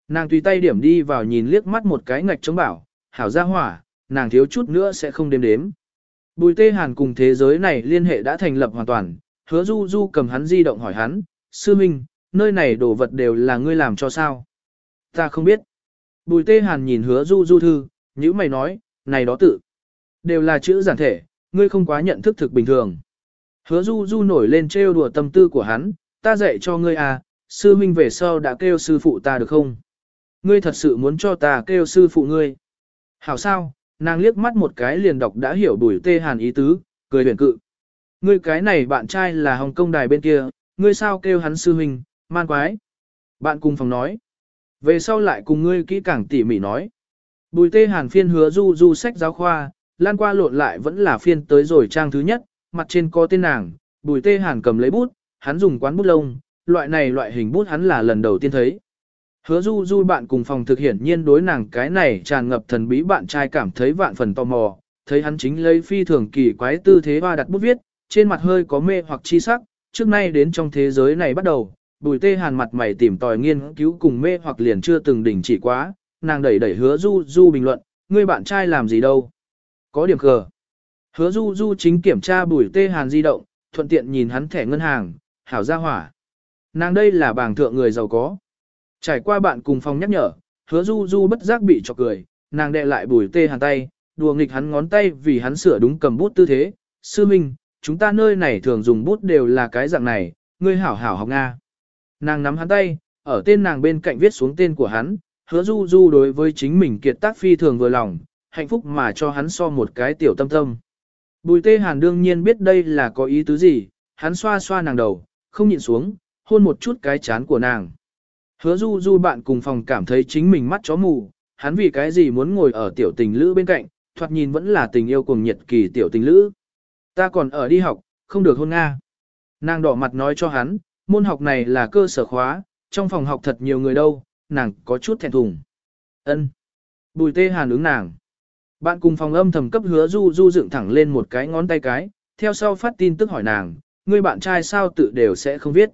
Nàng tùy tay điểm đi vào nhìn liếc mắt một cái ngạch chống bảo, hảo ra hỏa, nàng thiếu chút nữa sẽ không đếm đếm. Bùi tê hàn cùng thế giới này liên hệ đã thành lập hoàn toàn, hứa du du cầm hắn di động hỏi hắn, sư minh, nơi này đồ vật đều là ngươi làm cho sao? Ta không biết. Bùi tê hàn nhìn hứa du du thư, như mày nói, này đó tự. Đều là chữ giản thể, ngươi không quá nhận thức thực bình thường. Hứa du du nổi lên trêu đùa tâm tư của hắn, ta dạy cho ngươi à, sư huynh về sau đã kêu sư phụ ta được không? Ngươi thật sự muốn cho ta kêu sư phụ ngươi. Hảo sao, nàng liếc mắt một cái liền đọc đã hiểu đuổi tê hàn ý tứ, cười huyền cự. Ngươi cái này bạn trai là Hồng Công đài bên kia, ngươi sao kêu hắn sư huynh, man quái. Bạn cùng phòng nói. Về sau lại cùng ngươi kỹ càng tỉ mỉ nói. Bùi tê hàn phiên hứa du du sách giáo khoa, lan qua lộn lại vẫn là phiên tới rồi trang thứ nhất, mặt trên có tên nàng, bùi tê hàn cầm lấy bút, hắn dùng quán bút lông, loại này loại hình bút hắn là lần đầu tiên thấy. Hứa du du bạn cùng phòng thực hiện nhiên đối nàng cái này tràn ngập thần bí bạn trai cảm thấy vạn phần tò mò, thấy hắn chính lấy phi thường kỳ quái tư thế hoa đặt bút viết, trên mặt hơi có mê hoặc chi sắc, trước nay đến trong thế giới này bắt đầu, bùi tê hàn mặt mày tìm tòi nghiên cứu cùng mê hoặc liền chưa từng đỉnh chỉ quá, nàng đẩy đẩy hứa du du bình luận, ngươi bạn trai làm gì đâu. Có điểm cờ. Hứa du du chính kiểm tra bùi tê hàn di động, thuận tiện nhìn hắn thẻ ngân hàng, hảo ra hỏa. Nàng đây là bảng thượng người giàu có. Trải qua bạn cùng phòng nhắc nhở, hứa du du bất giác bị chọc cười, nàng đệ lại bùi tê hàn tay, đùa nghịch hắn ngón tay vì hắn sửa đúng cầm bút tư thế. Sư Minh, chúng ta nơi này thường dùng bút đều là cái dạng này, ngươi hảo hảo học Nga. Nàng nắm hắn tay, ở tên nàng bên cạnh viết xuống tên của hắn, hứa du du đối với chính mình kiệt tác phi thường vừa lòng, hạnh phúc mà cho hắn so một cái tiểu tâm tâm. Bùi tê hàn đương nhiên biết đây là có ý tứ gì, hắn xoa xoa nàng đầu, không nhịn xuống, hôn một chút cái chán của nàng. Hứa du du bạn cùng phòng cảm thấy chính mình mắt chó mù, hắn vì cái gì muốn ngồi ở tiểu tình lữ bên cạnh, thoạt nhìn vẫn là tình yêu cùng nhiệt kỳ tiểu tình lữ. Ta còn ở đi học, không được hôn Nga. Nàng đỏ mặt nói cho hắn, môn học này là cơ sở khóa, trong phòng học thật nhiều người đâu, nàng có chút thẹn thùng. Ân. Bùi tê hàn ứng nàng. Bạn cùng phòng âm thầm cấp hứa du du dựng thẳng lên một cái ngón tay cái, theo sau phát tin tức hỏi nàng, ngươi bạn trai sao tự đều sẽ không viết.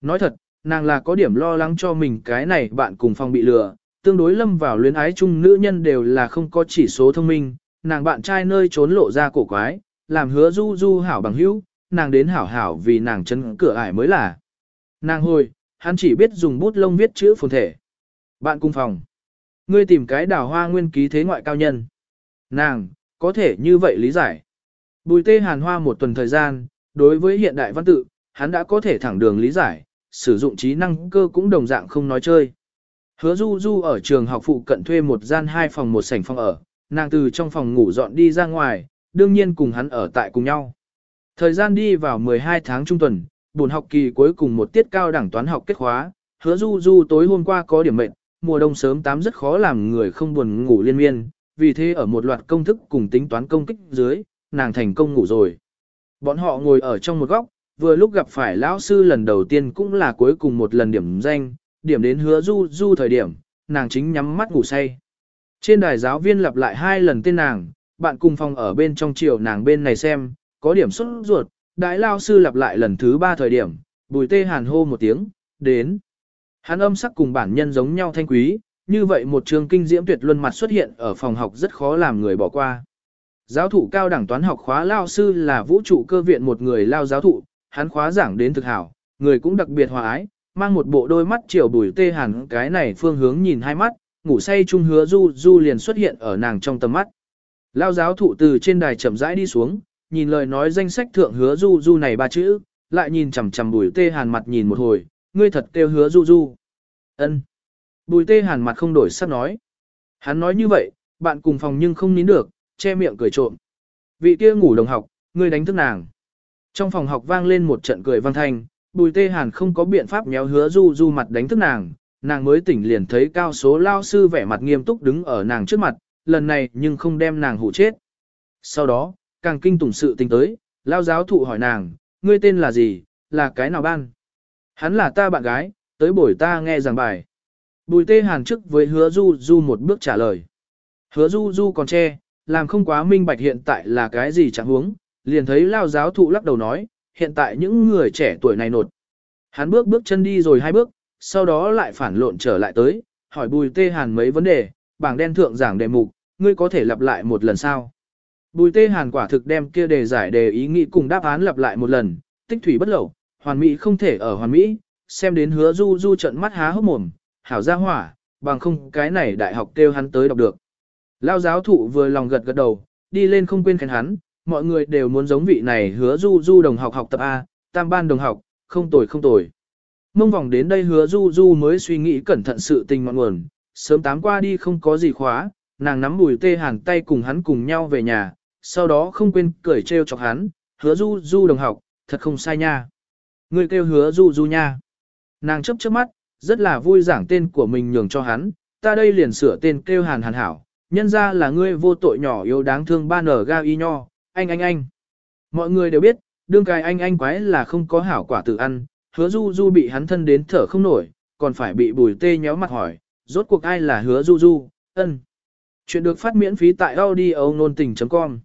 Nói thật, nàng là có điểm lo lắng cho mình cái này bạn cùng phòng bị lừa, tương đối lâm vào luyến ái chung nữ nhân đều là không có chỉ số thông minh, nàng bạn trai nơi trốn lộ ra cổ quái, làm hứa du du hảo bằng hữu, nàng đến hảo hảo vì nàng chấn cửa ải mới là. Nàng hồi, hắn chỉ biết dùng bút lông viết chữ phồn thể. Bạn cùng phòng. Ngươi tìm cái đào hoa nguyên ký thế ngoại cao nhân. Nàng, có thể như vậy lý giải. Bùi tê hàn hoa một tuần thời gian, đối với hiện đại văn tự, hắn đã có thể thẳng đường lý giải, sử dụng trí năng cơ cũng đồng dạng không nói chơi. Hứa Du Du ở trường học phụ cận thuê một gian hai phòng một sảnh phòng ở, nàng từ trong phòng ngủ dọn đi ra ngoài, đương nhiên cùng hắn ở tại cùng nhau. Thời gian đi vào 12 tháng trung tuần, buồn học kỳ cuối cùng một tiết cao đẳng toán học kết khóa, hứa Du Du tối hôm qua có điểm mệnh, mùa đông sớm tám rất khó làm người không buồn ngủ liên miên, vì thế ở một loạt công thức cùng tính toán công kích dưới, nàng thành công ngủ rồi. Bọn họ ngồi ở trong một góc, vừa lúc gặp phải lão sư lần đầu tiên cũng là cuối cùng một lần điểm danh, điểm đến hứa du du thời điểm, nàng chính nhắm mắt ngủ say. Trên đài giáo viên lặp lại hai lần tên nàng, bạn cùng phòng ở bên trong chiều nàng bên này xem, có điểm xuất ruột, đại lao sư lặp lại lần thứ ba thời điểm, bùi tê hàn hô một tiếng, đến. Hắn âm sắc cùng bản nhân giống nhau thanh quý, như vậy một trường kinh diễm tuyệt luân mặt xuất hiện ở phòng học rất khó làm người bỏ qua. Giáo thụ cao đẳng toán học khóa lao sư là vũ trụ cơ viện một người lao giáo thụ, hắn khóa giảng đến thực hảo, người cũng đặc biệt hòa ái, mang một bộ đôi mắt chiều bùi tê hàn cái này phương hướng nhìn hai mắt, ngủ say chung hứa du du liền xuất hiện ở nàng trong tầm mắt. Lao giáo thụ từ trên đài chậm rãi đi xuống, nhìn lời nói danh sách thượng hứa du du này ba chữ, lại nhìn chằm chằm bùi tê hàn mặt nhìn một hồi, ngươi thật kêu hứa du du. ân Bùi tê hàn mặt không đổi sắc nói. Hắn nói như vậy, bạn cùng phòng nhưng không nín được, che miệng cười trộm. Vị kia ngủ đồng học, ngươi đánh thức nàng. Trong phòng học vang lên một trận cười vang thanh, bùi tê hàn không có biện pháp méo hứa du du mặt đánh thức nàng, nàng mới tỉnh liền thấy cao số lao sư vẻ mặt nghiêm túc đứng ở nàng trước mặt, lần này nhưng không đem nàng hụ chết. Sau đó, càng kinh tủng sự tình tới, lao giáo thụ hỏi nàng, ngươi tên là gì, là cái nào ban? Hắn là ta bạn gái, tới buổi ta nghe giảng bài. Bùi tê hàn trước với hứa du du một bước trả lời. Hứa du du còn che, làm không quá minh bạch hiện tại là cái gì chẳng huống, liền thấy lao giáo thụ lắc đầu nói, hiện tại những người trẻ tuổi này nột. Hắn bước bước chân đi rồi hai bước, sau đó lại phản lộn trở lại tới, hỏi bùi tê hàn mấy vấn đề, bảng đen thượng giảng đề mục, ngươi có thể lặp lại một lần sao? Bùi tê hàn quả thực đem kia đề giải đề ý nghĩ cùng đáp án lặp lại một lần, tích thủy bất lậu, hoàn mỹ không thể ở hoàn mỹ, xem đến hứa du du trận mắt há hốc mồm, hảo ra hỏa, bằng không cái này đại học kêu hắn tới đọc được. Lao giáo thụ vừa lòng gật gật đầu, đi lên không quên khen hắn, mọi người đều muốn giống vị này hứa du du đồng học học tập A, tam ban đồng học, không tồi không tồi. Mông vòng đến đây hứa du du mới suy nghĩ cẩn thận sự tình ngọn nguồn, sớm tám qua đi không có gì khóa, nàng nắm bùi tê hàn tay cùng hắn cùng nhau về nhà, sau đó không quên cười trêu chọc hắn, hứa du du đồng học, thật không sai nha. Người kêu hứa du du nha. Nàng chấp chớp mắt, rất là vui giảng tên của mình nhường cho hắn, ta đây liền sửa tên kêu hàn hàn hảo, nhân ra là ngươi vô tội nhỏ yếu đáng thương ba nở ga y nho, anh anh anh. Mọi người đều biết, đương cài anh anh quái là không có hảo quả tự ăn, hứa du du bị hắn thân đến thở không nổi, còn phải bị bùi tê nhéo mặt hỏi, rốt cuộc ai là hứa du du, ân. Chuyện được phát miễn phí tại audio nôn tình.com